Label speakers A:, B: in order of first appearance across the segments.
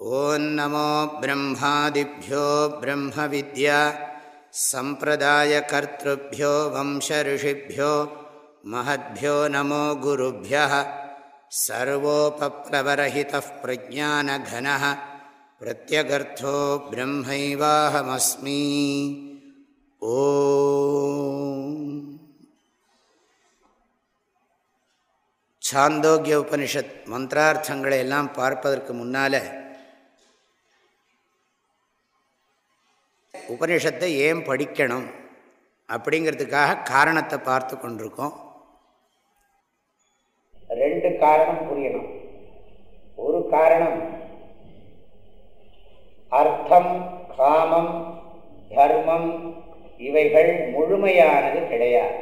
A: ॐ नमो ब्रह्मादिभ्यो ब्रह्मविद्या सम्प्रदायकर्तृभ्यो वंशऋषिभ्यो महद्भ्यो नमो गुरुभ्यः सर्वोपप्लवरहितः प्रज्ञानघनः प्रत्यगर्थो ब्रह्मैवाहमस्मि ओ சாந்தோக்கிய உபனிஷத் மந்திரார்த்தங்களை எல்லாம் பார்ப்பதற்கு முன்னால் உபனிஷத்தை ஏன் படிக்கணும் அப்படிங்கிறதுக்காக காரணத்தை பார்த்து கொண்டிருக்கோம்.
B: ரெண்டு காரணம் புரியணும். ஒரு காரணம் அர்த்தம் காமம் தர்மம் இவைகள் முழுமையானது கிடையாது.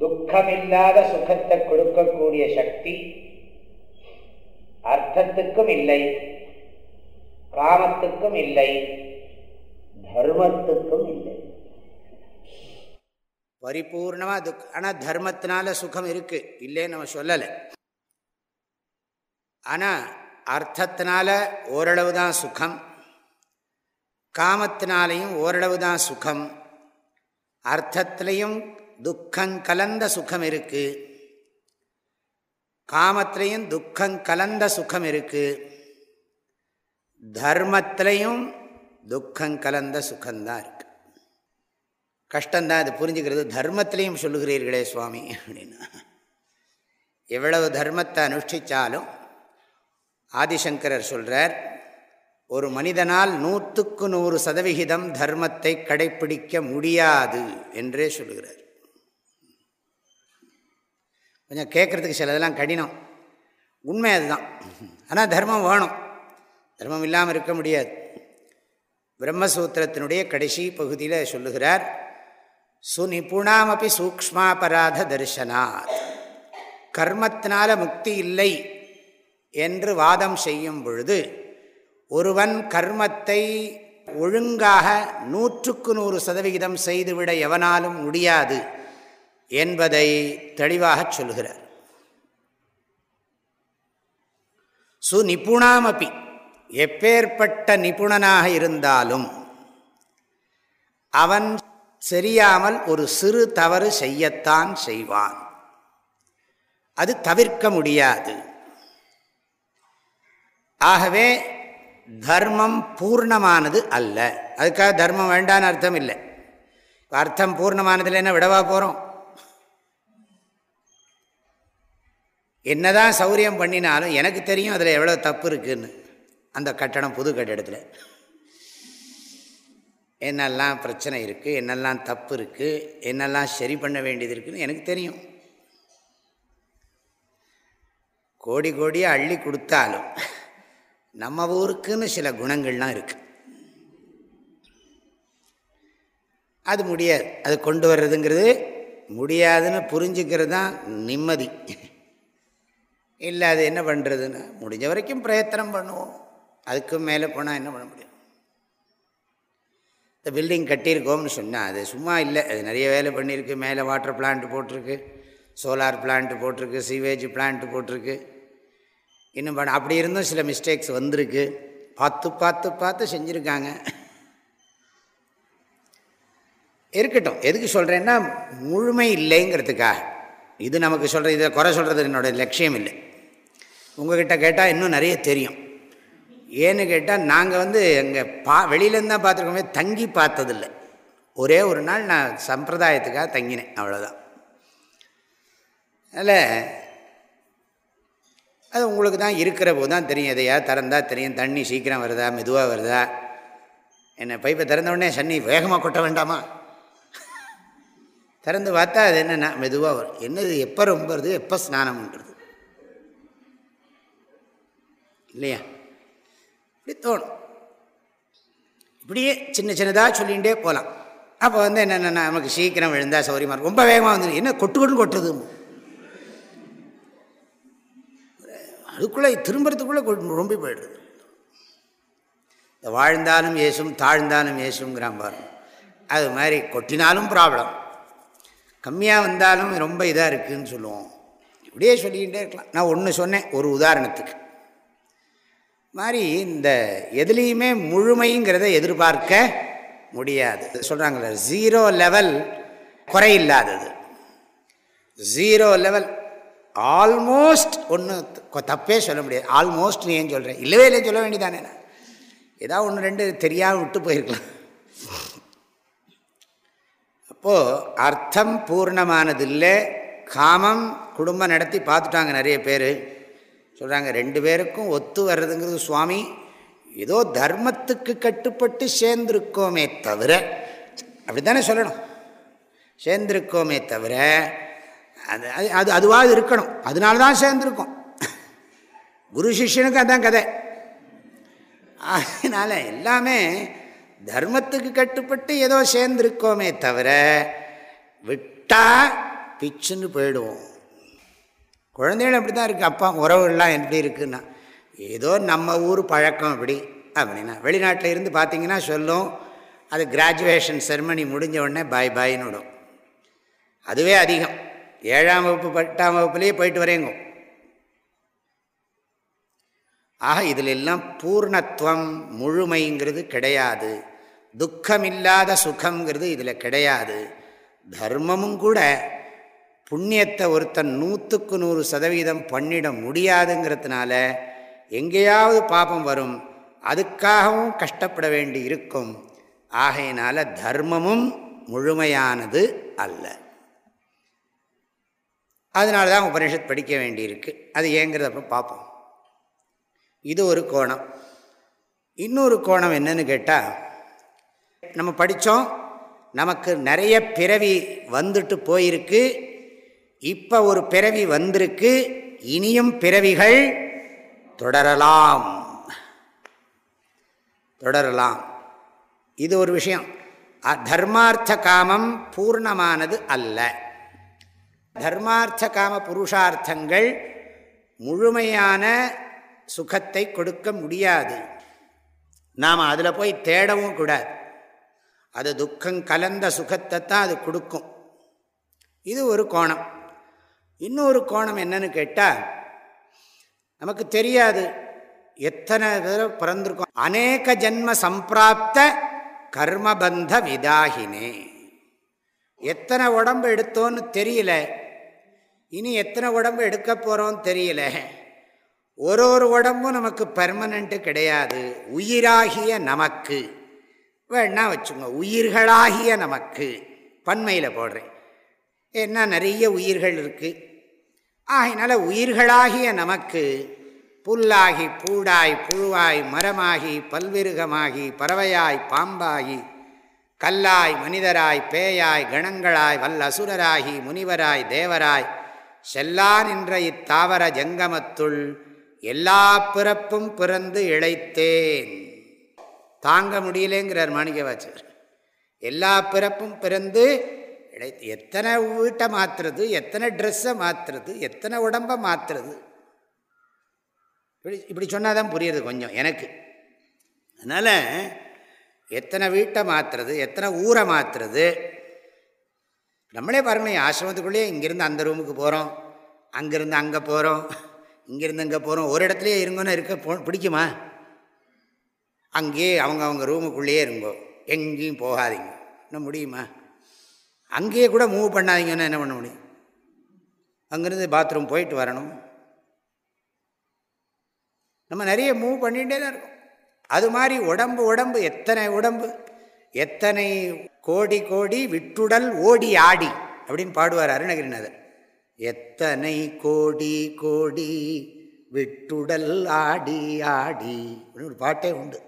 B: துக்கமில்லாத சுகத்தை கொடுக்கக்கூடிய சக்தி அர்த்தத்துக்கும் இல்லை. காமத்துக்கும் இல்லை தர்மத்துக்கும் இல்லை.
A: பரிபூர்ணமாக துக் ஆனால் தர்மத்தினால சுகம் இருக்குது இல்லைன்னு நம்ம சொல்லலை. ஆனால் அர்த்தத்தினால ஓரளவு தான் சுகம் காமத்தினாலையும் ஓரளவு தான் சுகம் அர்த்தத்திலையும் துக்கம் கலந்த சுகம் இருக்கு காமத்திலையும் துக்கம் கலந்த சுகம் இருக்கு. தர்மத்திலையும் துக்கம் கலந்த சுகந்தான் இருக்கு. கஷ்டந்தான் அது புரிஞ்சுக்கிறது. தர்மத்திலையும் சொல்லுகிறீர்களே சுவாமி அப்படின்னா. எவ்வளவு தர்மத்தை அனுஷ்டித்தாலும் ஆதிசங்கரர் சொல்கிறார் ஒரு மனிதனால் நூற்றுக்கு நூறு சதவிகிதம் தர்மத்தை கடைப்பிடிக்க முடியாது என்றே சொல்லுகிறார். கொஞ்சம் கேட்குறதுக்கு சிலதெல்லாம் கடினம். உண்மை அதுதான். ஆனால் தர்மம் வேணும். தர்மம் இல்லாமல் இருக்க முடியாது. பிரம்மசூத்திரத்தினுடைய கடைசி பகுதியில் சொல்லுகிறார் சுநிபுணாமப்பி சூக்மாபராத தரிசனாத். கர்மத்தினால முக்தி இல்லை என்று வாதம் செய்யும் பொழுது ஒருவன் கர்மத்தை ஒழுங்காக நூற்றுக்கு நூறு சதவிகிதம் செய்துவிட எவனாலும் முடியாது என்பதை தெளிவாக சொல்கிறார். சுநிபுணாமப்பி எப்பேற்பட்ட நிபுணனாக இருந்தாலும் அவன் சரியாமல் ஒரு சிறு தவறு செய்யத்தான் செய்வான். அது தவிர்க்க முடியாது. ஆகவே தர்மம் பூர்ணமானது அல்ல. அதுக்காக தர்மம் வேண்டான்னு அர்த்தம் இல்லை. அர்த்தம் பூர்ணமானதில் என்ன விடவா போகிறோம் என்னதான் சௌரியம் பண்ணினாலும் எனக்கு தெரியும் அதில் எவ்வளோ தப்பு இருக்குன்னு. அந்த கட்டடம் புது கட்டிடத்தில். என்னெல்லாம் பிரச்சனை இருக்குது என்னெல்லாம் தப்பு இருக்குது என்னெல்லாம் சரி பண்ண வேண்டியது இருக்குதுன்னு எனக்கு தெரியும். கோடி கோடியாக அள்ளி கொடுத்தாலும் நம்ம ஊருக்குன்னு சில குணங்கள்லாம் இருக்குது அது முடியாது. அது கொண்டு வர்றதுங்கிறது முடியாதுன்னு புரிஞ்சுக்கிறது தான் நிம்மதி. இல்லை அது என்ன பண்ணுறதுன்னு முடிஞ்ச வரைக்கும் பிரயத்தனம் பண்ணுவோம். அதுக்கும் மேலே போனால் என்ன பண்ண முடியும்? இந்த பில்டிங் கட்டியிருக்கோம்னு சொன்னால் அது சும்மா இல்லை. அது நிறைய வேலை பண்ணியிருக்கு. மேலே வாட்டர் பிளான்ட் போட்டிருக்கு. சோலார் பிளான்ட் போட்டிருக்கு. சீவேஜ் பிளான்ட் போட்டிருக்கு. இன்னும் பண்ண அப்படி இருந்தும் சில மிஸ்டேக்ஸ் வந்திருக்கு. பார்த்து பார்த்து பார்த்து செஞ்சுருக்காங்க. இருக்கட்டும். எதுக்கு சொல்கிறேன்னா முழுமை இல்லைங்கிறதுக்காக. இது நமக்கு சொல்கிறது இதை குறை சொல்கிறது என்னோடய லட்சியம் இல்லை. உங்கள்கிட்ட கேட்டால் இன்னும் நிறைய தெரியும். ஏன்னு கேட்டால் நாங்கள் வந்து எங்கள் பா வெளியிலேருந்து தான் பார்த்துருக்கோமே தங்கி பார்த்ததில்லை. ஒரே ஒரு நாள் நான் சம்பிரதாயத்துக்காக தங்கினேன் அவ்வளோதான் அதில் அது உங்களுக்கு தான் இருக்கிற போது தான் தெரியும் எதையா திறந்தா தெரியும் தண்ணி சீக்கிரம் வருதா மெதுவாக வருதா? என்ன பைப்பை திறந்த உடனே சன்னி வேகமாக கொட்ட வேண்டாமா? திறந்து பார்த்தா அது என்னென்னா மெதுவாக வரும். என்னது எப்போ ரொம்பது எப்போ ஸ்நானம் பண்ணுறது இல்லையா? இப்படி தோணும். இப்படியே சின்ன சின்னதாக சொல்லிகிட்டே போகலாம் அப்போ வந்து என்னென்ன நமக்கு சீக்கிரம் விழுந்தால் சௌரியமாக இருக்கும் ரொம்ப வேகமாக வந்து என்ன கொட்டு கொட்டு கொட்டுறது அதுக்குள்ளே திரும்புறதுக்குள்ளே ரொம்ப போயிடுது. வாழ்ந்தாலும் ஏசும் தாழ்ந்தாலும் ஏசுங்கிறான் பாருங்க அது மாதிரி கொட்டினாலும் ப்ராப்ளம் கம்மியாக வந்தாலும் ரொம்ப இதாக இருக்குதுன்னு சொல்லுவோம். இப்படியே சொல்லிக்கிட்டே இருக்கலாம். நான் ஒன்று சொன்னேன் ஒரு உதாரணத்துக்கு. மாதிரி இந்த எதுலேயுமே முழுமைங்கிறத எதிர்பார்க்க முடியாது. சொல்கிறாங்களே ஜீரோ லெவல் குறையில்லாதது. ஜீரோ லெவல் ஆல்மோஸ்ட் ஒன்று தப்பே சொல்ல முடியாது. ஆல்மோஸ்ட் நீ ஏன் சொல்கிறேன் இல்லவே இல்லையே சொல்ல வேண்டியதானே ஏதாவது ஒன்று ரெண்டு தெரியாமல் விட்டு போயிருக்கலாம். அப்போது அர்த்தம் பூர்ணமானது இல்லை காமம் குடும்பம் நடத்தி பார்த்துட்டாங்க நிறைய பேர். சொல்கிறாங்க ரெண்டு பேருக்கும் ஒத்து வர்றதுங்கிறது சுவாமி ஏதோ தர்மத்துக்கு கட்டுப்பட்டு சேர்ந்திருக்கோமே தவிர அப்படி தானே சொல்லணும். சேர்ந்திருக்கோமே தவிர அது அது அது அதுவாக இருக்கணும். அதனால தான் சேர்ந்துருக்கோம். குரு சிஷ்யனுக்கு அதுதான் கதை. அதனால் எல்லாமே தர்மத்துக்கு கட்டுப்பட்டு ஏதோ சேர்ந்துருக்கோமே தவிர விட்டால் பிச்சுன்னு போயிடுவோம். குழந்தைகள் அப்படி தான் இருக்குது அப்பா உறவுகள்லாம் எப்படி இருக்குன்னா ஏதோ நம்ம ஊர் பழக்கம் அப்படி அப்படின்னா வெளிநாட்டில் இருந்து பார்த்தீங்கன்னா சொல்லும் அது கிராஜுவேஷன் செரமனி முடிஞ்ச உடனே பாய் பாய்னு விடும். அதுவே அதிகம். ஏழாம் வகுப்பு பட்டாம் வகுப்புலேயே போயிட்டு வரேங்க. ஆக இதில் எல்லாம் பூர்ணத்துவம் முழுமைங்கிறது கிடையாது. துக்கமில்லாத சுகங்கிறது இதில் கிடையாது. தர்மமும் கூட புண்ணியத்தை ஒருத்தன் நூற்றுக்கு நூறு சதவீதம் பண்ணிட முடியாதுங்கிறதுனால எங்கேயாவது பாபம் வரும். அதுக்காகவும் கஷ்டப்பட வேண்டி இருக்கும். ஆகையினால தர்மமும் முழுமையானது அல்ல. அதனால தான் உபனிஷத் படிக்க வேண்டியிருக்கு. அது ஏங்கிறத அப்புறம் பார்ப்போம் இது ஒரு கோணம். இன்னொரு கோணம் என்னன்னு கேட்டால் நம்ம படித்தோம் நமக்கு நிறைய பிறவி வந்துட்டு போயிருக்கு. இப்போ ஒரு பிறவி வந்திருக்கு இனியும் பிறவிகள் தொடரலாம். தொடரலாம். இது ஒரு விஷயம். தர்மார்த்த காமம் பூர்ணமானது அல்ல. தர்மார்த்த காம புருஷார்த்தங்கள் முழுமையான சுகத்தை கொடுக்க முடியாது. நாம் அதில் போய் தேடவும் கூடாது. அது துக்கம் கலந்த சுகத்தை தான் அது கொடுக்கும். இது ஒரு கோணம். இன்னொரு கோணம் என்னன்னு கேட்டால் நமக்கு தெரியாது எத்தனை தடவை பிறந்திருக்கோம். அநேக ஜென்ம சம்பிராப்த கர்மபந்த விதாகினே. எத்தனை உடம்பு எடுத்தோன்னு தெரியல. இனி எத்தனை உடம்பு எடுக்க போகிறோம்னு தெரியல. ஒரு ஒரு உடம்பும் நமக்கு பெர்மனண்ட்டு கிடையாது. உயிராகிய நமக்கு. வேணா வச்சுங்க உயிர்களாகிய நமக்கு. பன்மையில் போடுறேன். ஏன்னா நிறைய உயிர்கள் இருக்குது ஆகினால உயிர்களாகிய நமக்கு புல்லாகி பூடாய் புழுவாய் மரமாகி பல்விருகமாகி பறவையாய் பாம்பாகி கல்லாய் மனிதராய் பேயாய் கணங்களாய் வல்ல அசுரராகி முனிவராய் தேவராய் செல்லா நின்ற இத்தாவர ஜங்கமத்துள் எல்லா பிறப்பும் பிறந்து இழைத்தேன். தாங்க முடியலேங்கிறார் மாணிக்கவாச்சர். எல்லா பிறப்பும் பிறந்து இடை எத்தனை வீட்டை மாற்றுறது எத்தனை ட்ரெஸ்ஸை மாற்றுறது எத்தனை உடம்பை மாற்றுறது இப்படி இப்படி சொன்னால் தான் புரியுறது கொஞ்சம் எனக்கு. அதனால் எத்தனை வீட்டை மாற்றுறது எத்தனை ஊரை மாற்றுறது நம்மளே பாருங்களேன் ஆசிரமத்துக்குள்ளேயே இங்கேருந்து அந்த ரூமுக்கு போகிறோம் அங்கேருந்து அங்கே போகிறோம் இங்கேருந்து அங்கே போகிறோம் ஒரு இடத்துலையே இருங்கன்னு இருக்க போ பிடிக்குமா? அங்கேயே அவங்க அவங்க ரூமுக்குள்ளேயே இருங்கோ. எங்கேயும் போகாதீங்க. இன்னும் முடியுமா? அங்கேயே கூட மூவ் பண்ணாதீங்கன்னா என்ன பண்ண முடியும்? அங்கேருந்து பாத்ரூம் போயிட்டு வரணும். நம்ம நிறைய மூவ் பண்ணிகிட்டே தான் இருக்கோம். அது மாதிரி உடம்பு உடம்பு எத்தனை உடம்பு எத்தனை கோடி கோடி விட்டுடல் ஓடி ஆடி அப்படின்னு பாடுவார் அருணகிரிநாதர். எத்தனை கோடி கோடி விட்டுடல் ஆடி ஆடி அப்படின்னு ஒரு பாட்டே உண்டு.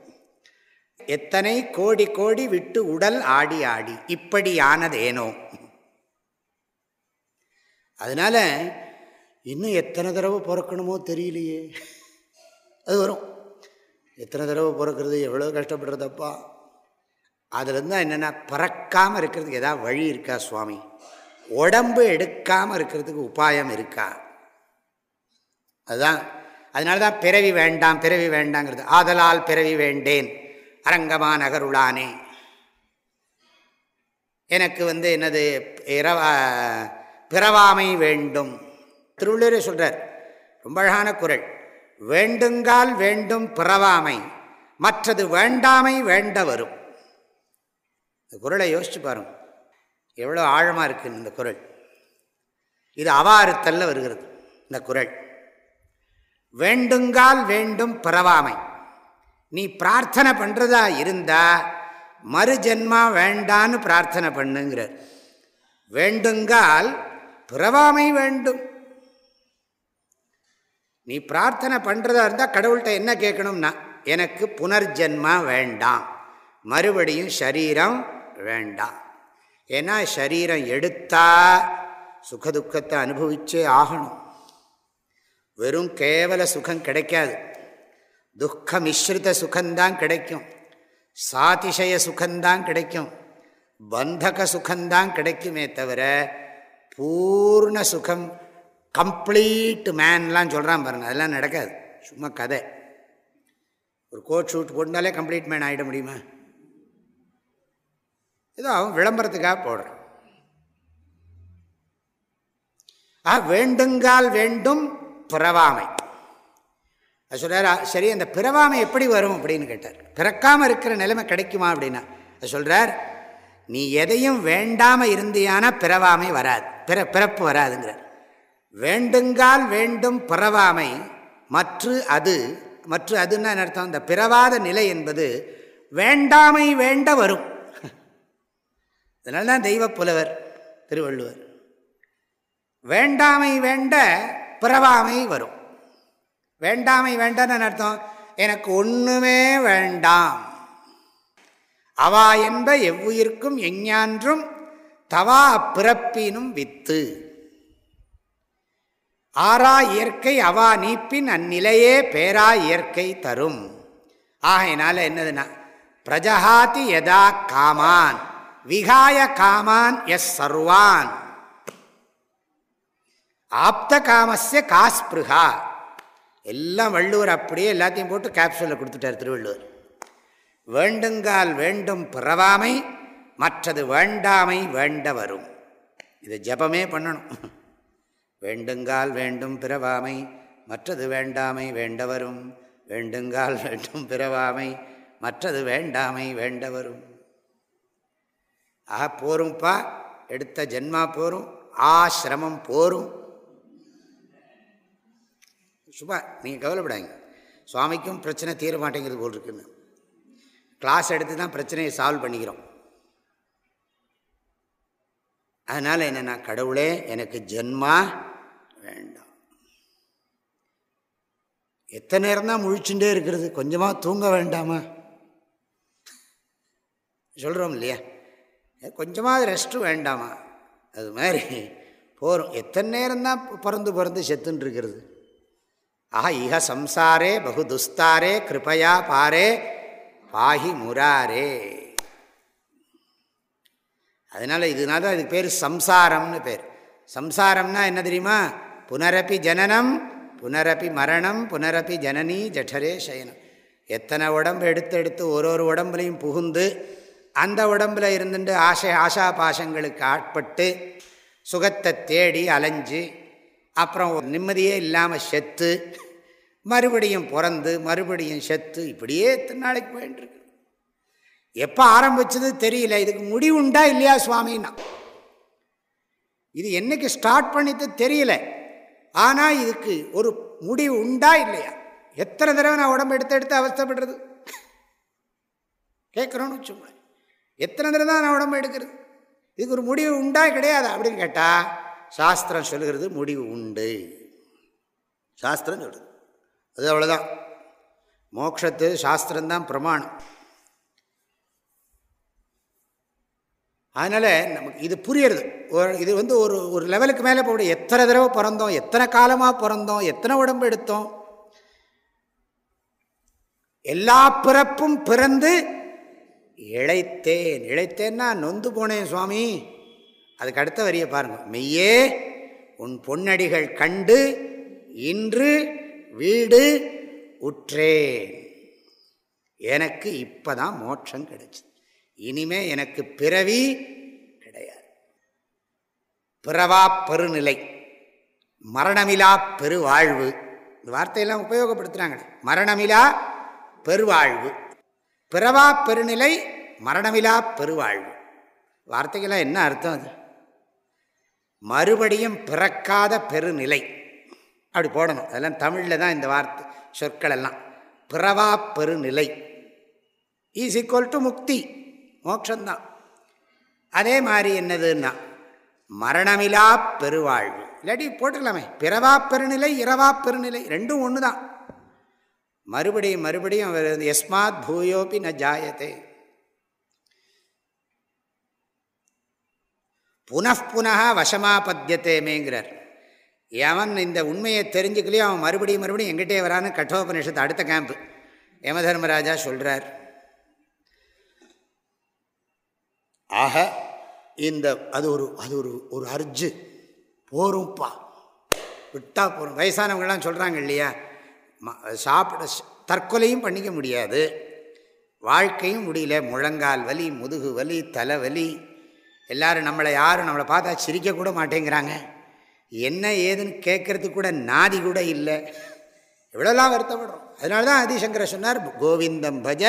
A: எத்தனை கோடி கோடி விட்டு உடல் ஆடி ஆடி. இப்படியானதேனோ. அதனால் இன்னும் எத்தனை தடவை பிறக்கணுமோ தெரியலையே. அது வரும். எத்தனை தடவை பிறக்கிறது எவ்வளோ கஷ்டப்படுறதப்பா அதுலேருந்து என்னென்னா பறக்காமல் இருக்கிறதுக்கு ஏதாவது வழி இருக்கா சுவாமி? உடம்பு எடுக்காமல் இருக்கிறதுக்கு உபாயம் இருக்கா? அதுதான். அதனால தான் பிறவி வேண்டாம் பிறவி வேண்டாங்கிறது. ஆதலால் பிறவி வேண்டேன். அரங்கமா நகருளானே எனக்கு வந்து என்னது இரவா பிறவாமை வேண்டும். திருவள்ளுவரே சொல்கிறார் ரொம்ப அழகான குரல். வேண்டுங்கால் வேண்டும் பிறவாமை மற்றது வேண்டாமை வேண்ட வரும் இந்த குரலை யோசிச்சு பாருங்க. எவ்வளோ ஆழமாக இருக்குன்னு இந்த குரல். இது அவாறுத்தல்ல வருகிறது இந்த குரல். வேண்டுங்கால் வேண்டும் பிறவாமை நீ பிரார்த்தனை பண்ணுறதா இருந்தால் மறு ஜென்மா வேண்டான்னு பிரார்த்தனை பண்ணுங்கிறார். வேண்டுங்கால் பிறவாமை வேண்டும். நீ பிரார்த்தனை பண்ணுறதா இருந்தால் கடவுள்கிட்ட என்ன கேட்கணும்னா எனக்கு புனர்ஜென்மா வேண்டாம். மறுபடியும் சரீரம் வேண்டாம். ஏன்னா சரீரம் எடுத்தா சுகதுக்கத்தை அனுபவிச்சே ஆகணும். வெறும் கேவல சுகம் கிடைக்காது. துக்க மிஸ்ரித சுகந்தான் கிடைக்கும். சாதிசய சுகந்தான் கிடைக்கும். பந்தக சுகந்தான் கிடைக்குமே தவிர பூர்ண சுகம் கம்ப்ளீட் மேன்லாம் சொல்கிறான் பாருங்க அதெல்லாம் நடக்காது. சும்மா கதை. ஒரு கோட் ஷூட் போட்டாலே கம்ப்ளீட் மேன் ஆகிட முடியுமா? ஏதோ அவன் விளம்பரத்துக்காக போடுறான். ஆ வேண்டுங்கால் வேண்டும் பிறவாமை. அது சொல்கிறார் சரி அந்த பிறவாமை எப்படி வரும்? அப்படின்னு கேட்டார். பிறக்காமல் இருக்கிற நிலைமை கிடைக்குமா? அப்படின்னா அது சொல்கிறார் நீ எதையும் வேண்டாமல் இருந்தியானா பிறவாமை வராது பிற பிறப்பு வராதுங்கிறார். வேண்டுங்கால் வேண்டும் பிறவாமை மற்ற அது மற்ற அதுன்னா அர்த்தம்? இந்த பிறவாத நிலை என்பது வேண்டாமை வேண்ட வரும். அதனால்தான் தெய்வ புலவர் திருவள்ளுவர். வேண்டாமை வேண்ட பிறவாமை வரும். வேண்டாமை வேண்டான்னு அர்த்தம்? எனக்கு ஒன்றுமே வேண்டாம். அவா என்ப எவ்வுயிர்க்கும் எஞ்ஞான்றும் தவா அப்பிறப்பினும் வித்து. ஆறா இயற்கை அவா நீப்பின் அந்நிலையே பேரா இயற்கை தரும். ஆகையினால என்னதுன்னா பிரஜகாதி யதா காமான் விகாய காமான் எஸ் சர்வான். ஆப்த காமஸ்ய காஸ்பிருகா. எல்லாம் வள்ளுவர் அப்படியே எல்லாத்தையும் போட்டு கேப்சூலில் கொடுத்துட்டார் திருவள்ளுவர். வேண்டுங்கால் வேண்டும் பிறவாமை மற்றது வேண்டாமை வேண்ட வரும். இதை ஜபமே பண்ணணும். வேண்டுங்கால் வேண்டும் பிறவாமை மற்றது வேண்டாமை வேண்ட வரும். வேண்டுங்கால் வேண்டும் பிறவாமை மற்றது வேண்டாமை வேண்ட வரும். ஆஹா போரும்ப்பா எடுத்த ஜென்மா போரும் ஆசிரமம் போரும். சும்மா நீங்கள் கவலைப்படாங்க சுவாமிக்கும் பிரச்சனை தீர மாட்டேங்கிறது போல் இருக்குன்னு. கிளாஸ் எடுத்து தான் பிரச்சனையை சால்வ் பண்ணிக்கிறோம். அதனால் என்னென்னா கடவுளே எனக்கு ஜென்மா வேண்டாம். எத்தனை நேரம் தான் முழிச்சுட்டே இருக்கிறது? கொஞ்சமாக தூங்க வேண்டாமா? சொல்கிறோம் இல்லையா? கொஞ்சமாவது ரெஸ்ட்டு வேண்டாமா? அது மாதிரி போகிறோம் எத்தனை நேரம் தான் பிறந்து பிறந்து செத்துன்னு இருக்கிறது? ஆஹா இஹ சம்சாரே பகு துஸ்தாரே கிருபையா பாரே பாஹி முராரே. அதனால் இதனால தான் இதுக்கு பேர் சம்சாரம்னு பேர். சம்சாரம்னா என்ன தெரியுமா? புனரப்பி ஜனனம் புனரப்பி மரணம் புனரப்பி ஜனனி ஜಠரே சயனம். எத்தனை உடம்பு எடுத்து எடுத்து ஒரு ஒரு உடம்புலையும் புகுந்து அந்த உடம்பில் இருந்துட்டு ஆசை ஆஷா பாசங்களுக்கு ஆட்பட்டு சுகத்தை தேடி அலைஞ்சு அப்புறம் ஒரு நிம்மதியே இல்லாமல் செத்து மறுபடியும் பிறந்து மறுபடியும் செத்து இப்படியே எத்தனை நாளைக்கு போயின்ட்டுருக்கு எப்போ ஆரம்பிச்சது தெரியல இதுக்கு முடிவுண்டா இல்லையா சுவாமின்னா? இது என்னைக்கு ஸ்டார்ட் பண்ணிட்டு தெரியல ஆனால் இதுக்கு ஒரு முடிவு உண்டா இல்லையா? எத்தனை தடவை நான் உடம்பு எடுத்து எடுத்து அவஸ்தப்படுறது? கேட்குறோன்னு வச்சுக்கோங்க எத்தனை தடவை தான் நான் உடம்பு எடுக்கிறது? இதுக்கு ஒரு முடிவு உண்டா கிடையாது அப்படின்னு கேட்டால் சாஸ்திரம் சொல்கிறது முடிவு உண்டு. சாஸ்திரம் சொல்லுது. அது அவ்வளோதான் மோட்சத்து சாஸ்திரம்தான் பிரமாணம். அதனால் நமக்கு இது புரியறது. ஒரு இது வந்து ஒரு ஒரு லெவலுக்கு மேலே போட எத்தனை தடவை பிறந்தோம் எத்தனை காலமாக பிறந்தோம் எத்தனை உடம்பு எடுத்தோம். எல்லா பிறப்பும் பிறந்து இழைத்தேன். இழைத்தேன்னா நொந்து போனேன் சுவாமி. அதுக்கு அடுத்த வரியை பாருங்கள் மெய்யே உன் பொன்னடிகள் கண்டு இன்று வீடு உற்றேன். எனக்கு இப்போதான் மோட்சம் கிடைச்சி. இனிமே எனக்கு பிறவி கிடையாது. பிறவா பெருநிலை மரணமிலா பெருவாழ்வு. இந்த வார்த்தையெல்லாம் உபயோகப்படுத்துகிறாங்க மரணமிலா பெருவாழ்வு. பிறவா பெருநிலை மரணமிலா பெருவாழ்வு. வார்த்தைகள்லாம் என்ன அர்த்தம் அது? மறுபடியும் பிறக்காத பெருநிலை. அப்படி போடணும். அதெல்லாம் தமிழில் தான் இந்த வார்த்தை சொற்கள் எல்லாம் பிறவா பெருநிலை. ஈஸ் ஈக்குவல் டு முக்தி. மோட்சந்தான் அதே மாதிரி என்னதுன்னா மரணமிலா பெருவாழ்வு. இல்லாட்டி போட்டுக்கலாமே. பிறவா பெருநிலை இரவா பெருநிலை ரெண்டும் ஒன்று தான் மறுபடியும் மறுபடியும் அவர் எஸ்மாத் பூயோபி ந ஜாயத்தை புனఃப்புனக வசமாபத்தியத்தேமேங்கிறார் எவன் இந்த உண்மையை தெரிஞ்சுக்கலையும் அவன் மறுபடியும் மறுபடியும் எங்கிட்டே வரான்னு கட்டோபனிஷத்து அடுத்த கேம்ப் யமதர்மராஜா சொல்கிறார் ஆக இந்த அது ஒரு அது ஒரு ஒரு அர்ஜு போரும்ப்பா விட்டா போகிறோம் வயசானவங்களாம் சொல்கிறாங்க இல்லையா? சாப்பிட தற்கொலையும் பண்ணிக்க முடியாது. வாழ்க்கையும் முடியல. முழங்கால் வலி முதுகு வலி தலைவலி எல்லோரும் நம்மளை யாரும் நம்மளை பார்த்தா சிரிக்கக்கூட மாட்டேங்கிறாங்க. என்ன ஏதுன்னு கேட்குறதுக்கு கூட நாதி கூட இல்லை. எவ்வளோலாம் வருத்தப்படுறோம். அதனால தான் ஆதிசங்கர சொன்னார் கோவிந்தம் பஜ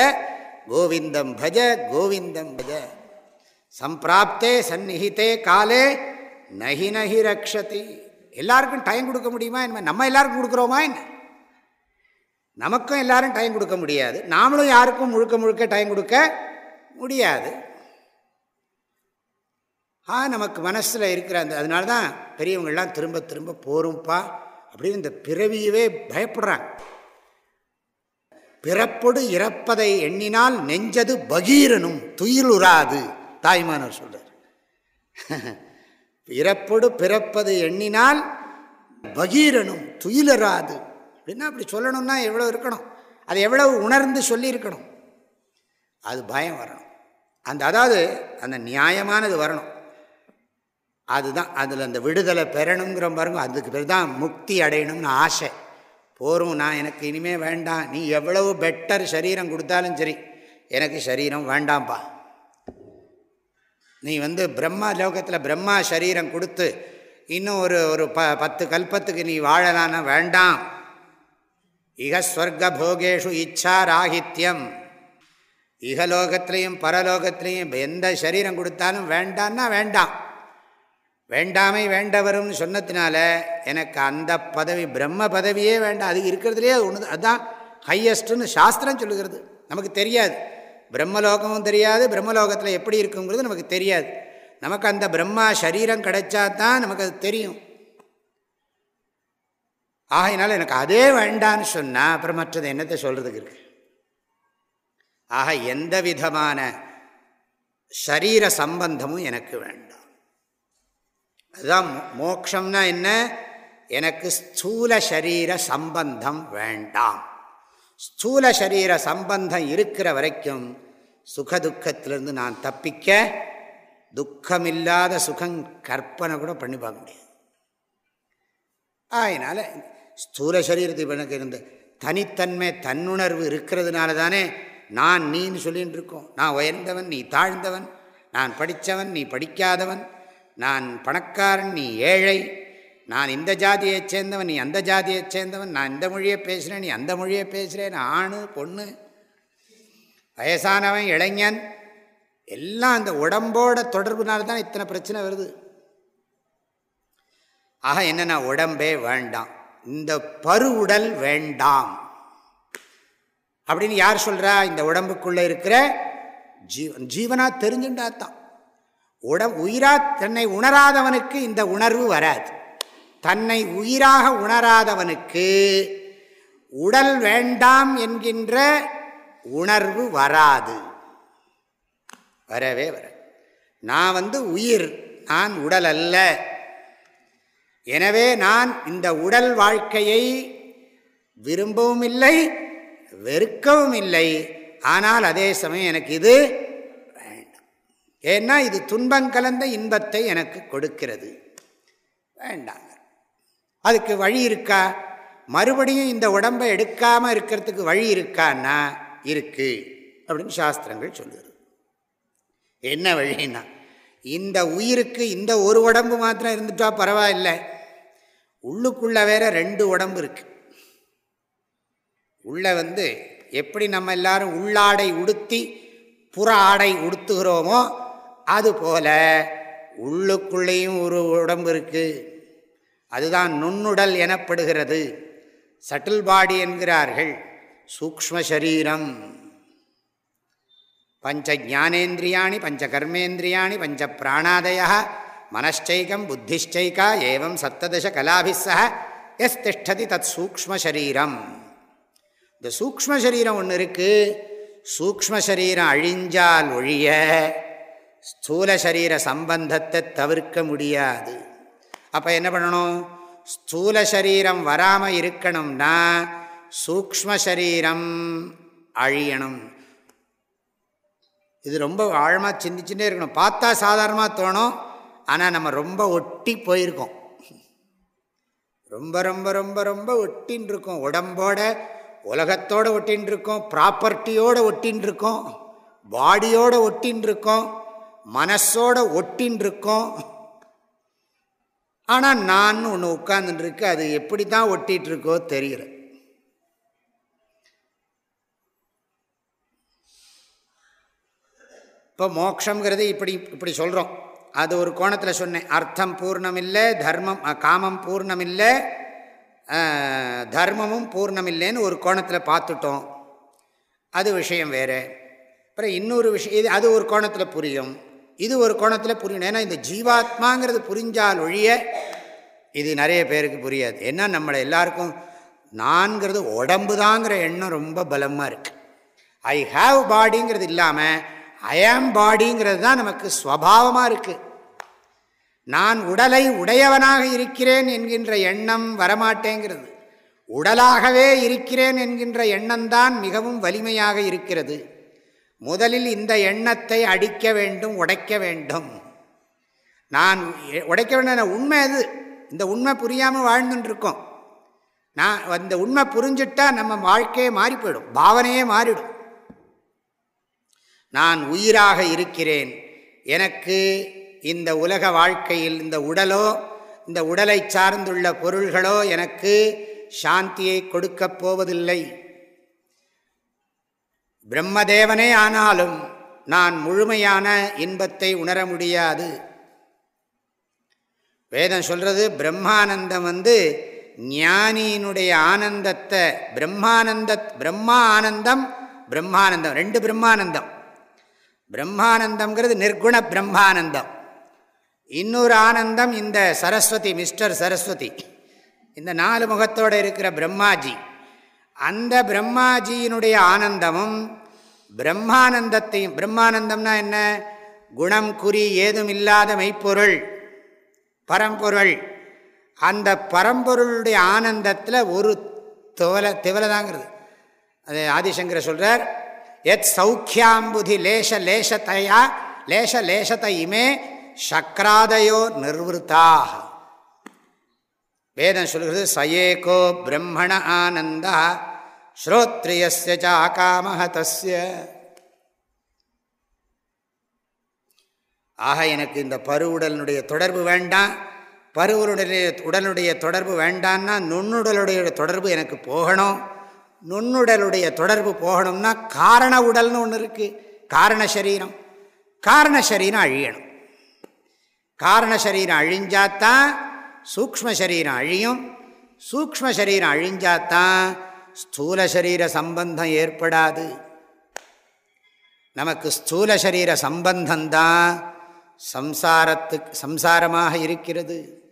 A: கோவிந்தம் பஜ கோவிந்தம் பஜ. சம்பிராப்தே சந்நிகிதே காலே நகி நகி ரக்ஷதி. எல்லாருக்கும் டைம் கொடுக்க முடியுமா என்ன? நம்ம எல்லாருக்கும் கொடுக்குறோமா என்ன? நமக்கும் எல்லாரும் டைம் கொடுக்க முடியாது. நாமளும் யாருக்கும் முழுக்க முழுக்க டைம் கொடுக்க முடியாது. ஆ நமக்கு மனசில் இருக்கிற அந்த அதனால தான் பெரியவங்கள்லாம் திரும்ப திரும்ப போரும்ப்பா அப்படின்னு இந்த பிறவியவே பயப்படுறாங்க. பிறப்பொடு இறப்பதை எண்ணினால் நெஞ்சது பகீரனும் துயிலுறாது தாய்மானவர் சொல்கிறார் இறப்பொடு பிறப்பது எண்ணினால் பகீரனும் துயிலராது அப்படின்னா அப்படி சொல்லணும்னா எவ்வளோ இருக்கணும்? அது எவ்வளவு உணர்ந்து சொல்லியிருக்கணும்? அது பயம் வரணும். அந்த அதாவது அந்த நியாயமானது வரணும். அதுதான் அதில் அந்த விடுதலை பெறணுங்கிற பாருங்க அதுக்கு பேர் தான் முக்தி அடையணும்னு ஆசை. போரும் நான் எனக்கு இனிமேல் வேண்டாம் நீ எவ்வளவு பெட்டர் சரீரம் கொடுத்தாலும் சரி எனக்கு சரீரம் வேண்டாம்ப்பா நீ வந்து பிரம்மா லோகத்தில் பிரம்மா சரீரம் கொடுத்து இன்னும் ஒரு ஒரு ப பத்து கல்பத்துக்கு நீ வாழலான்னா வேண்டாம். இக போகேஷு இச்சா ராகித்யம். இகலோகத்திலையும் பரலோகத்திலையும் எந்த சரீரம் கொடுத்தாலும் வேண்டான்னா வேண்டாம். வேண்டாமை வேண்டவரும்னு சொன்னதுனால எனக்கு அந்த பதவி பிரம்ம பதவியே வேண்டாம். அது இருக்கிறதுலே ஒன்று அதுதான் ஹையஸ்ட்டுன்னு சாஸ்திரம் சொல்லுகிறது. நமக்கு தெரியாது. பிரம்மலோகமும் தெரியாது. பிரம்மலோகத்தில் எப்படி இருக்குங்கிறது நமக்கு தெரியாது. நமக்கு அந்த பிரம்மா சரீரம் கிடைச்சா தான் நமக்கு அது தெரியும். ஆகையினால எனக்கு அதே வேண்டான்னு சொன்னால் அப்புறம் மற்றது என்னத்தை சொல்கிறதுக்கு இருக்கு? ஆக எந்த விதமான சரீர சம்பந்தமும் எனக்கு வேண்டாம். அதுதான் மோக்ஷம்னா என்ன? எனக்கு ஸ்தூல சரீர சம்பந்தம் வேண்டாம். ஸ்தூல சரீர சம்பந்தம் இருக்கிற வரைக்கும் சுகதுக்கத்திலிருந்து நான் தப்பிக்க துக்கமில்லாத சுகம் கற்பனை கூட பண்ணி பார்க்க முடியாது. அதனால் ஸ்தூல சரீரத்தை எனக்கு இருந்த தனித்தன்மை தன்னுணர்வு இருக்கிறதுனால தானே நான் நீன்னு சொல்லின்னு இருக்கோம். நான் உயர்ந்தவன் நீ தாழ்ந்தவன் நான் படித்தவன் நீ படிக்காதவன். நான் பணக்காரன் நீ ஏழை. நான் இந்த ஜாதியைச் சேர்ந்தவன் நீ அந்த ஜாதியைச் சேர்ந்தவன். நான் இந்த மொழியை பேசுகிறேன் நீ அந்த மொழியை பேசுகிறேன் நான் ஆணு பொண்ணு வயசானவன் இளைஞன் எல்லாம் அந்த உடம்போட தொடர்புனால தான் இத்தனை பிரச்சனை வருது. ஆக என்னென்னா உடம்பே வேண்டாம். இந்த பருவுடல் வேண்டாம். அப்படின்னு யார் சொல்கிறா இந்த உடம்புக்குள்ளே இருக்கிற ஜீவன் ஜீவனாக தெரிஞ்சுட்டாத்தான் உட உயிரா தன்னை உணராதவனுக்கு இந்த உணர்வு வராது. தன்னை உயிராக உணராதவனுக்கு உடல் வேண்டாம் என்கின்ற உணர்வு வராது. வரவே வர நான் வந்து உயிர் நான் உடல் அல்ல. எனவே நான் இந்த உடல் வாழ்க்கையை விரும்பவும் இல்லை வெறுக்கவும் இல்லை. ஆனால் அதே சமயம் எனக்கு இது ஏன்னா இது துன்பம் கலந்த இன்பத்தை எனக்கு கொடுக்கிறது. வேண்டாங்க. அதுக்கு வழி இருக்கா? மறுபடியும் இந்த உடம்பை எடுக்காமல் இருக்கிறதுக்கு வழி இருக்கான்னா? இருக்கு. அப்படின்னு சாஸ்திரங்கள் சொல்லுது என்ன வழின்னா இந்த உயிருக்கு இந்த ஒரு உடம்பு மாத்திரம் இருந்துட்டா பரவாயில்லை. உள்ளுக்குள்ள வேற ரெண்டு உடம்பு இருக்கு. உள்ள வந்து எப்படி நம்ம எல்லாரும் உள்ளாடை உடுத்தி புற ஆடை உடுத்துகிறோமோ அதுபோல உள்ளுக்குள்ளேயும் ஒரு உடம்பு இருக்குது அதுதான் நுண்ணுடல் எனப்படுகிறது. சட்டில் பாடி என்கிறார்கள். சூக்ம சரீரம். பஞ்ச ஜானேந்திரியாணி பஞ்ச கர்மேந்திரியாணி பஞ்ச பிராணாதய மனச்சைக்கம் புத்திஷ்டைக்கா ஏவம் சப்ததச கலாபிஸ்ஸ எஸ் திஷ்டதி தத் சூக்ம சரீரம். இந்த சூக்ம சரீரம் ஒன்று இருக்குது சூக்ம சரீரம் அழிஞ்சால் ஒழிய ஸ்தூல சரீர சம்பந்தத்தை தவிர்க்க முடியாது. அப்போ என்ன பண்ணணும்? ஸ்தூல சரீரம் வராமல் இருக்கணும்னா சூக்ம சரீரம் அழியணும். இது ரொம்ப ஆழமாக சிந்திச்சுட்டே இருக்கணும். பார்த்தா சாதாரணமாக தோணும். ஆனால் நம்ம ரொம்ப ஒட்டி போயிருக்கோம். ரொம்ப ரொம்ப ரொம்ப ரொம்ப ஒட்டின்னு இருக்கோம் உடம்போட உலகத்தோடு ஒட்டின்னு இருக்கோம் ப்ராப்பர்ட்டியோடு ஒட்டின்னு இருக்கோம் பாடியோடு ஒட்டின்னு இருக்கோம் மனசோட ஒட்டின்னு இருக்கோம் ஆனால் நான் ஒன்று உட்கார்ந்துட்டுருக்கு அது எப்படி தான் ஒட்டிகிட்டு இருக்கோ தெரியல. இப்போ மோக்ஷங்கிறது இப்படி இப்படி சொல்கிறோம் அது ஒரு கோணத்தில் சொன்னேன். அர்த்தம் பூர்ணம் இல்லை தர்மம் காமம் பூர்ணம் இல்லை தர்மமும் பூர்ணம் இல்லைன்னு ஒரு கோணத்தில் பார்த்துட்டோம். அது விஷயம் வேறு. அப்புறம் இன்னொரு விஷயம் இது அது ஒரு கோணத்தில் புரியும். இது ஒரு கோணத்தில் புரியணும் ஏன்னா இந்த ஜீவாத்மாங்கிறது புரிஞ்சால் ஒழிய இது நிறைய பேருக்கு புரியாது. ஏன்னா நம்மளை எல்லாருக்கும் நான்கிறது உடம்பு தாங்கிற எண்ணம் ரொம்ப பலமாக இருக்குது ஐ ஹாவ் பாடிங்கிறது இல்லாமல் ஐ ஆம் பாடிங்கிறது தான் நமக்கு ஸ்வபாவமாக இருக்குது நான் உடலை உடையவனாக இருக்கிறேன் என்கின்ற எண்ணம் வரமாட்டேங்கிறது. உடலாகவே இருக்கிறேன் என்கின்ற எண்ணம்தான் மிகவும் வலிமையாக இருக்கிறது. முதலில் இந்த எண்ணத்தை அடிக்க வேண்டும் உடைக்க வேண்டும். நான் உடைக்க வேண்டும் உண்மை அது. இந்த உண்மை புரியாமல் வாழ்ந்துட்டுருக்கோம் நான் அந்த உண்மை புரிஞ்சுட்டா நம்ம வாழ்க்கையே மாறி போயிடும் பாவனையே மாறிடும். நான் உயிராக இருக்கிறேன். எனக்கு இந்த உலக வாழ்க்கையில் இந்த உடலோ இந்த உடலை சார்ந்துள்ள பொருள்களோ எனக்கு சாந்தியை கொடுக்கப் போவதில்லை. பிரம்மதேவனே ஆனாலும் நான் முழுமையான இன்பத்தை உணர முடியாது. வேதம் சொல்கிறது பிரம்மானந்தம் வந்து ஞானியினுடைய ஆனந்தத்தை பிரம்மானந்த பிரம்மா ஆனந்தம் பிரம்மானந்தம் ரெண்டு பிரம்மானந்தம். பிரம்மானந்தம்ங்கிறது நிர்குண பிரம்மானந்தம். இன்னொரு ஆனந்தம் இந்த சரஸ்வதி மிஸ்டர் சரஸ்வதி. இந்த நாலு முகத்தோடு இருக்கிற பிரம்மாஜி. அந்த பிரம்மாஜியினுடைய ஆனந்தமும் பிரம்மானந்தத்தையும் பிரம்மானந்தம்னா என்ன? குணம் குறி ஏதும் இல்லாத மெய்ப்பொருள் பரம்பொருள். அந்த பரம்பொருளுடைய ஆனந்தத்தில் ஒரு துவலை திவலை தாங்கிறது அது ஆதிசங்கர சொல்கிறார் எத் சௌக்கியாம்புதி லேச லேசத்தையா லேச லேசத்தையுமே நிர்வத்தாக வேதம் சொல்கிறது சயேகோ பிரம்மண ஆனந்தா ஸ்ரோத்ரியஸ்ய சாகாமஹ தஸ்ய. ஆக எனக்கு இந்த பருவுடலினுடைய தொடர்பு வேண்டாம். பருவுடைய உடலுடைய தொடர்பு வேண்டான்னா நுண்ணுடலுடைய தொடர்பு எனக்கு போகணும். நுண்ணுடலுடைய தொடர்பு போகணும்னா காரண உடல்னு ஒன்று இருக்குது காரண சரீரம். காரண சரீரம் அழியணும். காரண சரீரம் அழிஞ்சாத்தான் சூக்ம சரீரம் அழியும். சூக்ம சரீரம் அழிஞ்சாத்தான் ஸ்தூல சரீர சம்பந்தம் ஏற்படாது. நமக்கு ஸ்தூல சரீர சம்பந்தந்தான் சம்சாரத்துக்கு சம்சாரமாக இருக்கிறது.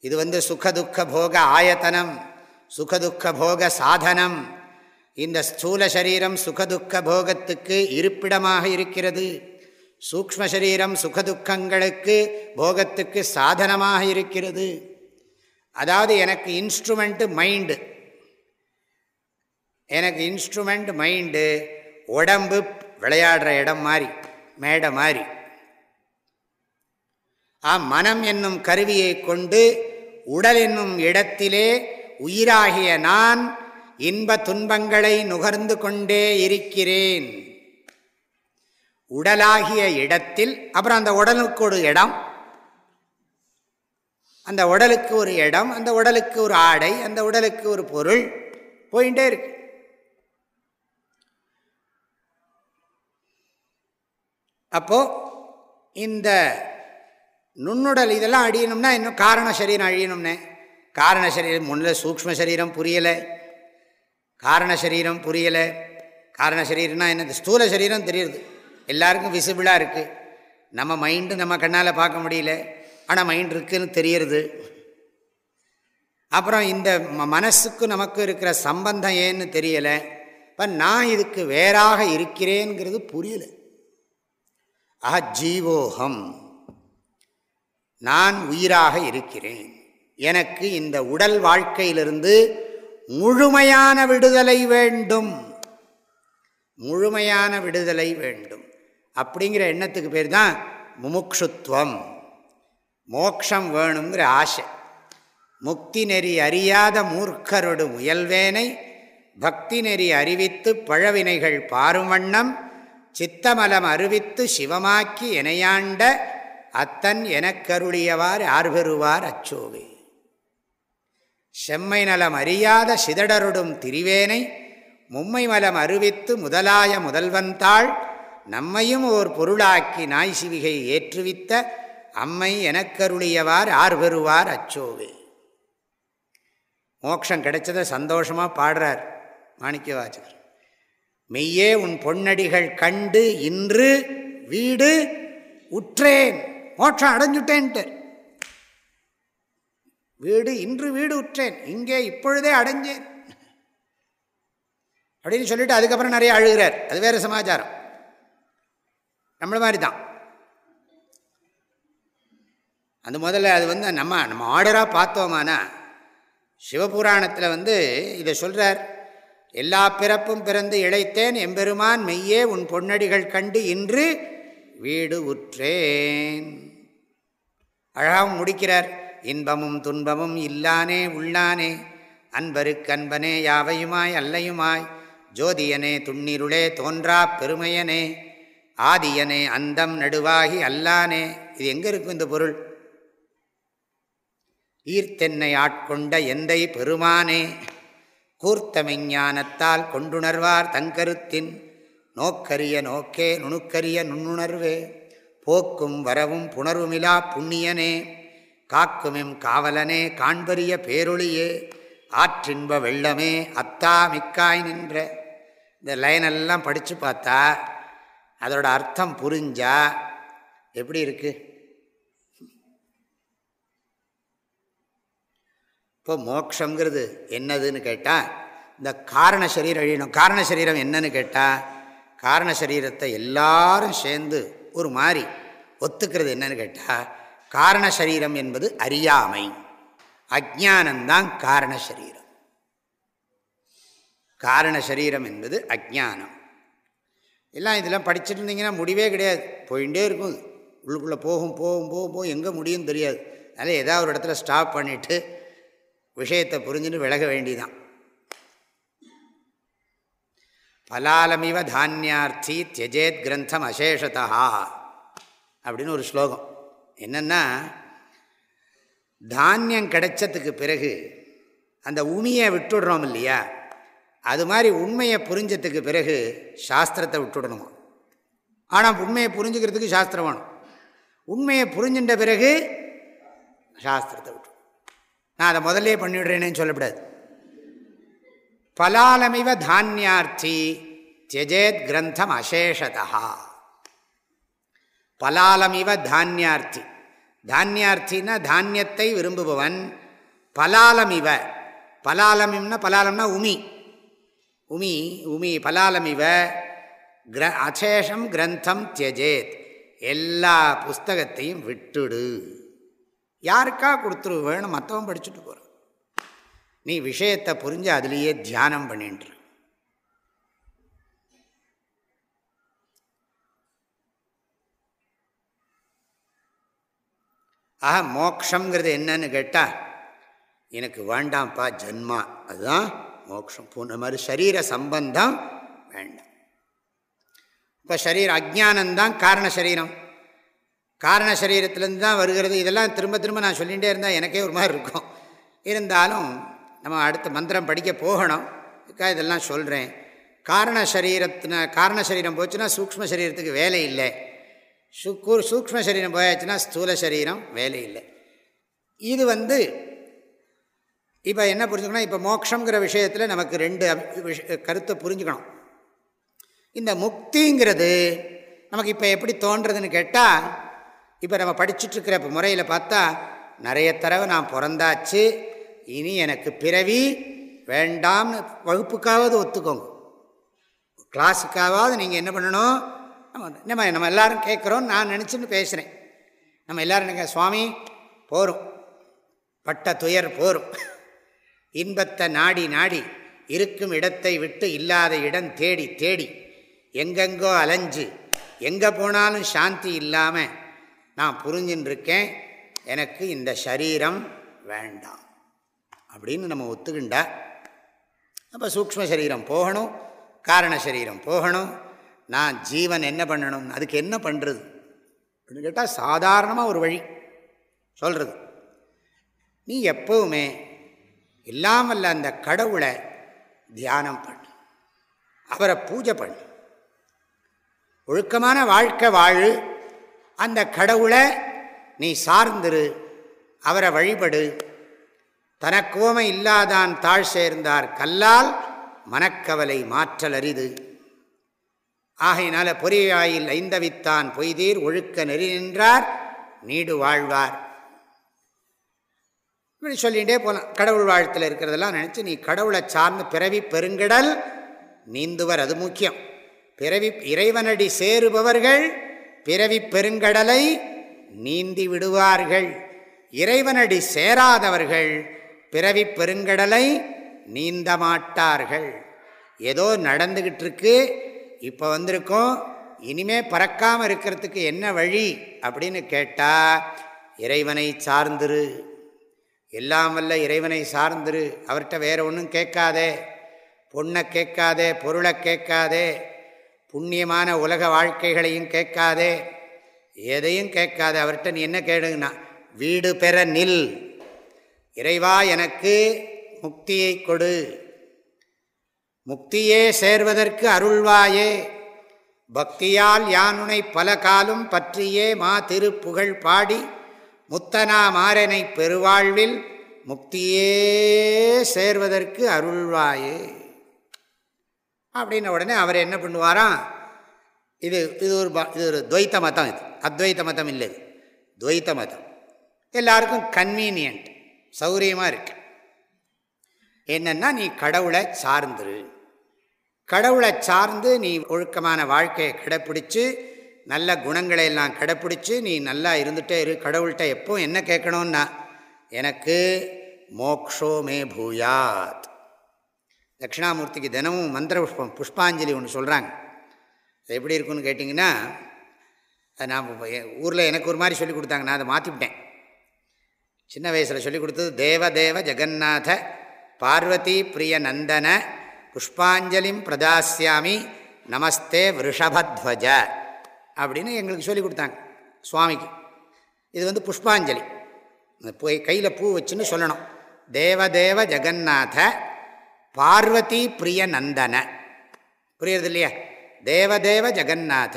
A: இது வந்து சுகதுக்க போக ஆயத்தனம் சுகதுக்க போக சாதனம். இந்த ஸ்தூல சரீரம் சுகதுக்க போகத்துக்கு இருப்பிடமாக இருக்கிறது. சூக்ம சரீரம் சுகதுக்கங்களுக்கு போகத்துக்கு சாதனமாக இருக்கிறது. அதாவது எனக்கு இன்ஸ்ட்ருமெண்ட்டு மைண்டு எனக்கு இன்ஸ்ட்ருமெண்ட் மைண்டு உடம்பு விளையாடுற இடம் மாதிரி மேடை மாதிரி. ஆ மனம் என்னும் கருவியை கொண்டு உடல் என்னும் இடத்திலே உயிராகிய நான் இன்ப துன்பங்களை நுகர்ந்து கொண்டே இருக்கிறேன். உடலாகிய இடத்தில் அப்புறம் அந்த உடலுக்கு ஒரு இடம். அந்த உடலுக்கு ஒரு இடம் அந்த உடலுக்கு ஒரு ஆடை அந்த உடலுக்கு ஒரு பொருள் போயிட்டே இருக்கு. அப்போது இந்த நுண்ணுடல் இதெல்லாம் அழியணும்னா இன்னும் காரண சரீரம் அழியணும்னே. காரண சரீரம் முன்னில் சூக்ம சரீரம் புரியலை. காரண சரீரம் புரியலை. காரண சரீரம்னா என்ன ஸ்தூல சரீரம் தெரியுது. எல்லாருக்கும் விசிபிளாக இருக்குது நம்ம மைண்டு நம்ம கண்ணால் பார்க்க முடியல. ஆனால் மைண்ட் இருக்குதுன்னு தெரியறது. அப்புறம் இந்த ம நமக்கு இருக்கிற சம்பந்தம் ஏன்னு தெரியலை. இப்போ நான் இதுக்கு வேறாக இருக்கிறேங்கிறது புரியலை. ஆஹா ஜீவோகம் நான் உயிராக இருக்கிறேன். எனக்கு இந்த உடல் வாழ்க்கையிலிருந்து முழுமையான விடுதலை வேண்டும். முழுமையான விடுதலை வேண்டும். அப்படிங்கிற எண்ணத்துக்கு பேர் தான் முமுக்ஷுத்வம். மோக்ஷம் வேணுங்கிற ஆசை. முக்தி நெறி அறியாத மூர்க்கரொடு முயல்வேனை பக்தி நெறி அறிவித்து பழவினைகள் பாரும் வண்ணம் சித்தமலம் அறிவித்து சிவமாக்கி இணையாண்ட அத்தன் எனக்கருளியவார் ஆர்வருவார் அச்சோவே. செம்மை நலம் அறியாத சிதடருடும் திரிவேனை மும்மை மலம் அறிவித்து முதலாய முதல்வந்தாள் நம்மையும் ஓர் பொருளாக்கி நாய் சிவிகை ஏற்றுவித்த அம்மை எனக்கருளியவார் ஆர்வருவார் அச்சோவே மோட்சம் கிடைச்சதை சந்தோஷமாக பாடுறார் மாணிக்க வாச்சகர் மெய்யே உன் பொன்னடிகள் கண்டு இன்று வீடு உற்றேன் மோட்சம் அடைஞ்சுட்டேன்ட்டு. வீடு இன்று வீடு உற்றேன் இங்கே இப்பொழுதே அடைஞ்சேன். அப்படின்னு சொல்லிட்டு அதுக்கப்புறம் நிறைய அழுகிறார். அது வேறு சமாச்சாரம். நம்மள மாதிரி தான் அந்த முதல்ல அது வந்து நம்ம நம்ம ஆர்டராக பார்த்தோமானா சிவபுராணத்தில் வந்து இதை சொல்கிறார் எல்லா பிறப்பும் பிறந்து இழைத்தேன் எம்பெருமான் மெய்யே உன் பொன்னடிகள் கண்டு இன்று வீடு உற்றேன். அழகாகவும் முடிக்கிறார். இன்பமும் துன்பமும் இல்லானே உள்ளானே அன்பருக்கு அன்பனே யாவையுமாய் அல்லையுமாய் ஜோதியனே துண்ணிருளே தோன்றா பெருமையனே ஆதியனே அந்தம் நடுவாகி அல்லானே. இது எங்கே இருக்கும் இந்த பொருள்? ஈர்த்தென்னை ஆட்கொண்ட எந்தை பெருமானே? கூர்த்தமெஞ்ஞானத்தால் கொண்டுணர்வார் தங்கருத்தின். நோக்கரிய நோக்கே நுணுக்கரிய நுண்ணுணர்வே. போக்கும் வரவும் புணர்வுமிலா புண்ணியனே. காக்குமிம் காவலனே காண்பரிய பேரொளியே ஆற்றின்ப வெள்ளமே அத்தா மிக்காய் நின்ற. இந்த லைனெல்லாம் படித்து பார்த்தா அதோட அர்த்தம் புரிஞ்சா எப்படி இருக்குது இப்போ மோக்ஷங்கிறது என்னதுன்னு கேட்டால் இந்த காரண சரீரம் அழியணும் காரண சரீரம் என்னன்னு கேட்டால் காரண சரீரத்தை எல்லாரும் சேர்ந்து ஒரு மாதிரி ஒத்துக்கிறது என்னன்னு கேட்டால் காரண சரீரம் என்பது அறியாமை. அஜானந்தான் காரண சரீரம். காரண சரீரம் என்பது அஜானம் எல்லாம் இதெல்லாம் படிச்சுட்டு இருந்தீங்கன்னா முடிவே கிடையாது. போயிட்டே இருக்கும். உள்ளுக்குள்ளே போகும் போகும் போகும் போகும். எங்கே முடியும் தெரியாது. அதனால் ஏதாவது ஒரு இடத்துல ஸ்டாப் பண்ணிவிட்டு விஷயத்தை புரிஞ்சுன்னு விலக வேண்டிதான். பலாலமிவ தானியார்த்தி தியஜேத் கிரந்தம் அசேஷதா அப்படின்னு ஒரு ஸ்லோகம். என்னென்னா தானியம் கிடைச்சதுக்கு பிறகு அந்த உமியை விட்டுடுறோம் இல்லையா? அது மாதிரி உண்மையை புரிஞ்சதுக்கு பிறகு சாஸ்திரத்தை விட்டுடணுமா? ஆனால் உண்மையை புரிஞ்சுக்கிறதுக்கு சாஸ்திரம் வேணும். உண்மையை புரிஞ்சின்ற பிறகு சாஸ்திரத்தை விட்டு நான் அதை முதல்லே பண்ணிவிடுறேனேன்னு சொல்லக்கூடாது பலாலமிவ தானியார்த்தி தியஜேத் கிரந்தம் அசேஷதா பலாலமிவ தானியார்த்தி. தானியார்த்தின்னா தானியத்தை விரும்புபவன் பலாலமிவ. பலாலமிம்னா பலாலம்னா உமி. உமி உமி பலாலமிவ கிர அசேஷம் கிரந்தம் தியஜேத் எல்லா புஸ்தகத்தையும் விட்டுடு. யாருக்கா கொடுத்துருவேன்னு மற்றவன் படிச்சுட்டு போகிறான் நீ விஷயத்தை புரிஞ்சு அதுலேயே தியானம் பண்ணின்ற. ஆஹா மோக்ஷங்கிறது என்னன்னு கேட்டால் எனக்கு வேண்டாம்ப்பா ஜென்மா. அதுதான் மோக்ஷம். போன மாதிரி சரீர சம்பந்தம் வேண்டாம். இப்போ சரீர அஜானந்தான் காரண சரீரம். காரண சரீரத்திலேருந்து தான் வருகிறது. இதெல்லாம் திரும்ப திரும்ப நான் சொல்லிகிட்டே இருந்தால் எனக்கே ஒரு மாதிரி இருக்கும். இருந்தாலும் நம்ம அடுத்த மந்திரம் படிக்க போகணும். இதெல்லாம் சொல்கிறேன் காரண சரீரத்தின காரண சரீரம் போச்சுன்னா சூக்ம சரீரத்துக்கு வேலை இல்லை. சுக்கு சூக்ம சரீரம் போயாச்சுன்னா ஸ்தூல சரீரம் வேலை இல்லை. இது வந்து இப்போ என்ன புரிஞ்சுக்கணும்? இப்போ மோக்ஷங்கிற விஷயத்தில் நமக்கு ரெண்டு கருத்தை புரிஞ்சுக்கணும். இந்த முக்திங்கிறது நமக்கு இப்போ எப்படி தோன்றதுன்னு கேட்டால் இப்போ நம்ம படிச்சுட்ருக்கிற இப்போ முறையில் பார்த்தா நிறைய தடவை நான் பிறந்தாச்சு இனி எனக்கு பிறவி வேண்டாம்னு வகுப்புக்காவது ஒத்துக்கோங்க. கிளாஸுக்காவது நீங்கள் என்ன பண்ணணும்? நம்ம நம்ம எல்லோரும் கேட்குறோம் நான் நினச்சின்னு பேசுகிறேன் நம்ம எல்லோரும் நினைக்க சுவாமி போரும். பட்ட துயர் போரும். இன்பத்தை நாடி நாடி இருக்கும் இடத்தை விட்டு இல்லாத இடம் தேடி தேடி எங்கெங்கோ அலைஞ்சு எங்கே போனாலும் சாந்தி இல்லாமல் நான் புரிஞ்சுன்னு இருக்கேன் எனக்கு இந்த சரீரம் வேண்டாம். அப்படின்னு நம்ம ஒத்துக்கிண்டா அப்போ சூக்ம சரீரம் போகணும் காரண சரீரம் போகணும். நான் ஜீவன் என்ன பண்ணணும் அதுக்கு என்ன பண்ணுறது அப்படின்னு கேட்டால் சாதாரணமாக ஒரு வழி. சொல்கிறது நீ எப்போவுமே இல்லாமல் அந்த கடவுளை தியானம் பண்ணு. அவரை பூஜை பண்ணு. ஒழுக்கமான வாழ்க்கை வாழு. அந்த கடவுளை நீ சார்ந்திரு அவரை வழிபடு. தனக்கோமை இல்லாதான் தாழ் சேர்ந்தார் கல்லால் மனக்கவலை மாற்றல் அரிது. ஆகையினால பொறியாயில் ஐந்தவித்தான் பொய்தீர் ஒழுக்க நெறி நின்றார் நீடு வாழ்வார். இப்படி சொல்லிகிட்டே போகலாம் கடவுள் வாழ்த்தில் இருக்கிறதெல்லாம் நினச்சி நீ கடவுளை சார்ந்து பிறவி பெருங்கடல் நீந்துவர் அது முக்கியம். பிறவி இறைவனடி சேருபவர்கள் பிறவி பெருங்கடலை நீந்தி விடுவார்கள். இறைவனடி சேராதவர்கள் பிறவி பெருங்கடலை நீந்த மாட்டார்கள். ஏதோ நடந்துக்கிட்டு இருக்கு இப்போ வந்திருக்கோம் இனிமே பறக்காமல் இருக்கிறதுக்கு என்ன வழி அப்படின்னு கேட்டால் இறைவனை சார்ந்துரு. எல்லாம் வல்ல இறைவனை சார்ந்துரு. அவர்கிட்ட வேறு ஒன்றும் கேட்காதே. பொண்ணை கேட்காதே பொருளை கேட்காதே. புண்ணியமான உலக வாழ்க்கைகளையும் கேட்காதே. எதையும் கேட்காதே. அவர்கிட்ட நீ என்ன கேடுங்கண்ணா வீடு பெற நில். இறைவா எனக்கு முக்தியை கொடு. முக்தியே சேர்வதற்கு அருள்வாயே. பக்தியால் யானுனை பல காலும் பற்றியே. மா திருப்புகழ் பாடி முத்தனா மாறனை பெருவாழ்வில் முக்தியே சேர்வதற்கு அருள்வாயே. அப்படின்ன உடனே அவர் என்ன பண்ணுவாராம் இது இது ஒரு இது ஒரு துவைத்த மதம் இது. அத்வைத்த மதம் இல்லை இது. துவைத்த மதம். எல்லாருக்கும் கன்வீனியன்ட் சௌகரியமாக இருக்கு. என்னென்னா நீ கடவுளை சார்ந்துரு. கடவுளை சார்ந்து நீ ஒழுக்கமான வாழ்க்கையை கடைப்பிடிச்சு நல்ல குணங்களை எல்லாம் கடைப்பிடிச்சு நீ நல்லா இருந்துகிட்டே இரு. கடவுள்கிட்ட எப்போ என்ன கேட்கணும்னா எனக்கு மோக்ஷோமே பூயாத். தட்சிணாமூர்த்திக்கு தினமும் மந்திர புஷ்பம் புஷ்பாஞ்சலி ஒன்று சொல்கிறாங்க அது எப்படி இருக்குன்னு கேட்டிங்கன்னா நான் ஊரில் எனக்கு ஒரு மாதிரி சொல்லி கொடுத்தாங்க. நான் அதை மாற்றிவிட்டேன் சின்ன வயசில் சொல்லி கொடுத்தது தேவ தேவ ஜெகநாத பார்வதி பிரிய நந்தன புஷ்பாஞ்சலிம் பிரதாசியாமி நமஸ்தே விருஷபத்வஜ அப்படின்னு எங்களுக்கு சொல்லி கொடுத்தாங்க சுவாமிக்கு. இது வந்து புஷ்பாஞ்சலி. போய் கையில் பூ வச்சுன்னு சொல்லணும். தேவதேவ ஜெகநாத பார்வதி பிரிய நந்தன புரியுறது இல்லையா தேவதேவ ஜெகநாத.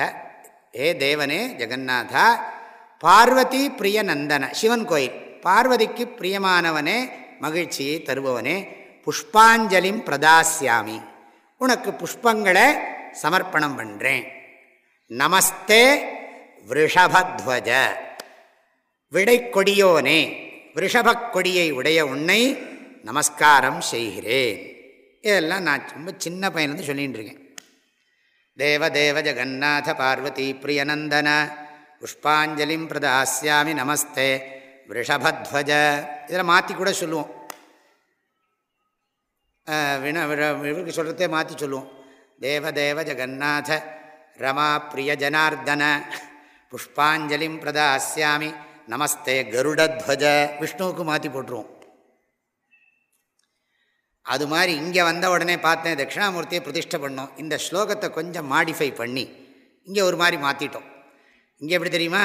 A: ஏ தேவனே ஜெகநாதா. பார்வதி பிரிய நந்தன சிவன் கோயில். பார்வதிக்கு பிரியமானவனே மகிழ்ச்சியை தருபவனே புஷ்பாஞ்சலிம் பிரதாசியாமி உனக்கு புஷ்பங்களை சமர்ப்பணம் பண்ணுறேன் நமஸ்தே விருஷபத்வஜ. விடை கொடியோனே விருஷபக் கொடியை உடைய உன்னை நமஸ்காரம் செய்கிறேன். இதெல்லாம் நான் ரொம்ப சின்ன பையன்லேருந்து சொல்லிகிட்டு இருக்கேன் தேவ தேவ ஜெகநாத பார்வதி பிரியநந்தன புஷ்பாஞ்சலிம் பிரதாசியாமி நமஸ்தே விஷபத்வஜ இதில் மாற்றி கூட சொல்லுவோம். வின இவருக்கு சொல்கிறதே மாற்றி சொல்லுவோம். தேவ தேவ ஜெகநாத ரமா பிரிய ஜனார்தன புஷ்பாஞ்சலிம் பிரதாசியாமி நமஸ்தே கருடத்வஜ விஷ்ணுவுக்கு மாற்றி போட்டுருவோம். அது மாதிரி இங்கே வந்த உடனே பார்த்தேன் தட்சிணாமூர்த்தியை பிரதிஷ்டை பண்ணோம். இந்த ஸ்லோகத்தை கொஞ்சம் மாடிஃபை பண்ணி இங்கே ஒரு மாதிரி மாற்றிட்டோம் இங்கே எப்படி தெரியுமா?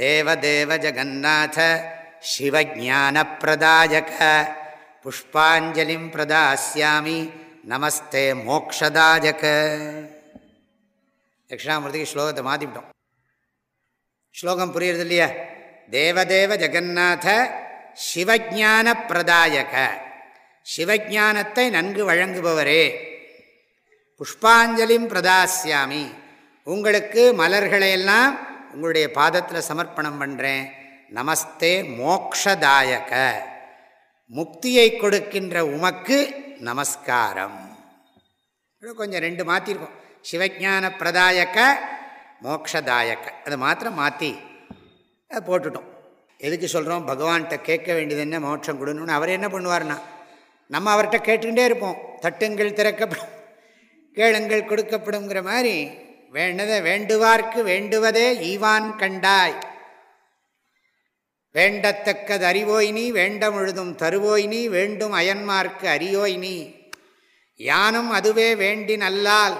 A: தேவதேவ ஜெகநாத சிவஜான பிரதாயக புஷ்பாஞ்சலிம் பிரதாசியாமி நமஸ்தே மோக்ஷதாஜக தட்சிணாமூர்த்திக்கு ஸ்லோகத்தை மாற்றிவிட்டோம் ஸ்லோகம் புரியுறது இல்லையா தேவதேவ ஜெகநாத சிவஜான பிரதாயக. சிவஜானத்தை நன்கு வழங்குபவரே. புஷ்பாஞ்சலிம் பிரதாசியாமி உங்களுக்கு மலர்களையெல்லாம் உங்களுடைய பாதத்தில் சமர்ப்பணம் பண்ணுறேன் நமஸ்தே மோக்ஷதாயக. முக்தியை கொடுக்கின்ற உமக்கு நமஸ்காரம். கொஞ்சம் ரெண்டு மாற்றிருக்கோம் சிவஜான பிரதாயக்க மோக்ஷதாயக்க அதை மாத்திரம் மாற்றி அதை போட்டுட்டோம். எதுக்கு சொல்கிறோம் பகவான்கிட்ட கேட்க வேண்டியது என்ன? மோட்சம் கொடுன்னு. அவர் என்ன பண்ணுவார்னா நம்ம அவர்கிட்ட கேட்டுக்கிட்டே இருப்போம். தட்டுங்கள் திறக்கப்படும் கேளுங்கள் கொடுக்கப்படுங்கிற மாதிரி வேண்டதை வேண்டுவார்க்கு வேண்டுவதே ஈவான் கண்டாய். வேண்டத்தக்கது அறிவோய் நீ வேண்ட முழுதும் தருவோய் நீ வேண்டும் அயன்மார்க்கு அறியோய் நீ. யானும் அதுவே வேண்டி நல்லால்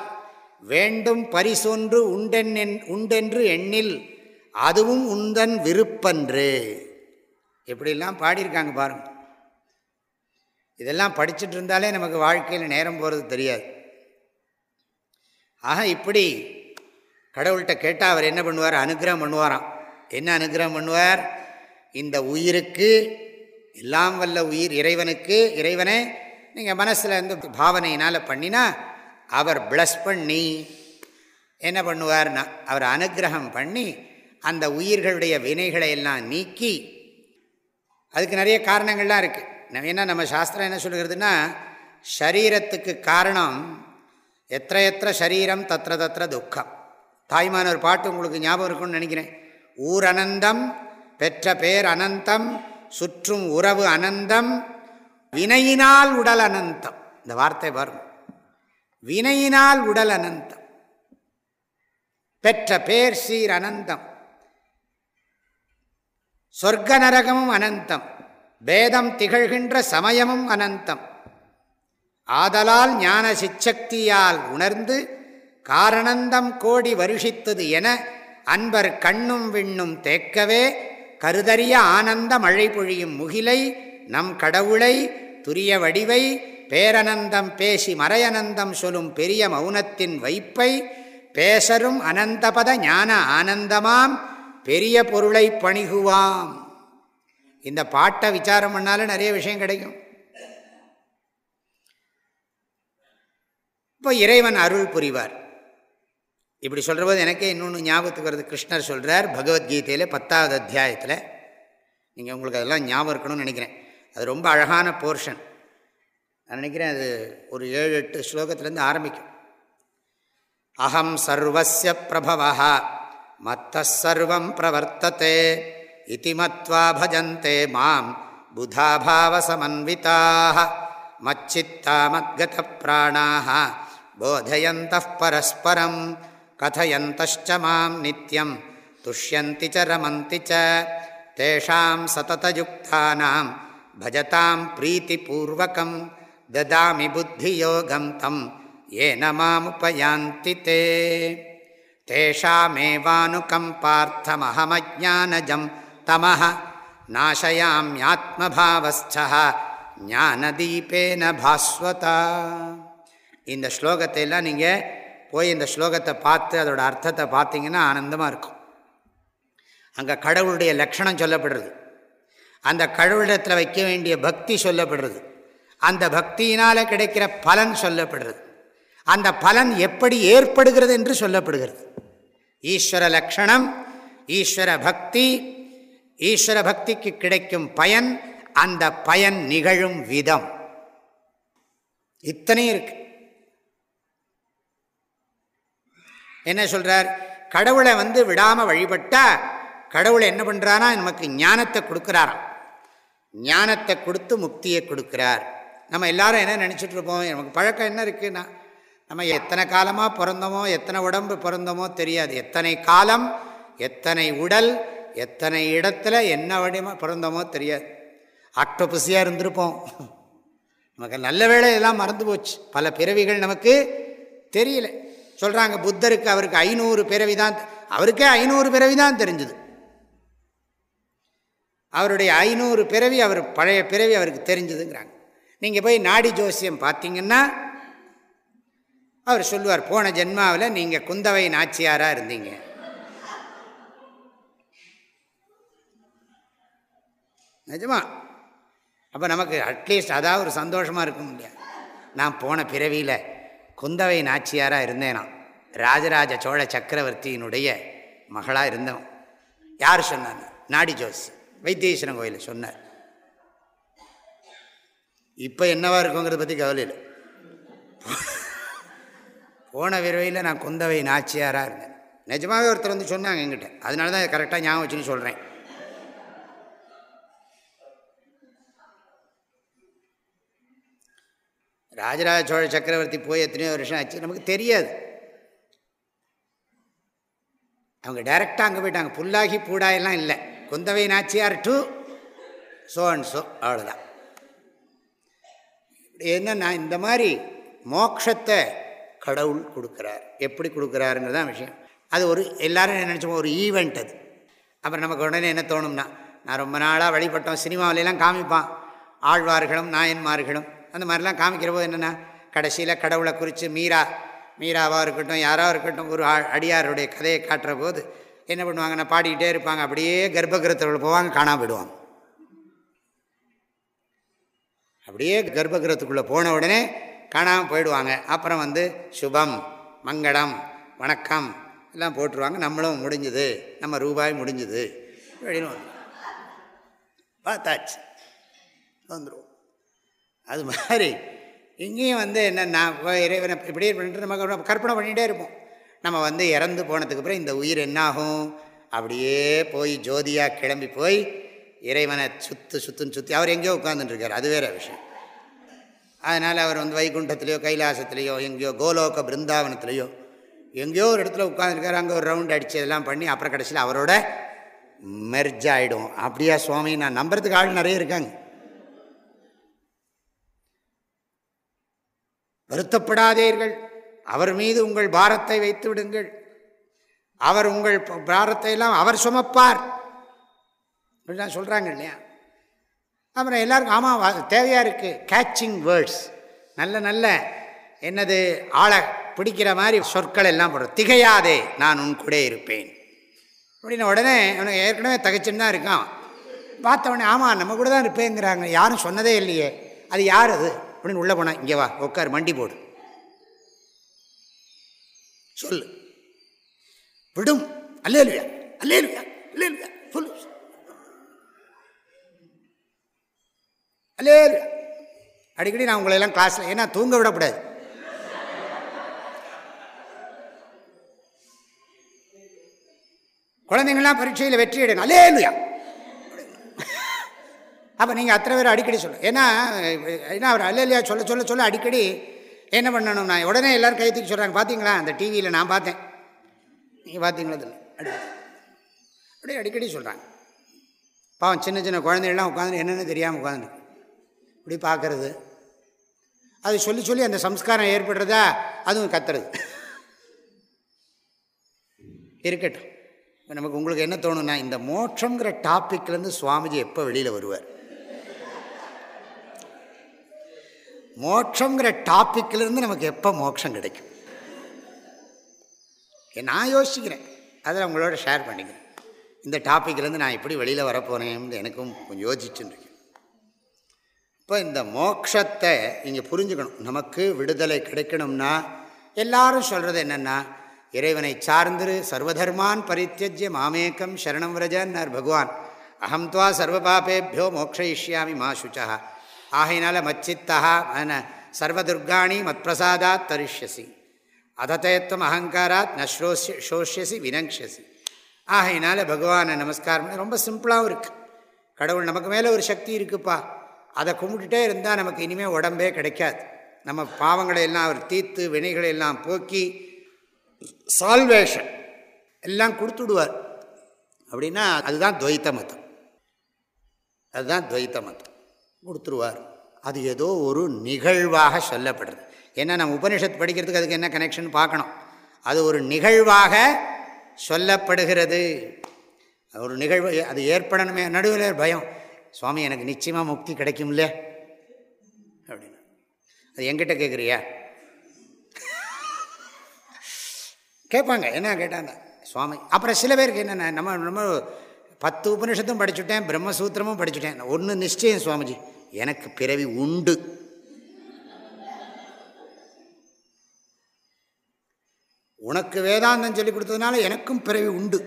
A: வேண்டும் பரிசொன்று உண்டென் உண்டென்று எண்ணில் அதுவும் உந்தன் விருப்பன்று. எப்படிலாம் பாடியிருக்காங்க பாருங்கள் இதெல்லாம் படிச்சுட்டு இருந்தாலே நமக்கு வாழ்க்கையில் நேரம் போகிறது தெரியாது. ஆக இப்படி கடவுள்கிட்ட கேட்டால் அவர் என்ன பண்ணுவார்? அனுகிரகம் பண்ணுவாராம். என்ன அனுகிரகம் பண்ணுவார்? இந்த உயிருக்கு எல்லாம் வல்ல உயிர் இறைவனுக்கு இறைவனை நீங்கள் மனசில் இருந்து பாவனையினால் பண்ணினா அவர் பிளஸ் பண்ணி என்ன பண்ணுவார்னா அவர் அனுகிரகம் பண்ணி அந்த உயிர்களுடைய வினைகளை எல்லாம் நீக்கி அதுக்கு நிறைய காரணங்கள்லாம் இருக்குது ஏன்னா நம்ம சாஸ்திரம் என்ன சொல்கிறதுனா சரீரத்துக்கு காரணம் எத்த எத்த சரீரம் தத்திர தத்திர துக்கம். தாய்மான ஒரு பாட்டு உங்களுக்கு ஞாபகம் இருக்கும்னு நினைக்கிறேன். ஊர் அனந்தம் பெற்ற பேர் அனந்தம் சுற்றும் உறவு அனந்தம் வினையினால் உடல் அனந்தம். இந்த வார்த்தை வரும் வினையினால் உடல் அனந்தம் பெற்ற பேர் சீர் அனந்தம் சொர்க்க நரகமும் அனந்தம். பேதம் திகழ்கின்ற சமயமும் அனந்தம். ஆதலால் ஞான சிச்சக்தியால் உணர்ந்து காரணந்தம் கோடி வருஷித்தது என அன்பர் கண்ணும் விண்ணும் தேக்கவே கருதறிய ஆனந்த மழை பொழியும் முகிலை நம் கடவுளை துரிய வடிவை பேரனந்தம் பேசி மறையனந்தம் சொல்லும் பெரிய மௌனத்தின் வைப்பை பேசரும் அனந்தபத ஞான ஆனந்தமாம் பெரிய பொருளை பணிகுவாம். இந்த பாட்டை விசாரம் பண்ணாலும் நிறைய விஷயம் கிடைக்கும். இப்போ இறைவன் அருள் புரிவார். இப்படி சொல்கிற போது எனக்கே இன்னொன்று ஞாபகத்துக்கு வருது. கிருஷ்ணர் சொல்கிறார் பகவத்கீதையில் பத்தாவது அத்தியாயத்தில் நீங்கள் உங்களுக்கு அதெல்லாம் ஞாபகம் இருக்கணும்னு நினைக்கிறேன். அது ரொம்ப அழகான போர்ஷன் நான் நினைக்கிறேன் அது ஒரு ஏழு எட்டு ஸ்லோகத்திலேருந்து ஆரம்பிக்கும். அகம் சர்வசிய பிரபவா மத்த சர்வம் பிரவர்த்ததே. இதி மத்வா பஜந்தே மாம் புதாபாவசமன்விதாக மச்சித்தா மத்கத பிராணாக போதயந்த பரஸ்பரம் கதையந்தச்ச மாம் நித்யம் துஷ்யந்தி ச ரமந்தி ச தேஷாம் சததயுக்தானாம் பஜதாம் பிரீத்திபூர்வகம் ததாமி புத்தியோகம் தம் ஏன மாமுபயாந்தி தே தேஷாமேவானுகம்பார்த்தமஹமஜானஜம் தமஹ நாசயாமியாத்மபாவஸ்த ஞானதீபேன பாஸ்வதா இந்த ஸ்லோகத்தை எல்லாம் நீங்கள் போய் இந்த ஸ்லோகத்தை பார்த்து அதோட அர்த்தத்தை பார்த்தீங்கன்னா ஆனந்தமாக இருக்கும். அங்கே கடவுளுடைய லக்ஷணம் சொல்லப்படுறது. அந்த கடவுளிடத்தில் வைக்க வேண்டிய பக்தி சொல்லப்படுறது. அந்த பக்தியினால் கிடைக்கிற பலன் சொல்லப்படுறது. அந்த பலன் எப்படி ஏற்படுகிறது என்று சொல்லப்படுகிறது. ஈஸ்வர லக்ஷணம் ஈஸ்வர பக்தி ஈஸ்வர பக்திக்கு கிடைக்கும் பயன் அந்த பயன் நிகழும் விதம். இத்தனையும் இருக்கு. என்ன சொல்றார்? கடவுளை வந்து விடாமல் வழிபட்டா கடவுளை என்ன பண்ணுறாரா நமக்கு ஞானத்தை கொடுக்குறாராம். ஞானத்தை கொடுத்து முக்தியை கொடுக்குறார். நம்ம எல்லாரும் என்ன நினச்சிட்டு இருப்போம்? நமக்கு பழக்கம் என்ன இருக்குன்னா நம்ம எத்தனை காலமாக பிறந்தோமோ எத்தனை உடம்பு பிறந்தோமோ தெரியாது. எத்தனை காலம் எத்தனை உடல் எத்தனை இடத்துல என்ன வடிமா பிறந்தோமோ தெரியாது. ஆக்டோபஸியாக இருந்திருப்போம். நமக்கு நல்ல வேலை எல்லாம் மறந்து போச்சு. பல பிறவிகள் நமக்கு தெரியல. சொல்கிறாங்க புத்தருக்கு அவருக்கு ஐநூறு பிறவி தான் அவருக்கே ஐநூறு பிறவி தான் தெரிஞ்சுது. அவருடைய ஐநூறு பிறவி அவர் பழைய பிறவி அவருக்கு தெரிஞ்சுதுங்கிறாங்க. நீங்கள் போய் நாடி ஜோசியம் பார்த்தீங்கன்னா அவர் சொல்லுவார் போன ஜென்மாவில் நீங்கள் குந்தவை நாச்சியாராக இருந்தீங்க. நிஜமா. அப்போ நமக்கு அட்லீஸ்ட் அதாவது ஒரு சந்தோஷமாக இருக்கும் இல்லையா நான் போன பிறவியில் குந்தவை நாச்சியாராக இருந்தேனா. ராஜராஜ சோழ சக்கரவர்த்தியினுடைய மகளாக இருந்தவன். யார் சொன்னாங்க நாடி ஜோஸ் வைத்தீஸ்வரன் கோயில் சொன்னார். இப்போ என்னவா இருக்குங்கிறத பற்றி கவலையில் போன விரைவில் நான் குந்தவை நாச்சியாராக இருந்தேன். நிஜமாகவே ஒருத்தர் வந்து சொன்னாங்க எங்கிட்ட அதனால தான் கரெக்டாக ஞாபகம் வச்சுன்னு சொல்கிறேன் ராஜராஜ சோழ சக்கரவர்த்தி போய் எத்தனையோ வருஷம் ஆச்சு. நமக்கு தெரியாது. அவங்க டைரெக்டாக அங்கே போயிட்டாங்க. புல்லாகி பூடாயெல்லாம் இல்லை. Kundavai Nachiyar to so and so அவ்வளோதான் என்னன்னா இந்த மாதிரி மோக்ஷத்தை கடவுள் கொடுக்குறார். எப்படி கொடுக்குறாருங்கிறது தான் விஷயம். அது ஒரு எல்லோரும் நினச்சோம் ஒரு ஈவெண்ட் அது. அப்புறம் நமக்கு உடனே என்ன தோணும்னா நான் ரொம்ப நாளாக வழிபட்டோம். சினிமாவிலெல்லாம் காமிப்பான். ஆழ்வார்களும் நாயன்மார்களும். அந்த மாதிரிலாம் காமிக்கிற போது என்னென்னா கடைசியில் கடவுளை குறித்து மீரா மீராவாக இருக்கட்டும் யாராக இருக்கட்டும் ஒரு அடியாருடைய கதையை காட்டுற போது என்ன பண்ணுவாங்கன்னா பாடிக்கிட்டே இருப்பாங்க அப்படியே கர்ப்பகிரகத்தில் போவாங்க காணாம விடுவாங்க அப்படியே கர்ப்பகிரகத்துக்குள்ளே போன உடனே காணாமல் போயிடுவாங்க. அப்புறம் வந்து சுபம் மங்களம் வணக்கம் எல்லாம் போட்டுருவாங்க. நம்மளும் முடிஞ்சுது நம்ம ரூபாய் முடிஞ்சுது. அப்படின்னு பார்த்தாச்சு. வந்துடுவோம் அது மாதிரி. இங்கேயும் வந்து என்னென்னா இறைவனை இப்படியே பண்ணிட்டு நம்ம கற்பனை பண்ணிகிட்டே இருப்போம். நம்ம வந்து இறந்து போனதுக்கப்புறம் இந்த உயிர் என்னாகும்? அப்படியே போய் ஜோதியாக கிளம்பி போய் இறைவனை சுற்று சுற்றுன்னு சுற்றி அவர் எங்கேயோ உட்காந்துட்டுருக்கார் அது வேறு விஷயம். அதனால் அவர் வந்து வைகுண்டத்துலேயோ கைலாசத்துலேயோ எங்கேயோ கோலோக பிருந்தாவனத்துலேயோ எங்கேயோ ஒரு இடத்துல உட்காந்துருக்காரு அங்கே ஒரு ரவுண்ட் அடித்து இதெல்லாம் பண்ணி அப்புறம் கடைசியில் அவரோட மெர்ஜ் ஆகிடும் அப்படியா சுவாமி? நான் நம்புறதுக்கு ஆள் நிறைய இருக்காங்க. வருத்தப்படாதீர்கள். அவர் மீது உங்கள் பாரத்தை வைத்து விடுங்கள். அவர் உங்கள் பாரத்தை எல்லாம் அவர் சுமப்பார். இப்படிலாம் சொல்கிறாங்க இல்லையா? அப்புறம் எல்லாருக்கும் ஆமாம் தேவையாக இருக்குது கேட்சிங் வேர்ட்ஸ் நல்ல நல்ல என்னது ஆளை பிடிக்கிற மாதிரி சொற்கள் எல்லாம் போடுறோம் திகையாதே நான் உன் கூட இருப்பேன். அப்படின்னு உடனே அவனுக்கு ஏற்கனவே தகச்சுன்னு தான் இருக்கான். பார்த்த உடனே ஆமாம் நம்ம கூட தான் இருப்பேங்கிறாங்க. யாரும் சொன்னதே இல்லையே. அது யார் அது? அப்படின்னு உள்ளே போனால் இங்கே வா உட்கார் மண்டி போடு. சொல்லு. விடும். அல்லேலுயா அல்லேலுயா அல்லேலுயா சொல்லு. அல்லேலுயா. அடிக்கடி நான் உங்களை எல்லாம் கிளாஸில் ஏன்னா தூங்க விடக்கூடாது. குழந்தைங்களாம் பரீட்சையில் வெற்றி அடையணும் அல்லேலுயா. அப்போ நீங்கள் அத்தனை பேர் அடிக்கடி சொல்ல. ஏன்னா ஏன்னா அவர் அல்லையா சொல்ல சொல்ல சொல்ல அடிக்கடி என்ன பண்ணணும் நான்? உடனே எல்லோரும் கைத்துக்கு சொல்கிறாங்க பார்த்தீங்களா அந்த டிவியில் நான் பார்த்தேன். நீங்கள் பார்த்தீங்களா அதில் அடி அப்படியே அடிக்கடி சொல்கிறாங்க பாவம் சின்ன சின்ன குழந்தைகள்லாம் உட்காந்து என்னென்னு தெரியாமல் உட்காந்து இப்படி பார்க்குறது அது சொல்லி சொல்லி அந்த சம்ஸ்காரம் ஏற்படுறதா? அதுவும் கத்துறது. இருக்கட்டும். இப்போ நமக்கு உங்களுக்கு என்ன தோணுன்னா இந்த மோட்சங்கிற டாப்பிக்லேருந்து சுவாமிஜி எப்போ வெளியில் வருவார்? மோட்சங்கிற டாப்பிக்கிலேருந்து நமக்கு எப்போ மோட்சம் கிடைக்கும்? நான் யோசிக்கிறேன். அதை உங்களோட ஷேர் பண்ணிக்கிறேன். இந்த டாப்பிக்லேருந்து நான் எப்படி வெளியில் வரப்போனேன்னு எனக்கும் கொஞ்சம் யோசிச்சுருக்கேன் இப்போ இந்த மோக்ஷத்தை இங்கே புரிஞ்சுக்கணும். நமக்கு விடுதலை கிடைக்கணும்னா எல்லாரும் சொல்கிறது என்னென்னா இறைவனை சார்ந்திரு சர்வதர்மான் பரித்தியஜ்ய மாமேக்கம் சரணம் விரஜன்னார் பகவான். அகம் துவா சர்வ பாபேபியோ மோக்ஷயிஷ்யாமி மா சுச்சா ஆகையினால மச்சித்தா சர்வதுர்காணி மத்பிரசாதாத் தரிஷ்யசி. அததேத்வம் அகங்காராத் ந ஸ்ரோஷ்ய சோஷ்யசி வினங்ஷசி ஆகையினால பகவானை நமஸ்காரம். ரொம்ப சிம்பிளாகவும் இருக்குது கடவுள் நமக்கு மேலே ஒரு சக்தி இருக்குப்பா. அதை கும்பிட்டுட்டே இருந்தால் நமக்கு இனிமேல் உடம்பே கிடைக்காது. நம்ம பாவங்களை எல்லாம் அவர் தீர்த்து வினைகளை எல்லாம் போக்கி சால்வேஷன் எல்லாம் கொடுத்துடுவார். அப்படின்னா அதுதான் துவைத்த மதம். அதுதான் துவைத்த மதம். கொடுத்துருவார். அது ஏதோ ஒரு நிகழ்வாக சொல்லப்படுறது ஏன்னா நம்ம உபனிஷத் படிக்கிறதுக்கு அதுக்கு என்ன கனெக்ஷன் பார்க்கணும்? அது ஒரு நிகழ்வாக சொல்லப்படுகிறது. ஒரு நிகழ்வு அது ஏற்படணுமே நடுவில் பயம். சுவாமி எனக்கு நிச்சயமாக முக்தி கிடைக்கும்ல? அப்படின்னு. அது எங்கிட்ட கேட்குறியா கேட்பாங்க. என்ன கேட்டாங்க? சுவாமி அப்புறம் சில பேருக்கு என்னென்ன நம்ம நம்ம பத்து உபனிஷத்தும் படிச்சுட்டேன் பிரம்மசூத்திரமும் படிச்சுட்டேன். ஒன்று நிச்சயம் சுவாமிஜி. எனக்கு பிறவி உண்டு. உனக்கு வேதாந்தம் சொல்லி கொடுத்ததுனால எனக்கும் பிறவி உண்டு.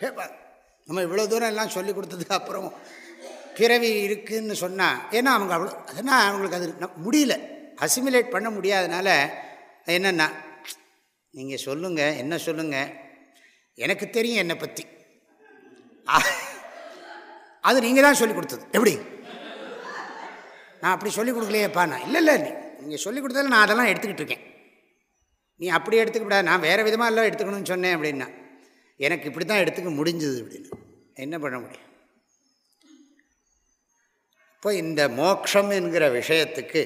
A: கேட்பாங்க நம்ம இவ்வளோ தூரம் எல்லாம் சொல்லி கொடுத்ததுக்கு அப்புறம் பிறவி இருக்குதுன்னு சொன்னால் ஏன்னா அவங்க அவ்வளோ அதுனா அவங்களுக்கு அது முடியல. அசிமுலேட் பண்ண முடியாதனால என்னென்னா நீங்கள் சொல்லுங்கள் என்ன சொல்லுங்கள் எனக்கு தெரியும் என்னை பற்றி அது நீங்கள் தான் சொல்லிக் கொடுத்தது. எப்படி? நான் அப்படி சொல்லிக் கொடுக்கலையேப்பா நான் இல்லை இல்லை நீ நீங்கள் சொல்லி கொடுத்தாலும் நான் அதெல்லாம் எடுத்துக்கிட்டு இருக்கேன். நீ அப்படி எடுத்துக்கூடாது நான் வேறு விதமாக எல்லாம் எடுத்துக்கணும்னு சொன்னேன் அப்படின்னா எனக்கு இப்படி தான் எடுத்துக்க முடிஞ்சது அப்படின்னு. என்ன பண்ண முடியும்? இப்போ இந்த மோக்ஷம் என்கிற விஷயத்துக்கு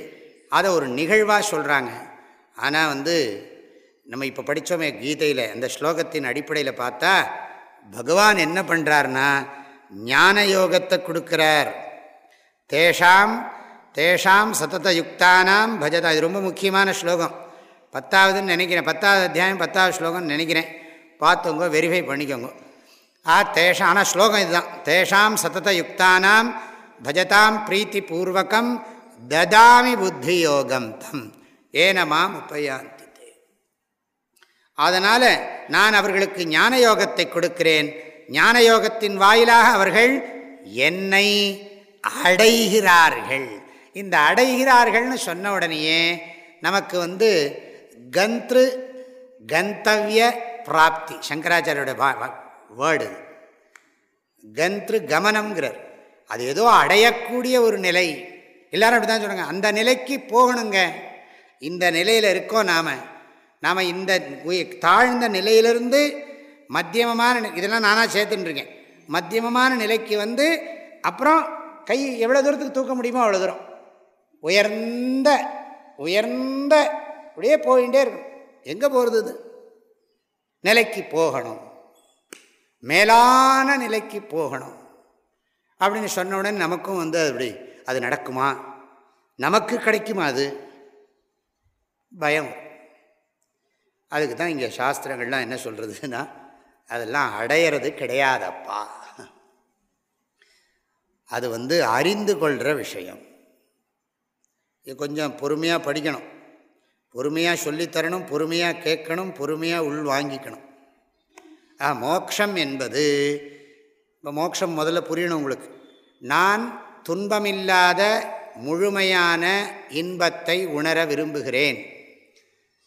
A: அதை ஒரு நிகழ்வாக சொல்கிறாங்க ஆனால் வந்து நம்ம இப்போ படித்தோமே கீதையில் அந்த ஸ்லோகத்தின் அடிப்படையில் பார்த்தா பகவான் என்ன பண்ணுறார்னா ஞான யோகத்தை கொடுக்குறார். தேஷாம் தேஷாம் சதத யுக்தானாம் பஜதா. இது ரொம்ப முக்கியமான ஸ்லோகம். பத்தாவதுன்னு நினைக்கிறேன். பத்தாவது அத்தியாயம் பத்தாவது ஸ்லோகம்னு நினைக்கிறேன். பார்த்துங்க வெரிஃபை பண்ணிக்கோங்க. ஆ தேஷா ஆனால் ஸ்லோகம் இதுதான். தேஷாம் சதத யுக்தானாம் பஜதாம் பிரீத்தி பூர்வகம் ததாமி புத்தி யோகம் தம். ஏன மாம் அதனால் நான் அவர்களுக்கு ஞான யோகத்தை கொடுக்கிறேன். ஞான யோகத்தின் வாயிலாக அவர்கள் என்னை அடைகிறார்கள். இந்த அடைகிறார்கள்னு சொன்ன உடனேயே நமக்கு வந்து கந்த்ரு கந்தவிய பிராப்தி சங்கராச்சாரியோட வேர்டு கந்த்ரு கமனம்ங்கிறார். அது ஏதோ அடையக்கூடிய ஒரு நிலை. எல்லாரும் அப்படி தான் சொல்லுங்க அந்த நிலைக்கு போகணுங்க. இந்த நிலையில் இருக்கோம் நாம். நாம் இந்த தாழ்ந்த நிலையிலிருந்து மத்தியமமான இதெல்லாம் நானாக சேர்த்துட்டுருக்கேன். மத்தியமமான நிலைக்கு வந்து அப்புறம் கை எவ்வளோ தூரத்துக்கு தூக்க முடியுமோ அவ்வளோ தூரம். உயர்ந்த உயர்ந்த அப்படியே போயிட்டே இருக்கும். எங்கே போகிறது இது? நிலைக்கு போகணும். மேலான நிலைக்கு போகணும். அப்படின்னு சொன்ன உடனே நமக்கும் வந்து அது அப்படி அது நடக்குமா? நமக்கு கிடைக்குமா அது? பயம். அதுக்கு தான் இங்கே சாஸ்திரங்கள்லாம் என்ன சொல்கிறதுன்னா அதெல்லாம் அடையிறது கிடையாதப்பா. அது வந்து அறிந்து கொள்கிற விஷயம். இது கொஞ்சம் பொறுமையாக படிக்கணும். பொறுமையாக சொல்லித்தரணும் பொறுமையாக கேட்கணும் பொறுமையாக உள் வாங்கிக்கணும். ஆ மோக்ஷம் என்பது இப்போ மோக்ஷம் முதல்ல புரியணும் உங்களுக்கு. நான் துன்பமில்லாத முழுமையான இன்பத்தை உணர விரும்புகிறேன்.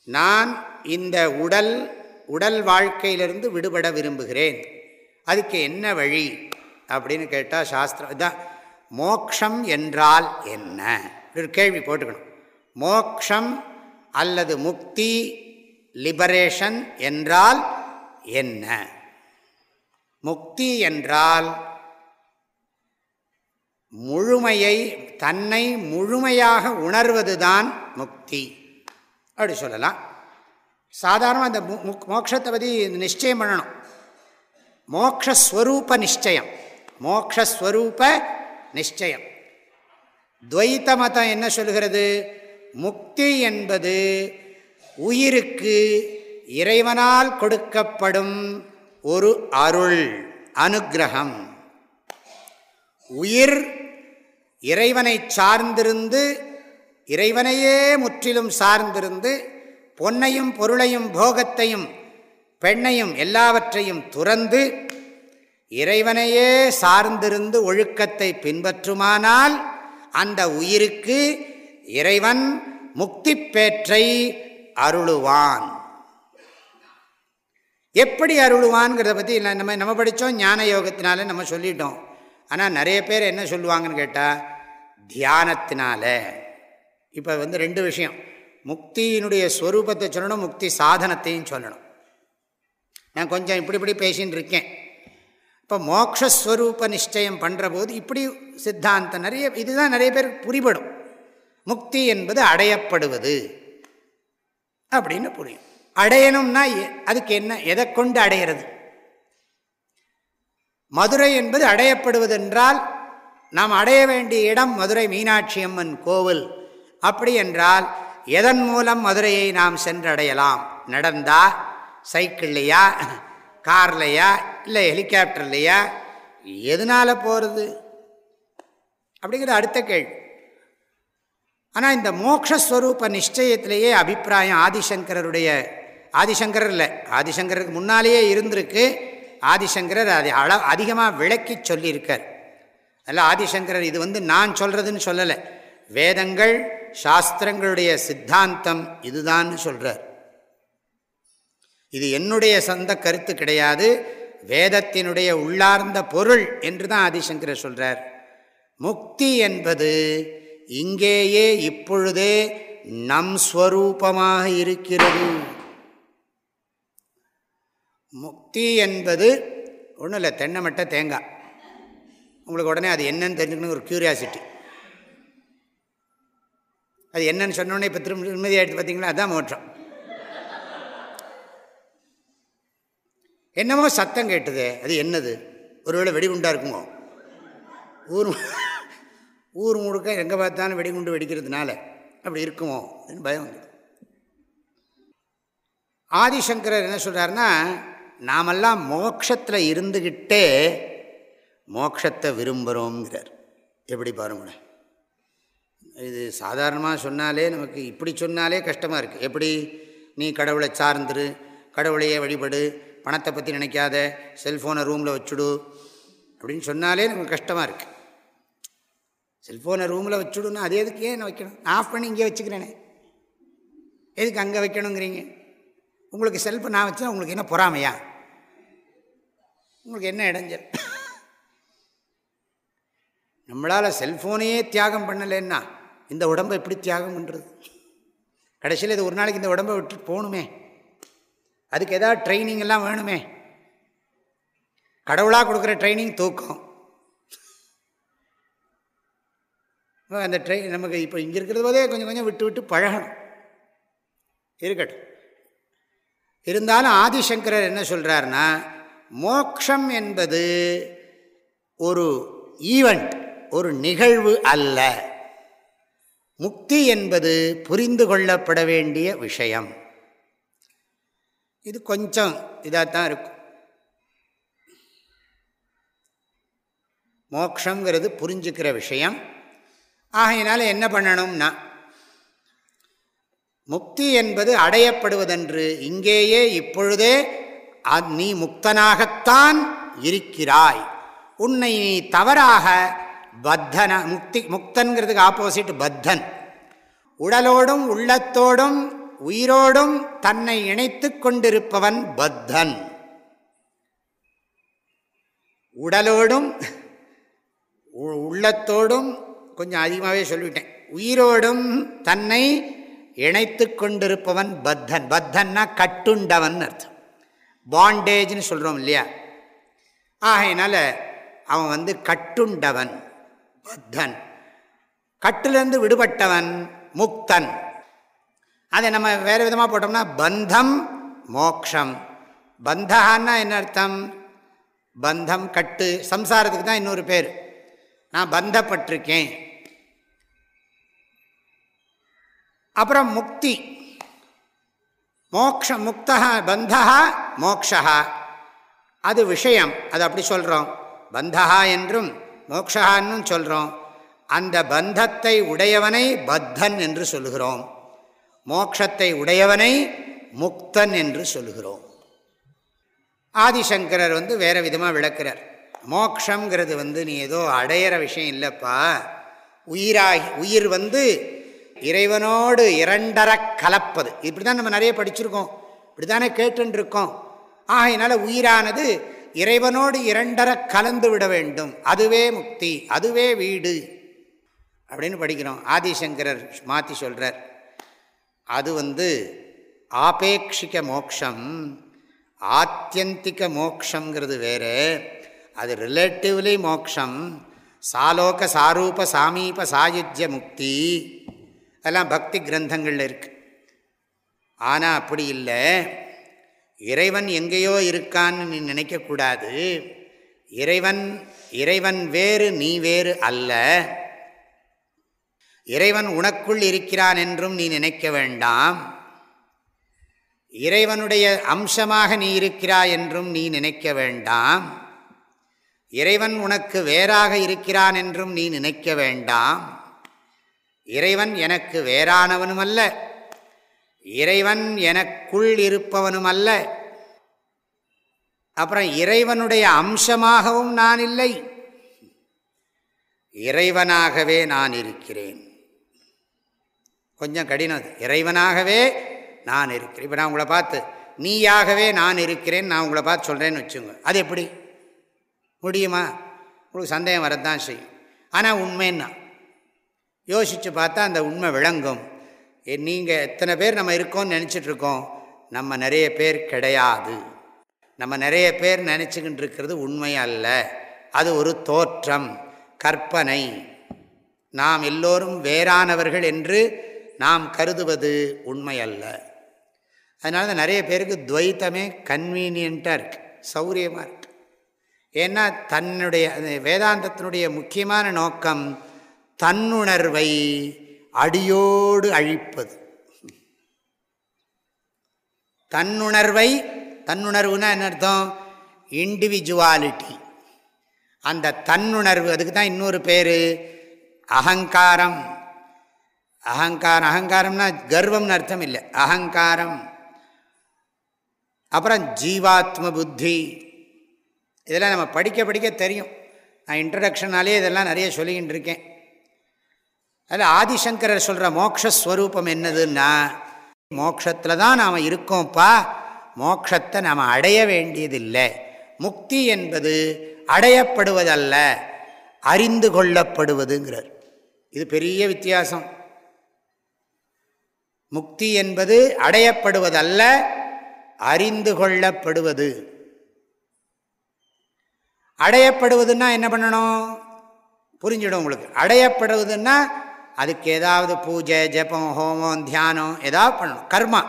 A: நான் இந்த உடல் உடல் வாழ்க்கையிலிருந்து விடுபட விரும்புகிறேன். அதுக்கு என்ன வழி? அப்படின்னு கேட்டால் சாஸ்திரம் இதான் மோக்ஷம் என்றால் என்ன? ஒரு கேள்வி போட்டுக்கணும். மோக்ஷம் அல்லது முக்தி லிபரேஷன் என்றால் என்ன? முக்தி என்றால் முழுமையை தன்னை முழுமையாக உணர்வதுதான் முக்தி. அப்படி சொல்லலாம். சாதாரணமாக அந்த மு- முக்- மோட்சத்தை பற்றி நிச்சயம் பண்ணணும். மோக்ஷஸ்வரூப நிச்சயம். மோக்ஷஸ்வரூப நிச்சயம். துவைத்த மதம் என்ன சொல்கிறது? முக்தி என்பது உயிருக்கு இறைவனால் கொடுக்கப்படும் ஒரு அருள் அனுக்கிரகம் உயிர் இறைவனை சார்ந்திருந்து இறைவனையே முற்றிலும் சார்ந்திருந்து பொன்னையும் பொருளையும் போகத்தையும் பெண்ணையும் எல்லாவற்றையும் துறந்து இறைவனையே சார்ந்திருந்து ஒழுக்கத்தை பின்பற்றுமானால் அந்த உயிருக்கு இறைவன் முக்தி பேற்றை அருளுவான். எப்படி அருளுவான்ங்கிறத பற்றி இல்லை நம்ம நம்ம படித்தோம் ஞான யோகத்தினால நம்ம சொல்லிட்டோம். ஆனால் நிறைய பேர் என்ன சொல்லுவாங்கன்னு கேட்டால் தியானத்தினால. இப்போ வந்து ரெண்டு விஷயம். முக்தியினுடைய ஸ்வரூபத்தை சொல்லணும் முக்தி சாதனத்தையும் சொல்லணும். நான் கொஞ்சம் இப்படி இப்படி பேசின்னு இருக்கேன். இப்போ மோக்ஷஸ்வரூப நிச்சயம் பண்ணுற போது இப்படி சித்தாந்தம் நிறைய இதுதான் நிறைய பேர் புரிபடும். முக்தி என்பது அடையப்படுவது. அப்படின்னு புரியும். அடையணும்னா எ- அதுக்கு என்ன எதை கொண்டு அடையிறது? மதுரை என்பது அடையப்படுவதென்றால் நாம் அடைய வேண்டிய இடம் மதுரை மீனாட்சி அம்மன் கோவில். அப்படி என்றால் எதன் மூலம் மதுரையை நாம் சென்றடையலாம்? நடந்தா? சைக்கிள்லையா? கார்லையா? இல்லை ஹெலிகாப்டர்லையா? எதனால் போகிறது அப்படிங்கிறது அடுத்த கேள்வி. ஆனால் இந்த மோக்ஷஸ்வரூப நிச்சயத்திலேயே அபிப்பிராயம் ஆதிசங்கரருடைய ஆதிசங்கரர் இல்லை ஆதிசங்கருக்கு முன்னாலேயே இருந்திருக்கு. ஆதிசங்கரர் அதை அள அதிகமாக விளக்கி சொல்லியிருக்கார். அதில் ஆதிசங்கரர் இது வந்து நான் சொல்கிறதுன்னு சொல்லலை. வேதங்கள் சாஸ்திரங்களுடைய சித்தாந்தம் இதுதான் சொல்கிறார் இது என்னுடைய சொந்த கருத்து கிடையாது. வேதத்தினுடைய உள்ளார்ந்த பொருள் என்று தான் ஆதிசங்கரர் சொல்கிறார் முக்தி என்பது இங்கேயே இப்பொழுதே நம் ஸ்வரூபமாக இருக்கிறது. முக்தி என்பது ஒன்றும் இல்லை தென்னை மட்டை தேங்காய். உங்களுக்கு உடனே அது என்னன்னு தெரிஞ்சுக்கணும் ஒரு க்யூரியாசிட்டி அது என்னன்னு சொன்னோடனே இப்போ திரும்ப நிம்மதியாக எடுத்து பார்த்தீங்களா அதுதான் மோட்சம். என்னமோ சத்தம் கேட்டது. அது என்னது? ஒருவேளை வெடிகுண்டாக இருக்குமோ? ஊர் ஊர் முழுக்க எங்கே பார்த்தாலும் வெடிகுண்டு வெடிக்கிறதுனால அப்படி இருக்குமோ? அப்படின்னு பயம் வந்து ஆதிசங்கரர் என்ன சொல்கிறாருன்னா நாமெல்லாம் மோக்ஷத்தில் இருந்துக்கிட்டே மோக்ஷத்தை விரும்புகிறோங்கிறார் எப்படி பாருங்களேன். இது சாதாரணமாக சொன்னாலே நமக்கு இப்படி சொன்னாலே கஷ்டமாக இருக்குது எப்படி? நீ கடவுளை சார்ந்துரு கடவுளையே வழிபடு பணத்தை பற்றி நினைக்காத செல்ஃபோனை ரூமில் வச்சுடு அப்படின்னு சொன்னாலே நமக்கு கஷ்டமாக இருக்குது செல்ஃபோனை ரூமில் வச்சுடுன்னா அது எதுக்கு? ஏன் வைக்கணும்? நான் ஆஃப் பண்ணி இங்கே வச்சுக்கிறேனே. எதுக்கு அங்கே வைக்கணுங்கிறீங்க? உங்களுக்கு செல்ஃபை நான் வச்சா உங்களுக்கு என்ன பொறாமையா? உங்களுக்கு என்ன இடைஞ்சல்? நம்மளால் செல்ஃபோனையே தியாகம் பண்ணலைன்னா இந்த உடம்பை எப்படி தியாகம் பண்ணுறது கடைசியில் இது ஒரு நாளைக்கு இந்த உடம்பை விட்டு போகணுமே. அதுக்கு எதாவது ட்ரைனிங் எல்லாம் வேணுமே. கடவுளாக கொடுக்குற ட்ரைனிங் தூக்கம். அந்த ட்ரை நமக்கு இப்போ இங்கே இருக்கிறது போதே கொஞ்சம் கொஞ்சம் விட்டு விட்டு பழகணும். இருக்கட்டும். இருந்தாலும் ஆதிசங்கரர் என்ன சொல்கிறாருன்னா மோக்ஷம் என்பது ஒரு ஈவெண்ட் ஒரு நிகழ்வு அல்ல. முக்தி என்பது புரிந்து கொள்ளப்பட வேண்டிய விஷயம். இது கொஞ்சம் இதாகத்தான் இருக்கும். மோக்ஷங்கிறது புரிஞ்சுக்கிற விஷயம். ஆகையினால என்ன பண்ணணும்னா முக்தி என்பது அடையப்படுவதென்று இங்கேயே இப்பொழுதே நீ முக்தனாகத்தான் இருக்கிறாய். உன்னை நீ தவறாக பத்தன முக்தி முக்தன்கிறதுக்கு ஆப்போசிட் பத்தன். உடலோடும் உள்ளத்தோடும் உயிரோடும் தன்னை இணைத்து கொண்டிருப்பவன் பத்தன். உடலோடும் உள்ளத்தோடும் கொஞ்சம் அதிகமாகவே சொல்லிவிட்டேன் உயிரோடும் தன்னை இணைத்து கொண்டிருப்பவன் பத்தன். பத்தன்னா கட்டுண்டவன் அர்த்தம். பாண்டேஜ்னு சொல்கிறோம் இல்லையா? ஆகையினால அவன் வந்து கட்டுண்டவன். பத்தன் கட்டிலிருந்து விடுபட்டவன் முக்தன். அதை நம்ம வேறு விதமாக போட்டோம்னா பந்தம் மோக்ஷம். பந்தகான்னா என்ன அர்த்தம்? பந்தம் கட்டு சம்சாரத்துக்கு தான் இன்னொரு பேர். நான் பந்தப்பட்டிருக்கேன். அப்புறம் முக்தி. மோக்ஷ முக்தா பந்தா மோக்ஷா அது விஷயம். அது அப்படி சொல்கிறோம் பந்தா என்றும் மோக்ஷான்னு சொல்கிறோம் அந்த பந்தத்தை உடையவனை பத்தன் என்று சொல்கிறோம் மோக்ஷத்தை உடையவனை முக்தன் என்று சொல்கிறோம் ஆதிசங்கரர் வந்து வேறு விதமாக விளக்கிறார். மோக்ஷங்கிறது வந்து நீ ஏதோ அடையிற விஷயம் இல்லைப்பா. உயிராகி உயிர் வந்து இறைவனோடு இரண்டர கலப்பது. இப்படி தான் நம்ம நிறைய படிச்சிருக்கோம். இப்படி தானே கேட்டுருக்கோம் ஆகையினால உயிரானது இறைவனோடு இரண்டர கலந்து விட வேண்டும். அதுவே முக்தி அதுவே வீடு. அப்படின்னு படிக்கிறோம். ஆதிசங்கரர் மாற்றி சொல்கிறார் அது வந்து ஆபேட்சிக மோக்ஷம் ஆத்தியந்திக மோக்ஷங்கிறது வேறு. அது ரிலேட்டிவ்லி மோக்ஷம் சாலோக சாரூப சாமீப சாயுஜ்ய முக்தி. அதெல்லாம் பக்தி கிரந்தங்களில் இருக்குது ஆனால் அப்படி இல்லை. இறைவன் எங்கேயோ இருக்கான்னு நீ நினைக்கக்கூடாது. இறைவன் இறைவன் வேறு நீ வேறு அல்ல. இறைவன் உனக்குள் இருக்கிறான் என்றும் நீ நினைக்க வேண்டாம். இறைவனுடைய அம்சமாக நீ இருக்கிறாய் என்றும் நீ நினைக்க வேண்டாம். இறைவன் உனக்கு வேறாக இருக்கிறான் என்றும் நீ நினைக்க வேண்டாம். இறைவன் எனக்கு வேறானவனுமல்ல. அல்ல இறைவன் எனக்குள் இருப்பவனும் அல்ல அப்புறம் இறைவனுடைய அம்சமாகவும் நான் இல்லை. இறைவனாகவே நான் இருக்கிறேன். கொஞ்சம் கடினம் இறைவனாகவே நான் இருக்கிறேன். இப்போ நான் உங்களை பார்த்து நீயாகவே நான் இருக்கிறேன் நான் உங்களை பார்த்து சொல்கிறேன்னு வச்சுங்க அது எப்படி? முடியுமா? உங்களுக்கு சந்தேகம் வரத்தான் செய்யும். ஆனால் உண்மைன்னா யோசித்து பார்த்தா அந்த உண்மை விளங்கும். நீங்கள் எத்தனை பேர் நம்ம இருக்கோம்னு நினச்சிட்ருக்கோம் நம்ம நிறைய பேர் கிடையாது. நம்ம நிறைய பேர் நினச்சிக்கிட்டு இருக்கிறது உண்மை அல்ல. அது ஒரு தோற்றம் கற்பனை. நாம் எல்லோரும் வேறானவர்கள் என்று நாம் கருதுவது உண்மை அல்ல. அதனால தான் நிறைய பேருக்கு துவைத்தமே கன்வீனியண்ட்டாக இருக்குது சௌரியமாக இருக்குது ஏன்னா தன்னுடைய வேதாந்தத்தினுடைய முக்கியமான நோக்கம் தன்னுணர்வை அடியோடு அழிப்பது. தன்னுணர்வை தன்னுணர்வுனா என்ன அர்த்தம்? இண்டிவிஜுவாலிட்டி அந்த தன்னுணர்வு அதுக்கு தான் இன்னொரு பேர் அகங்காரம். அகங்காரம் அகங்காரம்னா கர்வம்னு அர்த்தம் இல்லை. அகங்காரம். அப்புறம் ஜீவாத்ம புத்தி. இதெல்லாம் நம்ம படிக்க படிக்க தெரியும். நான் இன்ட்ரடக்ஷனாலே இதெல்லாம் நிறைய சொல்லிக்கிட்டு இருக்கேன். அதில் ஆதிசங்கரர் சொல்கிற மோக்ஷஸ்வரூபம் என்னதுன்னா மோக்ஷத்தில் தான் நாம் இருக்கோம்ப்பா மோக்ஷத்தை நாம் அடைய வேண்டியதில்லை. முக்தி என்பது அடையப்படுவதல்ல அறிந்து கொள்ளப்படுவதுங்கிறார். இது பெரிய வித்தியாசம். முக்தி என்பது அடையப்படுவதல்ல அறிந்து கொள்ளப்படுவது. அடையப்படுவதுன்னா என்ன பண்ணணும்? புரிஞ்சிடும் உங்களுக்கு. அடையப்படுவதுன்னா அதுக்கு ஏதாவது பூஜை ஜபம் ஹோமம் தியானம் ஏதாவது பண்ணணும். கர்மா.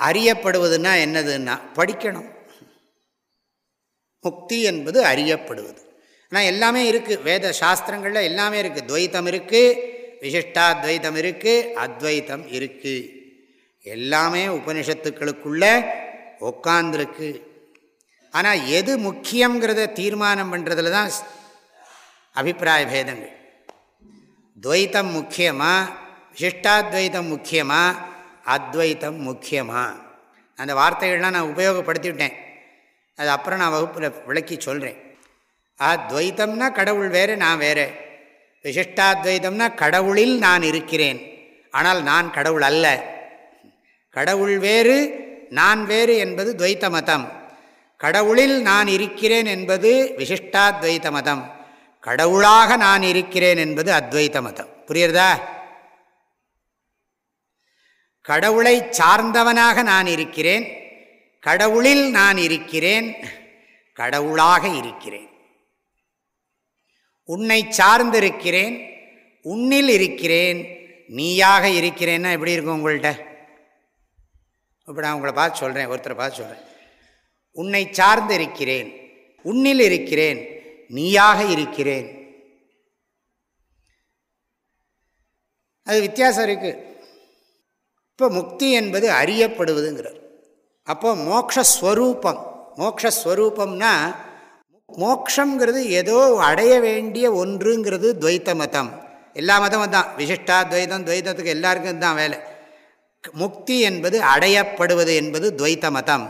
A: அறியப்படுவதுன்னா என்னதுன்னா படிக்கணும். முக்தி என்பது அறியப்படுவது. ஆனால் எல்லாமே இருக்குது வேத சாஸ்திரங்களில் எல்லாமே இருக்குது துவைத்தம் இருக்குது விசிஷ்டாத்வைத்தம் இருக்குது அத்வைத்தம் இருக்குது எல்லாமே உபனிஷத்துக்களுக்குள்ள உட்காந்துருக்கு ஆனால் எது முக்கியங்கிறத தீர்மானம் பண்ணுறதுல தான் அபிப்பிராய பேதங்கள். துவைத்தம் முக்கியமா விசிஷ்டாத்வைத்தம் முக்கியமா அத்வைத்தம் முக்கியமா அந்த வார்த்தைகள்லாம் நான் உபயோகப்படுத்திவிட்டேன் அது அப்புறம் நான் வகுப்பில் விளக்கி சொல்கிறேன் அத்வைத்தம்னா கடவுள் வேறு நான் வேறு. விசிஷ்டாத்வைத்தம்னா கடவுளில் நான் இருக்கிறேன். ஆனால் நான் கடவுள் அல்ல. கடவுள் வேறு நான் வேறு என்பது துவைத்த மதம் கடவுளில் நான் இருக்கிறேன் என்பது விசிஷ்டாத்வைத்த மதம் கடவுளாக நான் இருக்கிறேன் என்பது அத்வைத மதம். புரியுறதா கடவுளை சார்ந்தவனாக நான் இருக்கிறேன். கடவுளில் நான் இருக்கிறேன். கடவுளாக இருக்கிறேன். உன்னை சார்ந்திருக்கிறேன். உன்னில் இருக்கிறேன். நீயாக இருக்கிறேன்னா எப்படி இருக்கும் உங்கள்கிட்ட இப்போ நான் உங்களை பார்த்து சொல்கிறேன் ஒருத்தரை பார்த்து சொல்கிறேன் உன்னை சார்ந்து இருக்கிறேன் உன்னில் இருக்கிறேன். நீயாக இருக்கிறேன். அது வித்தியாசம் இருக்குது இப்போ முக்தி என்பது அறியப்படுவதுங்கிறார். அப்போ மோக்ஷஸ்வரூபம். மோக்ஷஸ்வரூபம்னா மோக்ஷங்கிறது ஏதோ அடைய வேண்டிய ஒன்றுங்கிறது துவைத்த மதம். எல்லா மதமும் தான் விசிஷ்டா துவைதம் துவைதத்துக்கு எல்லாருக்கும் தான் வேலை. முக்தி என்பது அடையப்படுவது என்பது துவைத்த மதம்.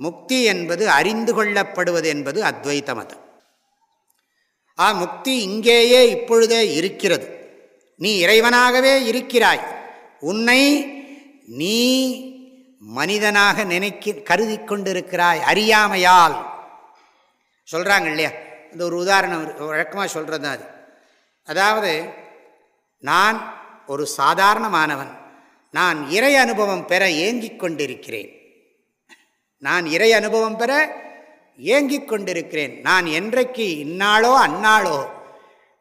A: முக்தி என்பது அறிந்து கொள்ளப்படுவது என்பது அத்வைத்த மதம். ஆ முக்தி இங்கேயே இப்பொழுதே இருக்கிறது. நீ இறைவனாகவே இருக்கிறாய். உன்னை நீ மனிதனாக நினைக்க கருதி கொண்டிருக்கிறாய் அறியாமையால். சொல்கிறாங்க இல்லையா? இந்த ஒரு உதாரணம் வழக்கமாக சொல்கிறது தான் அது. அதாவது நான் ஒரு சாதாரணமானவன். நான் இறை அனுபவம் பெற ஏங்கிக் கொண்டிருக்கிறேன். நான் இறை அனுபவம் பெற ஏங்கிக் கொண்டிருக்கிறேன் நான் என்றைக்கு இந்நாளோ அந்நாளோ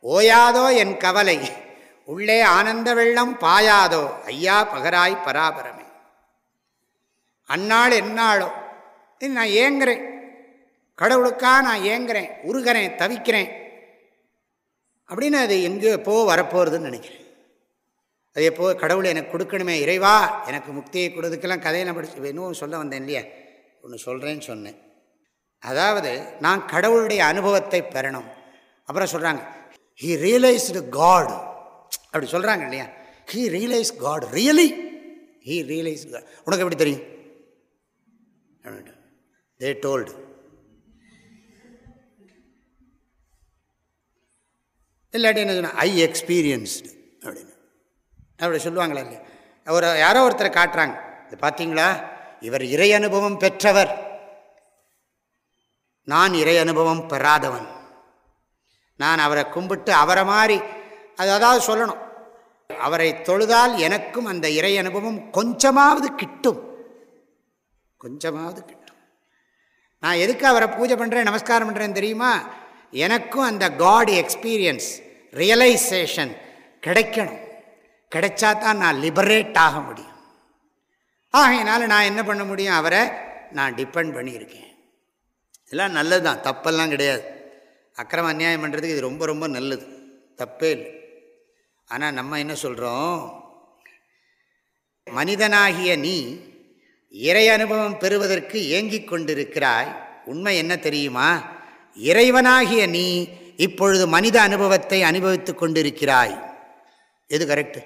A: ஓயாதோ என் கவலை. உள்ளே ஆனந்த வெள்ளம் பாயாதோ. ஐயா பகராய் பராபரமே. அந்நாள் என்னாளோ நான் ஏங்குறேன். கடவுளுக்காக நான் ஏங்குறேன். உருகிறேன் தவிக்கிறேன். அப்படின்னு அது எங்கே எப்போ வரப்போகிறதுன்னு நினைக்கிறேன். அது எப்போ கடவுள் எனக்கு கொடுக்கணுமே இறைவா எனக்கு முக்தியை கொடுத்துக்கெல்லாம் கதையெல்லாம் படிச்சு இன்னும் சொல்ல வந்தேன் இல்லையா? ஒன்று சொல்கிறேன்னு சொன்னேன். அதாவது நான் கடவுளுடைய அனுபவத்தை பெறணும். அப்புறம் சொல்கிறாங்க ஹீ ரியலைஸ்டு காட் அப்படி சொல்கிறாங்க இல்லையா? He realise god really he realise god உனக்கு எப்படி தெரியும்? தே டோல்டு இல்லாட்டி என்ன சொன்ன ஐ எக்ஸ்பீரியன்ஸ்டு அப்படின்னு. அப்படி சொல்லுவாங்களா இல்லையா? ஒரு யாரோ ஒருத்தரை காட்டுறாங்க. இது பார்த்தீங்களா இவர் இறை அனுபவம் பெற்றவர். நான் இறை அனுபவம் பெறாதவன். நான் அவரை கும்பிட்டு அவரை மாதிரி அது அதாவது சொல்லணும். அவரை தொழுதால் எனக்கும் அந்த இறை அனுபவம் கொஞ்சமாவது கிட்டும். கொஞ்சமாவது கிட்டும். நான் எதுக்கு அவரை பூஜை பண்ணுறேன் நமஸ்காரம் பண்ணுறேன் தெரியுமா? எனக்கும் அந்த காட் எக்ஸ்பீரியன்ஸ் ரியலைசேஷன் கிடைக்கணும். கிடைச்சா தான் நான் லிபரேட் ஆக முடியும். ஆகையினால நான் என்ன பண்ண முடியும்? அவரை நான் டிபெண்ட் பண்ணியிருக்கேன். இதெல்லாம் நல்லது தான் தப்பெல்லாம் கிடையாது. அக்கிரம அநியாயம் பண்ணுறதுக்கு இது ரொம்ப ரொம்ப நல்லது. தப்பே இல்லை. ஆனால் நம்ம என்ன சொல்கிறோம் மனிதனாகிய நீ இறை அனுபவம் பெறுவதற்கு ஏங்கிக் கொண்டிருக்கிறாய். உண்மை என்ன தெரியுமா? இறைவனாகிய நீ இப்பொழுது மனித அனுபவத்தை அனுபவித்துக் கொண்டிருக்கிறாய். எது கரெக்டு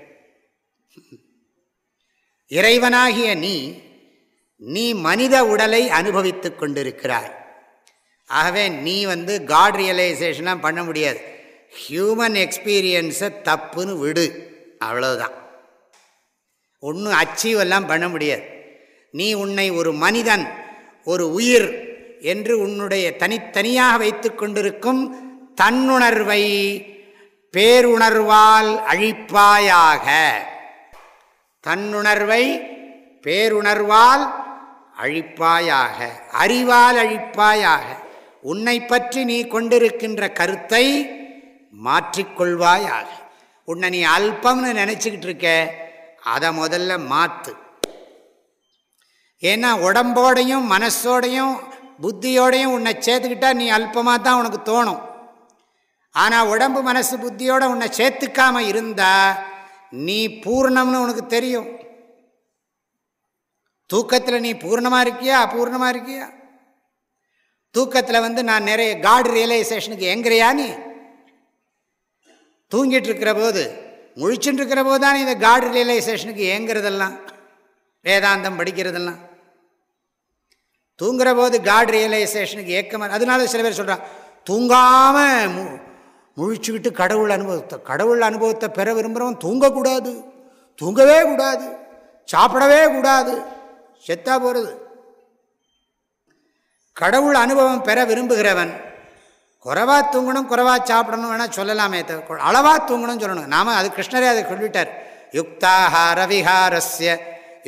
A: இறைவனாகிய நீ நீ மனித உடலை அனுபவித்துக் கொண்டிருக்கிறாய். ஆகவே நீ வந்து காட் ரியலைசேஷன்லாம் பண்ண முடியாது. ஹியூமன் எக்ஸ்பீரியன்ஸை தப்புன்னு விடு. அவ்வளோதான் ஒன்றும் அச்சீவ் எல்லாம் பண்ண முடியாது. நீ உன்னை ஒரு மனிதன் ஒரு உயிர் என்று உன்னுடைய தனித்தனியாக வைத்து கொண்டிருக்கும் தன்னுணர்வை பேருணர்வால் அழிப்பாயாக. தன்னுணர்வை பேருணர்வால் அழிப்பாயாக அறிவால் அழிப்பாயாக. உன்னை பற்றி நீ கொண்டிருக்கின்ற கருத்தை மாற்றிக்கொள்வாயாக. உன்னை நீ அல்பம்னு நினச்சிக்கிட்டு இருக்க அதை முதல்ல மாற்று ஏன்னா உடம்போடையும் மனசோடையும் புத்தியோடையும் உன்னை சேர்த்துக்கிட்டா நீ அல்பமாக தான் உனக்கு தோணும். ஆனால் உடம்பு மனசு புத்தியோட உன்னை சேர்த்துக்காம இருந்தால் நீ பூர்ணம்னு உனக்கு தெரியும். தூக்கத்தில் நீ பூர்ணமாக இருக்கியா அபூர்ணமாக இருக்கியா? தூக்கத்தில் வந்து நான் நிறைய காட் ரியலைசேஷனுக்கு எங்கிறியா நீ? தூங்கிட்டு இருக்கிற போது முழிச்சுட்டு இருக்கிற போது தான் இந்த காட் ரியலைசேஷனுக்கு ஏங்கிறதெல்லாம்? வேதாந்தம் படிக்கிறதெல்லாம். தூங்குற போது காட் ரியலைசேஷனுக்கு ஏக்கமாக அதனால சில பேர் சொல்கிறான் தூங்காமல் மு முழிச்சுக்கிட்டு கடவுள் அனுபவத்தை கடவுள் அனுபவத்தை பெற விரும்புகிறவன் தூங்கக்கூடாது. தூங்கவே கூடாது. சாப்பிடவே கூடாது. செத்தா போகிறது கடவுள் அனுபவம் பெற விரும்புகிறவன் குறைவா தூங்கணும் குறைவா சாப்பிடணும் வேணால் சொல்லலாமே அளவா தூங்கணும்னு சொல்லணும். நாம அது கிருஷ்ணரே அதை சொல்லிட்டார். யுக்தாஹார விஹாரஸ்ய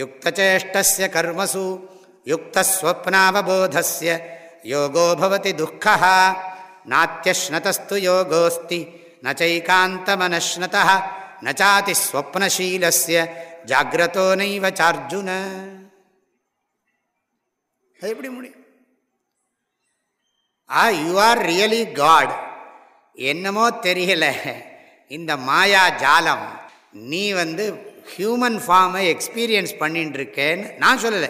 A: யுக்தச்சேஷ்டஸ்ய கர்மசு யுக்தஸ்வப்னாவபோதஸ்ய யோகோ பவதி துக்கா நாத்தியஸ்னதஸ்து யோகோஸ்தி நச்சைகாந்தமனஸ்னத நச்சாதி ஸ்வப்னசீலஸ்ய ஜாகிரதோ நைவ சார்ஜுன. எப்படி முடியும்? Are you are really god என்னமோ தெரியல. இந்த மாயா ஜாலம் நீ வந்து ஹியூமன் ஃபார்மை எக்ஸ்பீரியன்ஸ் பண்ணிட்டுருக்கேன்னு நான் சொல்லலை.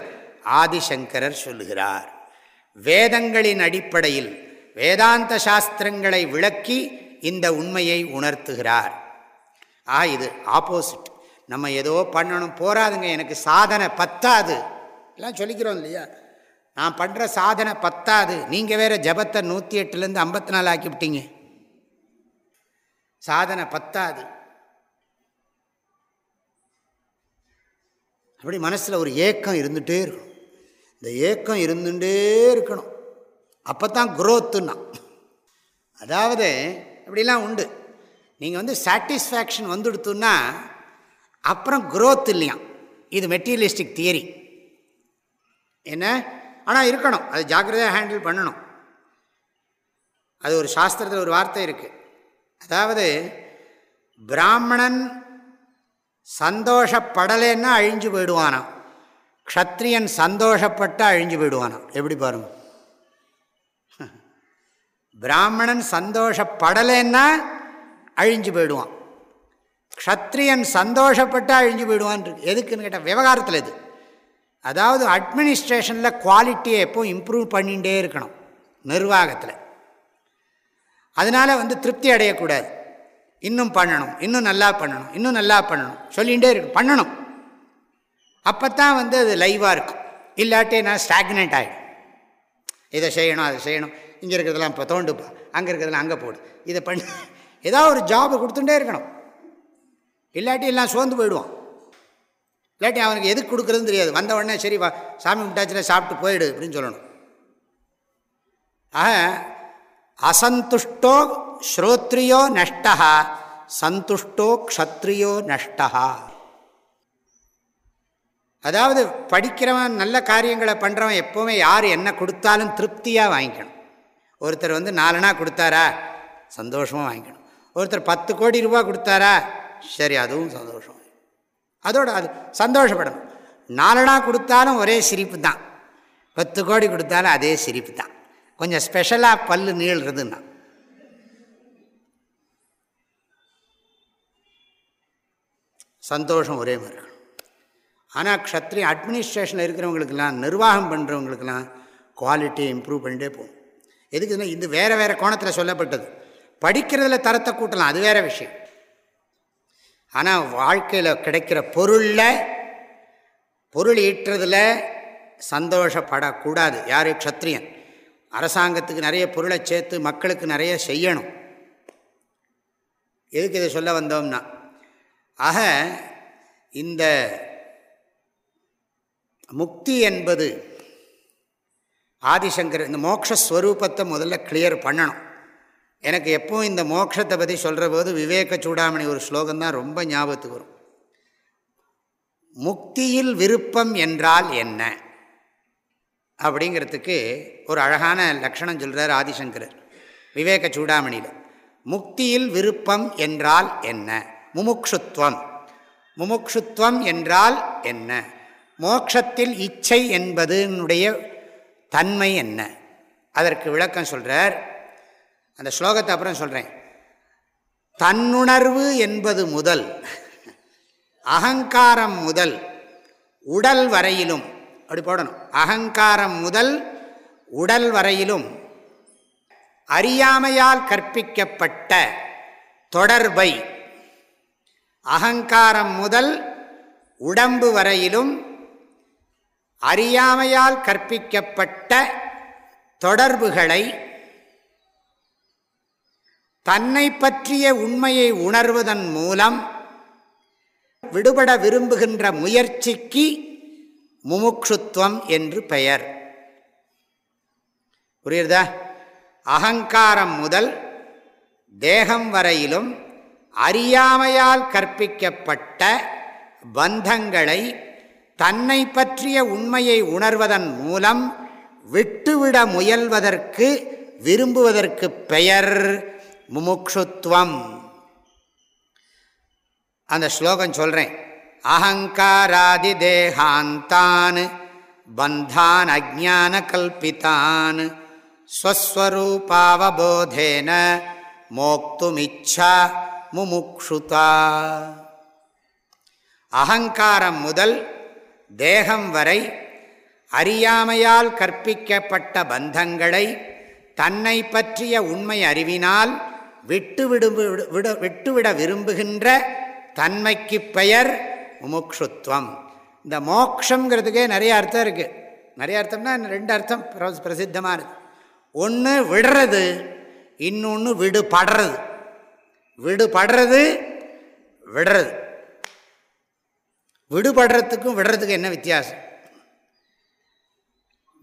A: ஆதிசங்கரர் சொல்லுகிறார். வேதங்களின் அடிப்படையில் வேதாந்த சாஸ்திரங்களை விளக்கி இந்த உண்மையை உணர்த்துகிறார். ஆ இது ஆப்போசிட் நம்ம ஏதோ பண்ணணும் போராதுங்க எனக்கு சாதனை பத்தாது. எல்லாம் சொல்லிக்கிறோம் இல்லையா? நான் பண்ணுற சாதனை பத்தாது. நீங்கள் வேறு ஜபத்தை நூற்றி எட்டுலேருந்து ஐம்பத்தி நாலு ஆக்கிவிட்டீங்க. சாதனை பத்தாது. அப்படி மனசில் ஒரு ஏக்கம் இருந்துகிட்டே இருக்கணும். இந்த ஏக்கம் இருந்துகிட்டே இருக்கணும். அப்போ தான் குரோத்துன்னா அதாவது அப்படிலாம் உண்டு. நீங்கள் வந்து சாட்டிஸ்ஃபேக்ஷன் வந்துடுத்துன்னா அப்புறம் குரோத் இல்லையா இது மெட்டீரியலிஸ்டிக் தியரி என்ன? ஆனால் இருக்கணும். அது ஜாக்கிரதையாக ஹேண்டில் பண்ணணும். அது ஒரு சாஸ்திரத்தில் ஒரு வார்த்தை இருக்குது அதாவது பிராமணன் சந்தோஷப்படலைன்னா அழிஞ்சு போயிடுவானான் க்ஷத்ரியன் சந்தோஷப்பட்டு அழிஞ்சு போயிடுவானான் எப்படி பாருங்க? பிராமணன் சந்தோஷப்படலைன்னா அழிஞ்சு போயிடுவான். க்ஷத்ரியன் சந்தோஷப்பட்டு அழிஞ்சு போயிடுவான் எதுக்குன்னு கேட்டால் விவகாரத்தில் இது. அதாவது அட்மினிஸ்ட்ரேஷனில் குவாலிட்டியை எப்போ இம்ப்ரூவ் பண்ணிகிட்டே இருக்கணும் நிர்வாகத்தில். அதனால் வந்து திருப்தி அடையக்கூடாது. இன்னும் பண்ணணும் இன்னும் நல்லா பண்ணணும் இன்னும் நல்லா பண்ணணும் சொல்லிகிட்டே இருக்கணும் பண்ணணும். அப்போ தான் வந்து அது லைவாக இருக்கும். இல்லாட்டி நான் ஸ்டாக்னேட் ஆகிடும் இதை செய்யணும் அதை செய்யணும் இங்கே இருக்கிறதெல்லாம் இப்போ தோண்டுப்பா அங்கே இருக்கிறதெல்லாம் அங்கே போடு இதை பண்ணி. ஏதாவது ஒரு ஜாபை கொடுத்துட்டே இருக்கணும். இல்லாட்டி எல்லாம் சோர்ந்து போயிடுவான். இல்லாட்டி அவனுக்கு எதுக்கு கொடுக்குறதுன்னு தெரியாது. வந்த உடனே சரி வா சாமி முட்டாச்சில் சாப்பிட்டு போயிடு அப்படின்னு சொல்லணும். ஆக அசந்துஷ்டோ ஸ்ரோத்ரியோ நஷ்டா சந்துஷ்டோ க்ஷத்ரியோ நஷ்டா அதாவது படிக்கிறவன் நல்ல காரியங்களை பண்ணுறவன் எப்போவுமே யார் என்ன கொடுத்தாலும் திருப்தியாக வாங்கிக்கணும். ஒருத்தர் வந்து நாலனா கொடுத்தாரா? சந்தோஷமாக வாங்கிக்கணும். ஒருத்தர் பத்து கோடி ரூபா கொடுத்தாரா? சரி அதுவும் சந்தோஷம். அதோட அது சந்தோஷப்படணும். நாலனா கொடுத்தாலும் ஒரே சிரிப்பு தான். பத்து கோடி கொடுத்தாலும் அதே சிரிப்பு தான். கொஞ்சம் ஸ்பெஷலாக பல்லு நீள்றதுன்னா. சந்தோஷம் ஒரே மாதிரி ஆனால் க்ஷத்ரிய அட்மினிஸ்ட்ரேஷனில் இருக்கிறவங்களுக்கெல்லாம் நிர்வாகம் பண்ணுறவங்களுக்கெல்லாம் குவாலிட்டியை இம்ப்ரூவ் பண்ணிட்டே போகும். எதுக்குன்னா இது வேறு வேறு கோணத்தில் சொல்லப்பட்டது. படிக்கிறதுல தரத்தை கூட்டலாம் அது வேறு விஷயம். ஆனால் வாழ்க்கையில் கிடைக்கிற பொருளில் பொருள் ஈட்டுறதில் சந்தோஷப்படக்கூடாது. யார்? க்ஷத்ரியன். அரசாங்கத்துக்கு நிறைய பொருளை சேர்த்து மக்களுக்கு நிறைய செய்யணும். எதுக்கு இதை சொல்ல வந்தோம்னா ஆக இந்த முக்தி என்பது ஆதிசங்கர் இந்த மோக்ஷஸ்வரூபத்தை முதல்ல கிளியர் பண்ணணும். எனக்கு எப்பவும் இந்த மோட்சத்தை பற்றி சொல்கிற போது விவேக சூடாமணி ஒரு ஸ்லோகம்தான் ரொம்ப ஞாபகத்துக்கு வரும். முக்தியில் விருப்பம் என்றால் என்ன? அப்படிங்கிறதுக்கு ஒரு அழகான லக்ஷணம் சொல்கிறார் ஆதிசங்கரர் விவேக சூடாமணியில். முக்தியில் விருப்பம் என்றால் என்ன? முமுக்ஷுத்வம். முமுக்ஷுத்வம் என்றால் என்ன? மோக்ஷத்தில் இச்சை என்பதுனுடைய தன்மை என்ன? அதற்கு விளக்கம் சொல்கிறார் அந்த ஸ்லோகத்தை அப்புறம் சொல்கிறேன் தன்னுணர்வு என்பது முதல் அகங்காரம் முதல் உடல் வரையிலும் அப்படி போடணும். அகங்காரம் முதல் உடல் வரையிலும் அறியாமையால் கற்பிக்கப்பட்ட தொடர்பை அகங்காரம் முதல் உடம்பு வரையிலும் அறியாமையால் கற்பிக்கப்பட்ட தொடர்புகளை தன்னை பற்றிய உண்மையை உணர்வதன் மூலம் விடுபட விரும்புகின்ற முயற்சிக்கு முமுட்சுத்துவம் என்று பெயர். புரியுறதா? அகங்காரம் முதல் தேகம் வரையிலும் அறியாமையால் கற்பிக்கப்பட்ட பந்தங்களை தன்னை பற்றிய உண்மையை உணர்வதன் மூலம் விட்டுவிட முயல்வதற்கு விரும்புவதற்கு பெயர். முமுக்ஷுத்வம் அந்த ஸ்லோகம் சொல்கிறேன் அகங்காராதி தேகாந்தான் பந்தான் அஜான கல்பித்தான் ஸ்வஸ்வரூபாவபோதேன மோக்துமிச்சா முமுக்ஷுதா. அகங்காரம் முதல் தேகம் வரை அறியாமையால் கற்பிக்கப்பட்ட பந்தங்களை தன்னை பற்றிய உண்மை அறிவினால் விட்டு விட்டுவிடு விட விட்டுவிட விரும்புகின்ற தன்மைக்கு பெயர் முமுக்ஷுத்வம். இந்த மோக்ஷங்கிறதுக்கே நிறைய அர்த்தம் இருக்குது நிறைய அர்த்தம்னா ரெண்டு அர்த்தம் பிரசித்தமானது. ஒன்று விடுறது இன்னொன்று விடுபடுறது. விடுபடுறது விடுறது. விடுபடுறதுக்கும் விடுறதுக்கு என்ன வித்தியாசம்?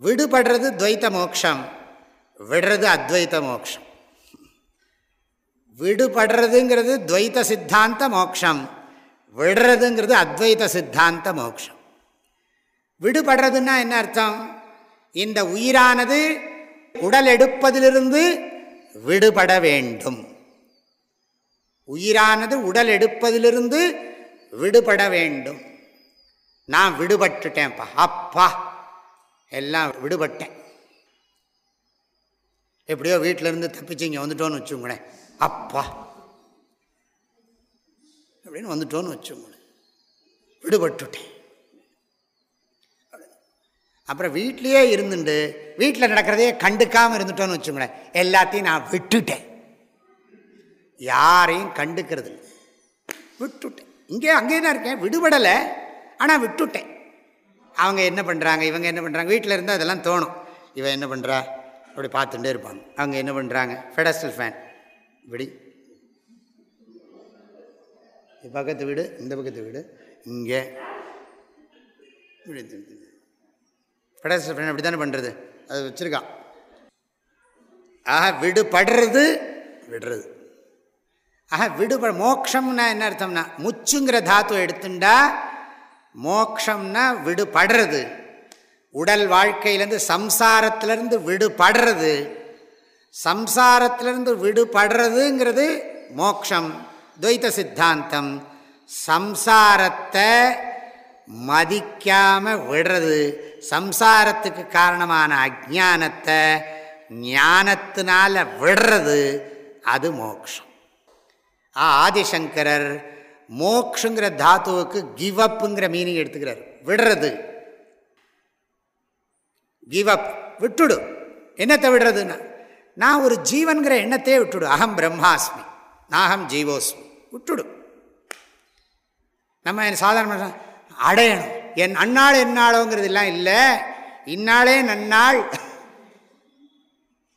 A: விடுபடுறது துவைத்த மோக்ஷம் விடுறது அத்வைத்த மோக்ஷம். விடுபடுறதுங்கிறது துவைத்த சித்தாந்த மோக்ஷம். விடுறதுங்கிறது அத்வைத சித்தாந்த மோக்ஷம். விடுபடுறதுன்னா என்ன அர்த்தம்? இந்த உயிரானது உடல் எடுப்பதிலிருந்து விடுபட வேண்டும். உயிரானது உடல் எடுப்பதிலிருந்து விடுபட வேண்டும். நான் விடுபட்டுட்டேன்ப்பா. அப்பா எல்லாம் விடுபட்டேன். எப்படியோ வீட்டிலேருந்து தப்பிச்சு இங்கே வந்துட்டோன்னு வச்சுங்களேன் அப்பா. அப்படின்னு வந்துட்டோன்னு வச்சுங்களேன் விடுபட்டுட்டேன். அப்புறம் வீட்லேயே இருந்துட்டு வீட்டில் நடக்கிறதையே கண்டுக்காமல் இருந்துட்டோன்னு வச்சுங்களேன் எல்லாத்தையும் நான் விட்டுட்டேன். யாரையும் கண்டுக்கிறது இல்லை. விட்டுட்டேன். இங்கே அங்கேயே தான் இருக்கேன். விடுபடலை ஆனால் விட்டுட்டேன். அவங்க என்ன பண்ணுறாங்க இவங்க என்ன பண்ணுறாங்க வீட்டில் இருந்தால் அதெல்லாம் தோணும். இவன் என்ன பண்ணுறா அப்படி பார்த்துட்டே இருப்பாங்க. அவங்க என்ன பண்ணுறாங்க ஃபெடஸ்டல் ஃபேன் இப்படி பக்கத்து வீடு இந்த பக்கத்து வீடு. இங்கே. இப்படி அப்படி தானே பண்ணுறது அது வச்சுருக்கான். ஆக விடுபடுறது விடுறது. ஆக விடுபட மோக்ஷம்னா என்ன அர்த்தம்னா முச்சுங்கிற தாத்துவை எடுத்துண்டா மோக்ஷம்னா விடுபடுறது. உடல் வாழ்க்கையிலேருந்து சம்சாரத்திலேருந்து விடுபடுறது. சம்சாரத்திலிருந்து விடுபடுறதுங்கிறது மோக்ஷம் துவைத்த சித்தாந்தம். சம்சாரத்தை மதிக்காம விடுறது சம்சாரத்துக்கு காரணமான அஜானத்தை ஞானத்தினால விடுறது அது மோக்ஷம். ஆ ஆதிசங்கரர் மோக்ஷங்கிற தாத்துவுக்கு கிவ் அப்புங்கிற மீனிங் எடுத்துக்கிறார். விடுறது. கிவ் அப் விட்டுடு. என்னத்தை விடுறதுன்னா நான் ஒரு ஜீவன்கிற எண்ணத்தையே விட்டுடு. அகம் பிரம்மாஸ்மி. நாகம் ஜீவோஸ்மி. விட்டுடு. நம்ம சாதாரண அடையணும். என் அந்நாள் என்னாளோங்கிறதுலாம் இல்லை. இந்நாளே நன்னாள்.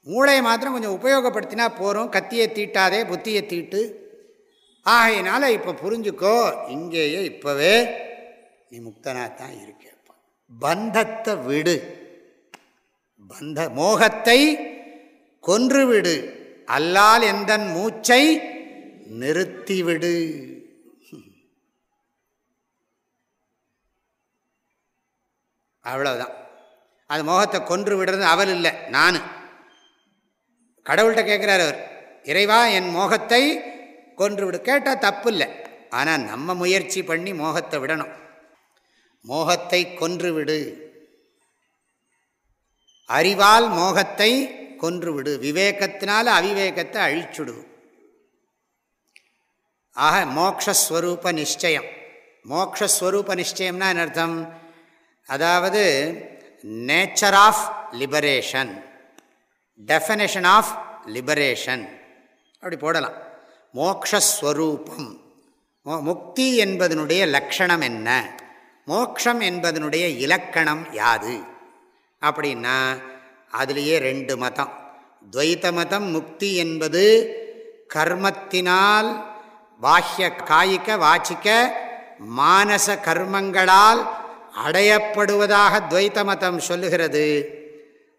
A: மூளையை மாத்திரம் கொஞ்சம் உபயோகப்படுத்தினா போகிறோம் கத்தியை தீட்டாதே புத்தியை தீட்டு. ஆகையினால இப்போ புரிஞ்சுக்கோ இங்கேயே இப்போவே நீ முக்தனாக தான் இருக்கேப்பா பந்தத்தை விடு. பந்த மோகத்தை கொன்றுவிடு. அல்லால் எந்தன் மூச்சை நிறுத்திவிடு. அவ்வளவுதான். அது மோகத்தை கொன்று விடுறது அவள் இல்லை நான். கடவுள்கிட்ட கேட்குறார் அவர் இறைவா என் மோகத்தை கொன்று விடு. கேட்டால் தப்பு இல்லை. ஆனால் நம்ம முயற்சி பண்ணி மோகத்தை விடணும். மோகத்தை கொன்று விடு. அறிவால் மோகத்தை கொன்று விடு விவேகத்தினால அவிவேகத்தை அழிச்சுடு. ஆக மோக்ஷஸ்வரூப நிச்சயம். மோக்ஷஸ்வரூப நிச்சயம்னா என்ன அர்த்தம்? அதாவது nature of liberation definition of liberation அப்படி போடலாம். மோக்ஷஸ்வரூபம். முக்தி என்பதனுடைய லக்ஷணம் என்ன? மோக்ஷம் என்பதனுடைய இலக்கணம் யாது? அப்படின்னா அதுலேயே ரெண்டு மதம். துவைத்த மதம் முக்தி என்பது கர்மத்தினால் பாஹ்ய காய்க வாச்சிக்க மானச கர்மங்களால் அடையப்படுவதாக துவைத்த மதம் சொல்லுகிறது.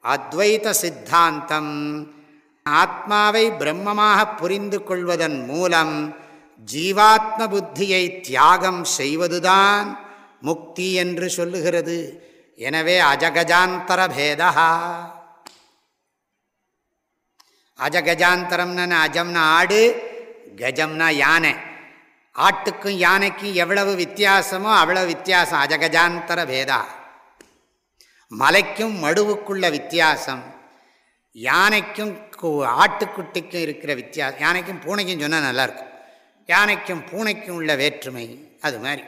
A: அத்வைத சித்தாந்தம். ஆத்மாவை பிரம்மமாக புரிந்து கொள்வதன் மூலம் ஜீவாத்ம புத்தியை தியாகம் செய்வதுதான் முக்தி என்று சொல்லுகிறது. எனவே அஜகஜாந்தர பேதா அஜகஜாந்தரம்னு அஜம்னா ஆடு கஜம்னா யானை. ஆட்டுக்கும் யானைக்கும் எவ்வளவு வித்தியாசமோ அவ்வளவு வித்தியாசம். அஜகஜாந்தர பேதா மலைக்கும் மடுவுக்குள்ள வித்தியாசம். யானைக்கும் ஆட்டுக்குட்டிக்கும் இருக்கிற வித்தியாசம். யானைக்கும் பூனைக்கும் சொன்னால் நல்லாயிருக்கும் யானைக்கும் பூனைக்கும் உள்ள வேற்றுமை அது மாதிரி.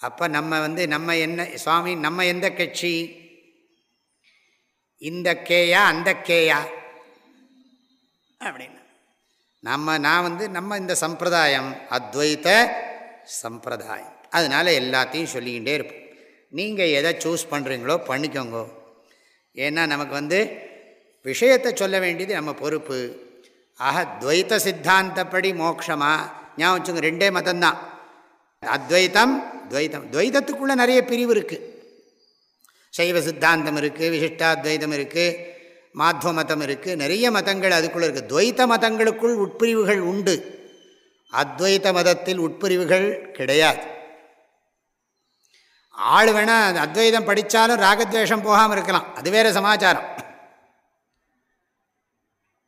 A: அப்போ நம்ம வந்து நம்ம என்ன சுவாமி நம்ம எந்த கட்சி? இந்த கேயா அந்த கேயா. அப்படின்னு. நம்ம நான் வந்து நம்ம இந்த சம்பிரதாயம் அத்வைத்த சம்பிரதாயம். அதனால் எல்லாத்தையும் சொல்லிக்கிட்டே இருப்போம். நீங்கள் எதை சூஸ் பண்ணுறீங்களோ பண்ணிக்கோங்க. ஏன்னா நமக்கு வந்து விஷயத்தை சொல்ல வேண்டியது நம்ம பொறுப்பு. ஆக துவைத்த சித்தாந்தப்படி மோக்ஷமா? ஞாபகம் வச்சுங்க ரெண்டே மதம்தான். அத்வைத்தம் துவைத்தம். துவைத்தத்துக்குள்ளே நிறைய பிரிவு இருக்குது சைவ சித்தாந்தம் இருக்குது விசிஷ்டாத்வைதம் இருக்குது மாத்வ மதம் இருக்குது நிறைய மதங்கள் அதுக்குள்ளே இருக்குது துவைத்த மதங்களுக்குள் உட்பிரிவுகள் உண்டு. அத்வைத மதத்தில் உட்பிரிவுகள் கிடையாது. ஆள் வேணால் அத்வைதம் படித்தாலும் ராகத்வேஷம் போகாமல் இருக்கலாம். அது வேறு சமாச்சாரம்.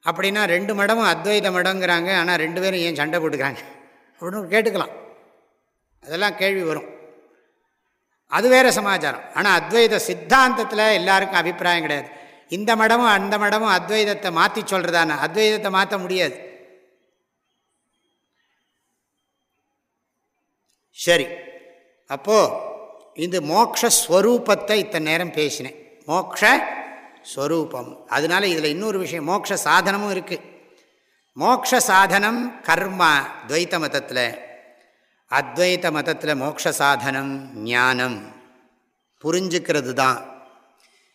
A: அப்படின்னா ரெண்டு மடமும் அத்வைத மடங்கிறாங்க. ஆனால் ரெண்டு பேரும் ஏன் சண்டை போட்டுக்கிறாங்க? அப்படின்னு கேட்டுக்கலாம். அதெல்லாம் கேள்வி வரும். அது வேறு சமாச்சாரம். ஆனால் அத்வைத சித்தாந்தத்தில் எல்லாருக்கும் அபிப்பிராயம் கிடையாது. இந்த மடமும் அந்த மடமும் அத்வைதத்தை மாற்றி சொல்கிறதான அத்வைதத்தை மாற்ற முடியாது. சரி. அப்போது இந்த மோக்ஷஸ்வரூபத்தை இத்தனை நேரம் பேசினேன். மோக்ஷ அதனால் அதனால இதில் இன்னொரு விஷயம் மோக்ஷ சாதனமும் இருக்குது மோக்ஷ சாதனம் கர்மா துவைத்த மதத்தில் அத்வைத்த மதத்தில் மோக்ஷ சாதனம் ஞானம் புரிஞ்சுக்கிறது தான்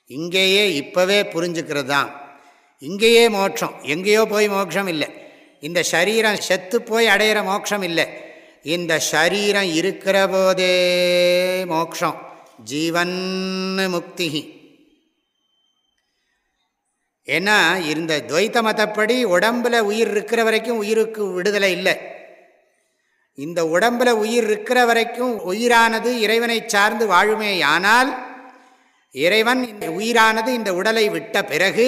A: இங்கேயே இப்போவே புரிஞ்சுக்கிறது தான் இங்கேயே மோட்சம். எங்கேயோ போய் மோட்சம் இல்லை. இந்த சரீரம் செத்து போய் அடையிற மோட்சம் இல்லை. இந்த சரீரம் இருக்கிற போதே மோக்ஷம். ஜீவன் முக்தி. ஏன்னா இந்த துவைத்த மதப்படி உடம்பில் உயிர் இருக்கிற வரைக்கும் உயிருக்கு விடுதலை இல்லை. இந்த உடம்பில் உயிர் இருக்கிற வரைக்கும் உயிரானது இறைவனை சார்ந்து வாழுமே ஆனால் இறைவன் இந்த உயிரானது இந்த உடலை விட்ட பிறகு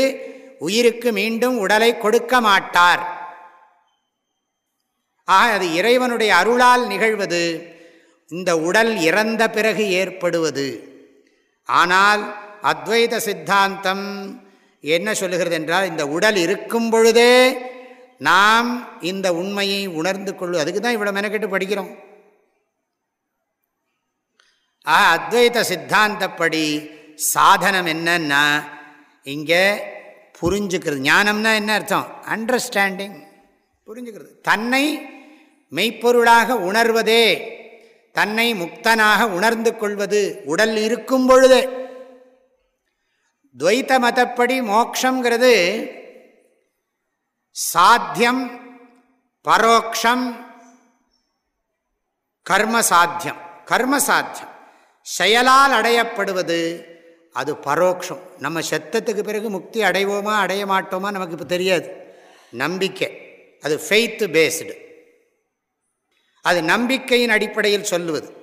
A: உயிருக்கு மீண்டும் உடலை கொடுக்க மாட்டார். ஆக அது இறைவனுடைய அருளால் நிகழ்வது இந்த உடல் இறந்த பிறகு ஏற்படுவது. ஆனால் அத்வைத சித்தாந்தம் என்ன சொல்லுகிறது என்றால் இந்த உடல் இருக்கும் பொழுதே நாம் இந்த உண்மையை உணர்ந்து கொள்ளு அதுக்கு தான் இவ்வளோ மெனக்கெட்டு படிக்கிறோம். ஆ அத்வைத சித்தாந்தப்படி சாதனம் என்னன்னா இங்கே புரிஞ்சுக்கிறது. ஞானம்னா என்ன அர்த்தம்? அண்டர்ஸ்டாண்டிங் புரிஞ்சுக்கிறது. தன்னை மெய்ப்பொருளாக உணர்வதே தன்னை முக்தனாக உணர்ந்து கொள்வது உடல் இருக்கும் பொழுது. துவைத்த மதப்படி மோக்ஷங்கிறது சாத்தியம் பரோக்ஷம் கர்மசாத்தியம். கர்மசாத்தியம். செயலால் அடையப்படுவது அது பரோக்ஷம். நம்ம செத்தத்துக்கு பிறகு முக்தி அடைவோமா அடைய மாட்டோமா நமக்கு இப்போ தெரியாது. நம்பிக்கை. அது ஃபெய்த்து பேஸ்டு அது நம்பிக்கையின் அடிப்படையில் சொல்லுவது.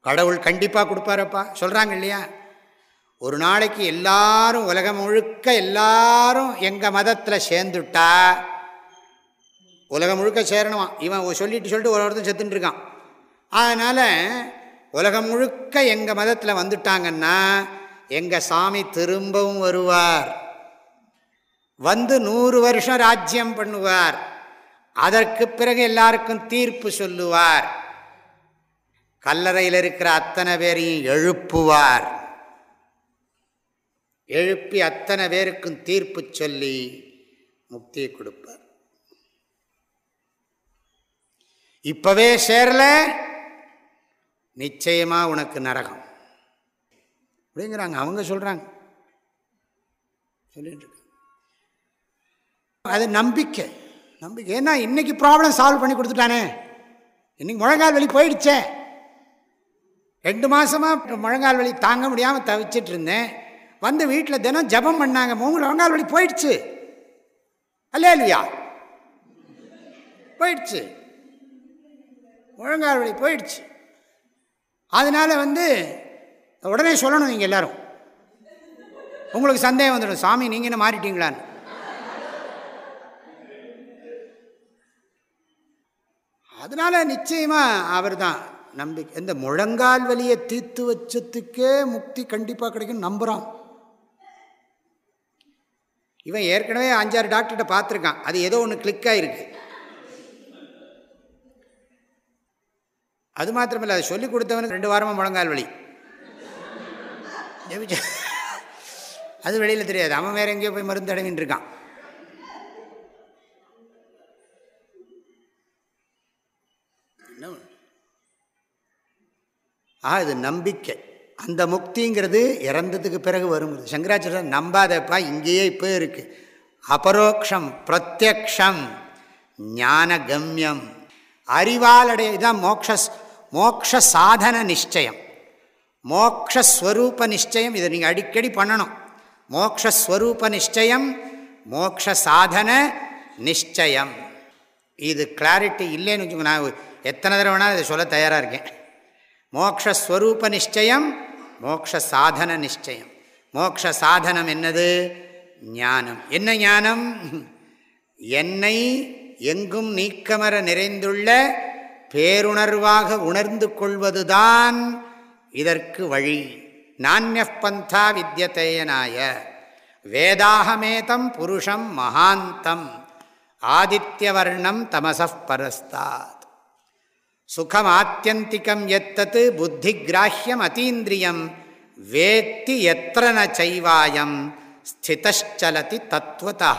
A: கடவுள் கண்டிப்பாக கொடுப்பாரப்பா. சொல்கிறாங்க இல்லையா? ஒரு நாளைக்கு எல்லாரும் உலகம் முழுக்க எல்லாரும் எங்கள் மதத்தில் சேர்ந்துட்டா உலகம் முழுக்க சேரணுமா இவன் சொல்லிட்டு சொல்லிட்டு ஒரு ஒருத்தன் செத்துட்டுருக்கான் அதனால் உலகம் முழுக்க எங்கள் மதத்தில் வந்துட்டாங்கன்னா எங்கள் சாமி திரும்பவும் வருவார். வந்து நூறு வருஷம் ராஜ்யம் பண்ணுவார். அதற்கு பிறகு எல்லாருக்கும் தீர்ப்பு சொல்லுவார். கல்லறையில் இருக்கிற அத்தனை பேரையும் எழுப்புவார். எழுப்பி அத்தனை பேருக்கும் தீர்ப்பு சொல்லி முக்தியை கொடுப்பார். இப்பவே சேரல நிச்சயமா உனக்கு நரகம். அப்படிங்கிறாங்க. அவங்க சொல்றாங்க. சொல்லிட்டு அது நம்பிக்கை. நம்பிக்கை. ஏன்னா இன்னைக்கு ப்ராப்ளம் சால்வ் பண்ணி கொடுத்துட்டானே. இன்னைக்கு முழங்கால் வலி போயிடுச்சே. ரெண்டு மாசமா முழங்கால் வலி தாங்க முடியாமல் தவிச்சிட்டு இருந்தேன். வந்து வீட்டில் தினம் ஜபம் பண்ணாங்க. மூணு முழங்கால் வழி போயிடுச்சு. அல்லே இல்லையா போயிடுச்சு. முழங்கால் வழி போயிடுச்சு. அதனால் வந்து உடனே சொல்லணும் நீங்கள் எல்லாரும். உங்களுக்கு சந்தேகம் வந்துடும். சாமி நீங்கள் என்ன மாறிட்டீங்களான்னு. அதனால நிச்சயமாக அவர் தான் நம்பிக்கை. இந்த முழங்கால் வலியை தீர்த்து வச்சதுக்கே முக்தி கண்டிப்பாக கிடைக்கும் நம்புகிறான் இவன் ஏற்கனவே அஞ்சாறு டாக்டர்கிட்ட பார்த்துருக்கான். அது ஏதோ ஒன்று கிளிக் ஆகிருக்கு அது மாத்திரமில்லை அதை சொல்லி கொடுத்தவனுக்கு ரெண்டு வாரமாக முழங்கால் வலி. ஜெபிச்ச- அது வெளியில் தெரியாது. அவன் வேற எங்கேயோ போய் மருந்து தடவின்னு இருக்கான். ஆ இது நம்பிக்கை. அந்த முக்திங்கிறது இறந்ததுக்கு பிறகு வருங்கிறது சங்கராச்சாரியர் நம்பாதப்பா இங்கேயே இப்போ இருக்குது அபரோக்ஷம் பிரத்யக்ஷம் ஞான கம்யம் அறிவால் அடைய இதான் மோக்ஷ மோக்ஷ சாதன நிச்சயம். மோக்ஷஸ்வரூப நிச்சயம் இதை நீங்கள் அடிக்கடி பண்ணணும். மோக்ஷஸ்வரூப நிச்சயம் மோக்ஷ சாதன நிச்சயம். இது கிளாரிட்டி இல்லைன்னு வச்சுக்கோங்க. நான் எத்தனை தடவை வேணாலும் இதை சொல்ல தயாராக இருக்கேன். மோக்ஷஸ்வரூப நிச்சயம் மோக்ஷ சாதன நிச்சயம் மோக்ஷ சாதனம் என்னது? ஞானம். என்ன ஞானம்? என்னை எங்கும் நீக்கமர நிறைந்துள்ள பேருணர்வாக உணர்ந்து கொள்வதுதான் இதற்கு வழி. நானிய பந்தா வித்தியதேயனாய வேதாகமேதம் புருஷம் மகாந்தம். ஆதித்யவர்ணம் தமசப் பரஸ்தாத். சுகம் ஆத்தியந்திகம் எத்தது புத்திகிராஹ்யம் அதீந்திரியம் வேத்தி எத்தன ந சைவாயம் தத்துவதா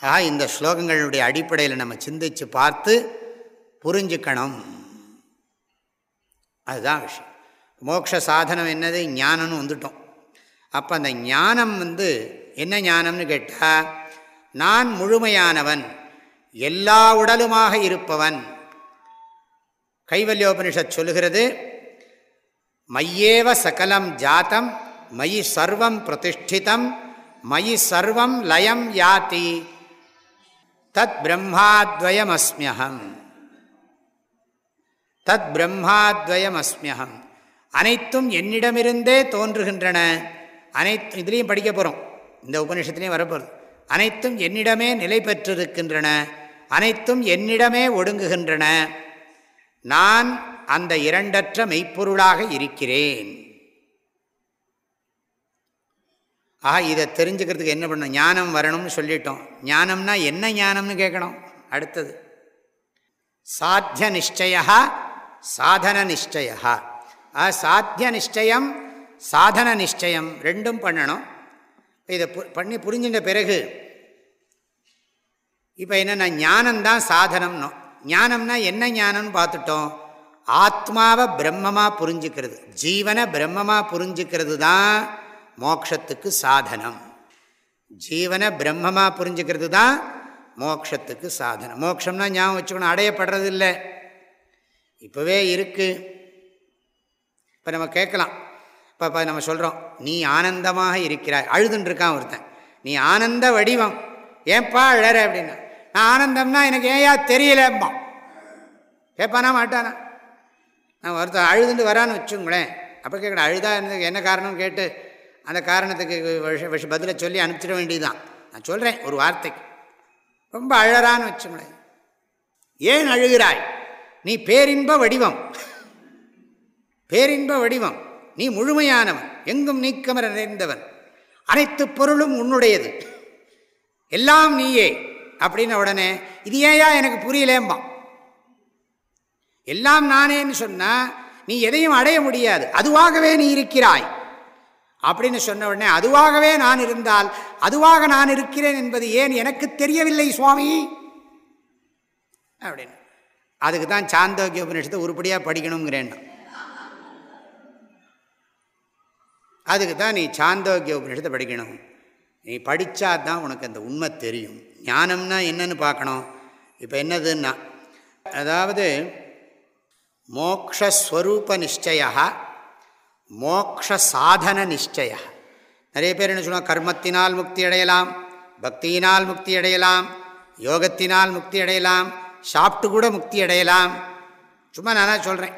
A: ஆக இந்த ஸ்லோகங்களுடைய அடிப்படையில் நம்ம சிந்திச்சு பார்த்து புரிஞ்சுக்கணும். அதுதான் விஷயம். மோட்ச சாதனம் என்னது? ஞானம்னு வந்துட்டோம். அப்போ அந்த ஞானம் வந்து என்ன ஞானம்னு கேட்டால் நான் முழுமையானவன் எல்லா உடலுமாக இருப்பவன் கைவல்யோபனிஷத் சொல்லுகிறது மையேவ சகலம் ஜாத்தம் மயி சர்வம் பிரதிஷ்டிதம் மயி சர்வம் லயம் யாத்தி தத் பிரம்மாத்வயமஸ்மியகம். தத் பிரம்மாத்வயமஸ்மியகம். அனைத்தும் என்னிடமிருந்தே தோன்றுகின்றன. அனைத்து இதுலேயும் படிக்க போகிறோம் இந்த உபநிஷத்துலேயும் வரப்போகிறது அனைத்தும் என்னிடமே நிலை பெற்றிருக்கின்றன அனைத்தும் என்னிடமே ஒடுங்குகின்றன. நான் அந்த இரண்டற்ற மெய்ப்பொருளாக இருக்கிறேன். ஆஹா இதை தெரிஞ்சுக்கிறதுக்கு என்ன பண்ணணும்? ஞானம் வரணும்னு சொல்லிட்டோம். ஞானம்னா என்ன ஞானம்னு கேட்கணும். அடுத்தது. சாத்திய நிச்சயா சாதன நிச்சயா சாத்திய நிச்சயம் சாதன நிச்சயம் ரெண்டும் பண்ணணும். இதை பண்ணி புரிஞ்சின்ற பிறகு இப்போ என்னென்னா ஞானம்தான் சாதனம்னோ ஞானம்னா என்ன ஞானம்னு பார்த்துட்டோம். ஆத்மாவை பிரம்மமாக புரிஞ்சுக்கிறது. ஜீவனை பிரம்மமாக புரிஞ்சுக்கிறது தான் மோக்ஷத்துக்கு சாதனம். ஜீவனை பிரம்மமாக புரிஞ்சுக்கிறது தான் மோக்ஷத்துக்கு சாதனம். மோக்ஷம்னா ஞாபகம் வச்சுக்கணும். அடையப்படுறது இல்லை இப்போவே இருக்குது இப்போ நம்ம கேட்கலாம். இப்போ இப்போ நம்ம சொல்கிறோம் நீ ஆனந்தமாக இருக்கிறாய். அழுதுன்ட்ருக்கான் ஒருத்தன். நீ ஆனந்த வடிவம். ஏன்பா அழற அப்படின்னா. நான் ஆனந்தம்னா எனக்கு ஏயா தெரியலம்மா. கேட்பானா மாட்டானா? நான் ஒருத்தர் அழுதுண்டு வரான்னு வச்சுங்களேன். அப்போ கேட்கல அழுதா இருந்தது என்ன காரணம் கேட்டு அந்த காரணத்துக்கு விஷ பதிலை சொல்லி அனுப்பிச்சிட வேண்டியதுதான். நான் சொல்கிறேன் ஒரு வார்த்தைக்கு. ரொம்ப அழறான்னு வச்சுங்களேன். ஏன் அழுகிறாய்? நீ பேரின்ப வடிவம். பேரின்ப வடிவம். நீ முழுமையானவன். எங்கும் நீக்கமர நிறைந்தவன். அனைத்து பொருளும் உன்னுடையது. எல்லாம் நீயே. அப்படின்ன உடனே இது ஏயா எனக்கு புரியலேம்பான். எல்லாம் நானேன்னு சொன்னால் நீ எதையும் அடைய முடியாது. அதுவாகவே நீ இருக்கிறாய். அப்படின்னு சொன்ன உடனே அதுவாகவே நான் இருந்தால் அதுவாக நான் இருக்கிறேன் என்பது ஏன் எனக்கு தெரியவில்லை சுவாமி? அப்படின்னு. அதுக்கு தான் சாந்தோக்கிய உபநிஷத்தை உருப்படியாக படிக்கணுங்கிறேன். அதுக்கு தான் நீ சாந்தோக்கிய உபநிஷத்தை படிக்கணும். நீ படித்தா தான் உனக்கு அந்த உண்மை தெரியும். ஞானம்னா என்னன்னு பார்க்கணும். இப்போ என்னதுன்னா அதாவது மோக்ஷஸ்வரூப நிச்சயா மோக்ஷ சாதன நிச்சய நிறைய பேர் என்ன சொல்லுவாங்க கர்மத்தினால் முக்தி அடையலாம் பக்தியினால் முக்தி அடையலாம் யோகத்தினால் முக்தி அடையலாம் சாப்பிட்டு கூட முக்தி அடையலாம். சும்மா நானாக சொல்கிறேன்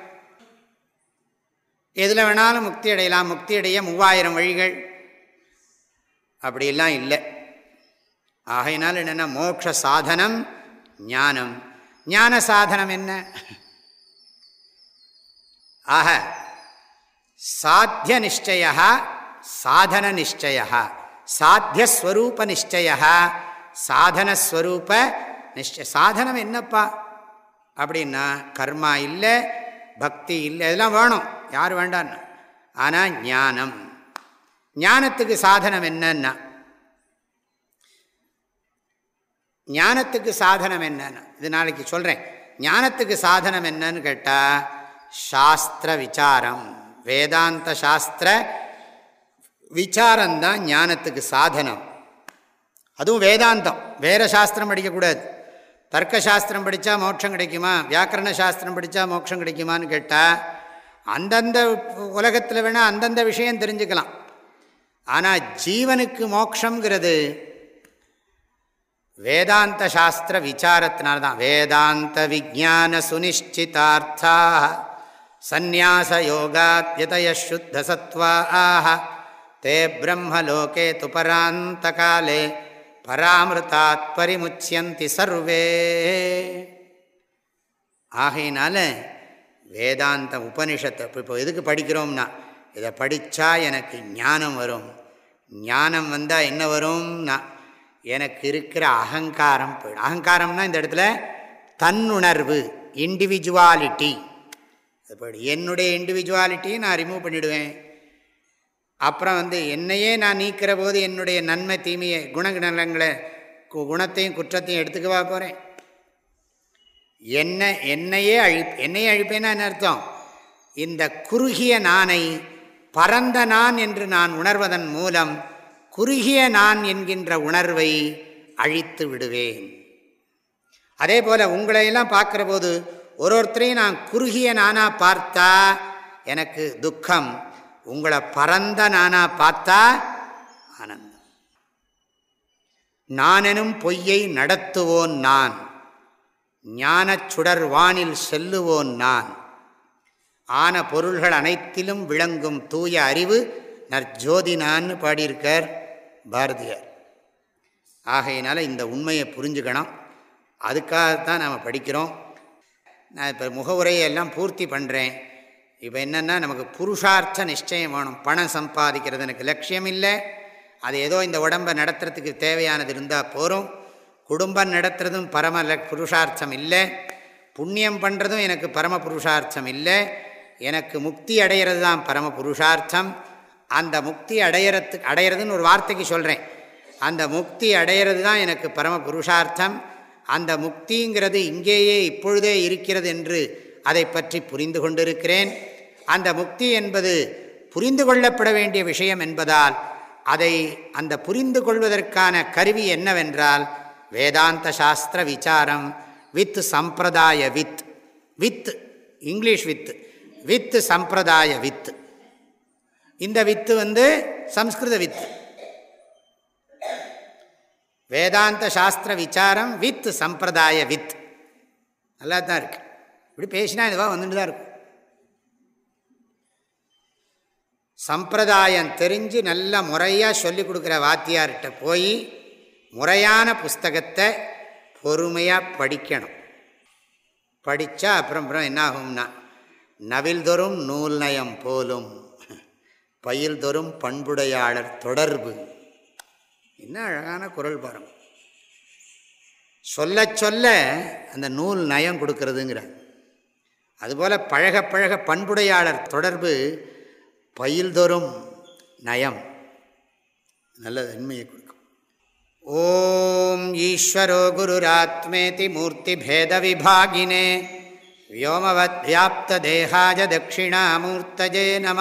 A: எதில் வேணாலும் முக்தி அடையலாம் முக்தி அடைய மூவாயிரம் வழிகள். அப்படிலாம் இல்லை. ஆகையினால் என்னென்னா மோட்ச சாதனம் ஞானம். ஞான சாதனம் என்ன? ஆக சாத்திய நிச்சய சாதன நிச்சய சாத்தியஸ்வரூப நிச்சய சாதனஸ்வரூப நிச்சய சாதனம் என்னப்பா? அப்படின்னா கர்மா இல்லை பக்தி இல்லை இதெல்லாம் வேணும். யார் வேண்டான்னு? ஆனால் ஞானம். ஞானத்துக்கு சாதனம் என்னன்னா ஞானத்துக்கு சாதனம் என்னன்னு. இது நாளைக்கு சொல்கிறேன் ஞானத்துக்கு சாதனம் என்னன்னு கேட்டால் சாஸ்திர விசாரம். வேதாந்த சாஸ்திர விசாரம்தான் ஞானத்துக்கு சாதனம். அதுவும் வேதாந்தம். வேறு சாஸ்திரம் படிக்கக்கூடாது. தர்க்க சாஸ்திரம் படித்தா மோட்சம் கிடைக்குமா? வியாக்கரண சாஸ்திரம் படித்தா மோட்சம் கிடைக்குமான்னு கேட்டால் அந்தந்த உலகத்தில் வேணால் அந்தந்த விஷயம் தெரிஞ்சுக்கலாம். ஆனால் ஜீவனுக்கு மோட்சங்கிறது வேதாந்த சாஸ்திர விசாரத்தினால தான் வேதாந்த விஜான சுனிச்சிதார்த்தா சந்நியாச யோகாத்யதய சுத்த சத்வா ஆஹ தே பிரம்மலோகே துபராந்த காலே பராமிருத்தாத் பரிமுச்சியந்தி சர்வே. ஆகையினால வேதாந்த உபனிஷத்தை இப்போ எதுக்கு படிக்கிறோம்னா இதை படித்தா எனக்கு ஞானம் வரும். ஞானம் வந்தால் என்ன வரும்னா எனக்கு இருக்கிற அகங்காரம் போயிடும். அகங்காரம்னா இந்த இடத்துல தன்னுணர்வு இண்டிவிஜுவாலிட்டி அது என்னுடைய இண்டிவிஜுவாலிட்டியை நான் ரிமூவ் பண்ணிவிடுவேன் அப்புறம் வந்து என்னையே நான் நீக்கிற போது என்னுடைய நன்மை தீமையை குணநலங்களை குணத்தையும் குற்றத்தையும் எடுத்துக்கவா போகிறேன் என்ன என்னையே அழி என்னையே அழிப்பேன்னா என்ன அர்த்தம்? இந்த குறுகிய நானை பரந்த நான் என்று நான் உணர்வதன் மூலம் குறுகிய நான் என்கின்ற உணர்வை அழித்து விடுவேன். அதே போல் உங்களையெல்லாம் பார்க்குற போது ஒரு ஒருத்தரையும் நான் குறுகிய நானாக பார்த்தா எனக்கு துக்கம். உங்களை பரந்த நானாக பார்த்தா ஆனந்தம். நானெனும் பொய்யை நடத்துவோன் நான். ஞானச் சுடர் வானில் செல்லுவோன் நான். ஆன பொருள்கள் அனைத்திலும் விளங்கும் தூய அறிவு நற்ஜோதி நான் பாடியிருக்கார். பாரதியார். ஆகையினால இந்த உண்மையை புரிஞ்சுக்கணும். அதுக்காகத்தான் நாம் படிக்கிறோம். நான் இப்போ முகவுரையெல்லாம் பூர்த்தி பண்ணுறேன் இப்போ என்னென்னா நமக்கு புருஷார்த்த நிச்சயம் வேணும். பணம் சம்பாதிக்கிறது எனக்கு லட்சியம் இல்லை. அது ஏதோ இந்த உடம்பை நடத்துறதுக்கு தேவையானது இருந்தால் போகிறோம் குடும்பம் நடத்துறதும் பரம புருஷார்த்தம் இல்லை. புண்ணியம் பண்ணுறதும் எனக்கு பரம புருஷார்த்தம் இல்லை. எனக்கு முக்தி அடையிறது தான் பரம புருஷார்த்தம். அந்த முக்தி அடையிறதுக்கு அடையிறதுன்னு ஒரு வார்த்தைக்கு சொல்கிறேன் அந்த முக்தி அடையிறது தான் எனக்கு பரம புருஷார்த்தம் அந்த முக்திங்கிறது இங்கேயே இப்பொழுதே இருக்கிறது என்று அதை பற்றி புரிந்து கொண்டிருக்கிறேன். அந்த முக்தி என்பது புரிந்து கொள்ளப்பட வேண்டிய விஷயம் என்பதால் அதை அந்த புரிந்து கொள்வதற்கான கருவி என்னவென்றால் வேதாந்த சாஸ்திர விசாரம் வித் சம்பிரதாய வித். வித் இங்கிலீஷ் வித்து வித்து சம்பிரதாய வித்து இந்த வித்து வந்து சம்ஸ்கிருத வித்து. வேதாந்த சாஸ்திர விசாரம் வித் சம்பிரதாய வித். நல்லா தான் இருக்கு. இப்படி பேசினா இதுவாக வந்துட்டு தான் இருக்கும். சம்பிரதாயம் தெரிஞ்சு நல்ல முறையாக சொல்லி கொடுக்குற வாத்தியார்கிட்ட போய் முறையான புஸ்தகத்தை பொறுமையாக படிக்கணும். படித்தா அப்புறம் அப்புறம் என்ன ஆகும்னா நூல் நயம் போலும். பயில் தொறும் பண்புடையாளர் தொடர்பு. என்ன அழகான குரல் பாருங்க. சொல்ல சொல்ல அந்த நூல் நயம் கொடுக்கறதுங்கிற அதுபோல் பழக பழக பண்புடையாளர் தொடர்பு பயில்தொறும் நயம். நல்ல தன்மையை கொடுக்கும். ஓம் ஈஸ்வரோ குருராத்மேதி மூர்த்தி பேத விபாகினே வியோமவத் வியாப்த தேகாஜ தட்சிணாமூர்த்தஜே நம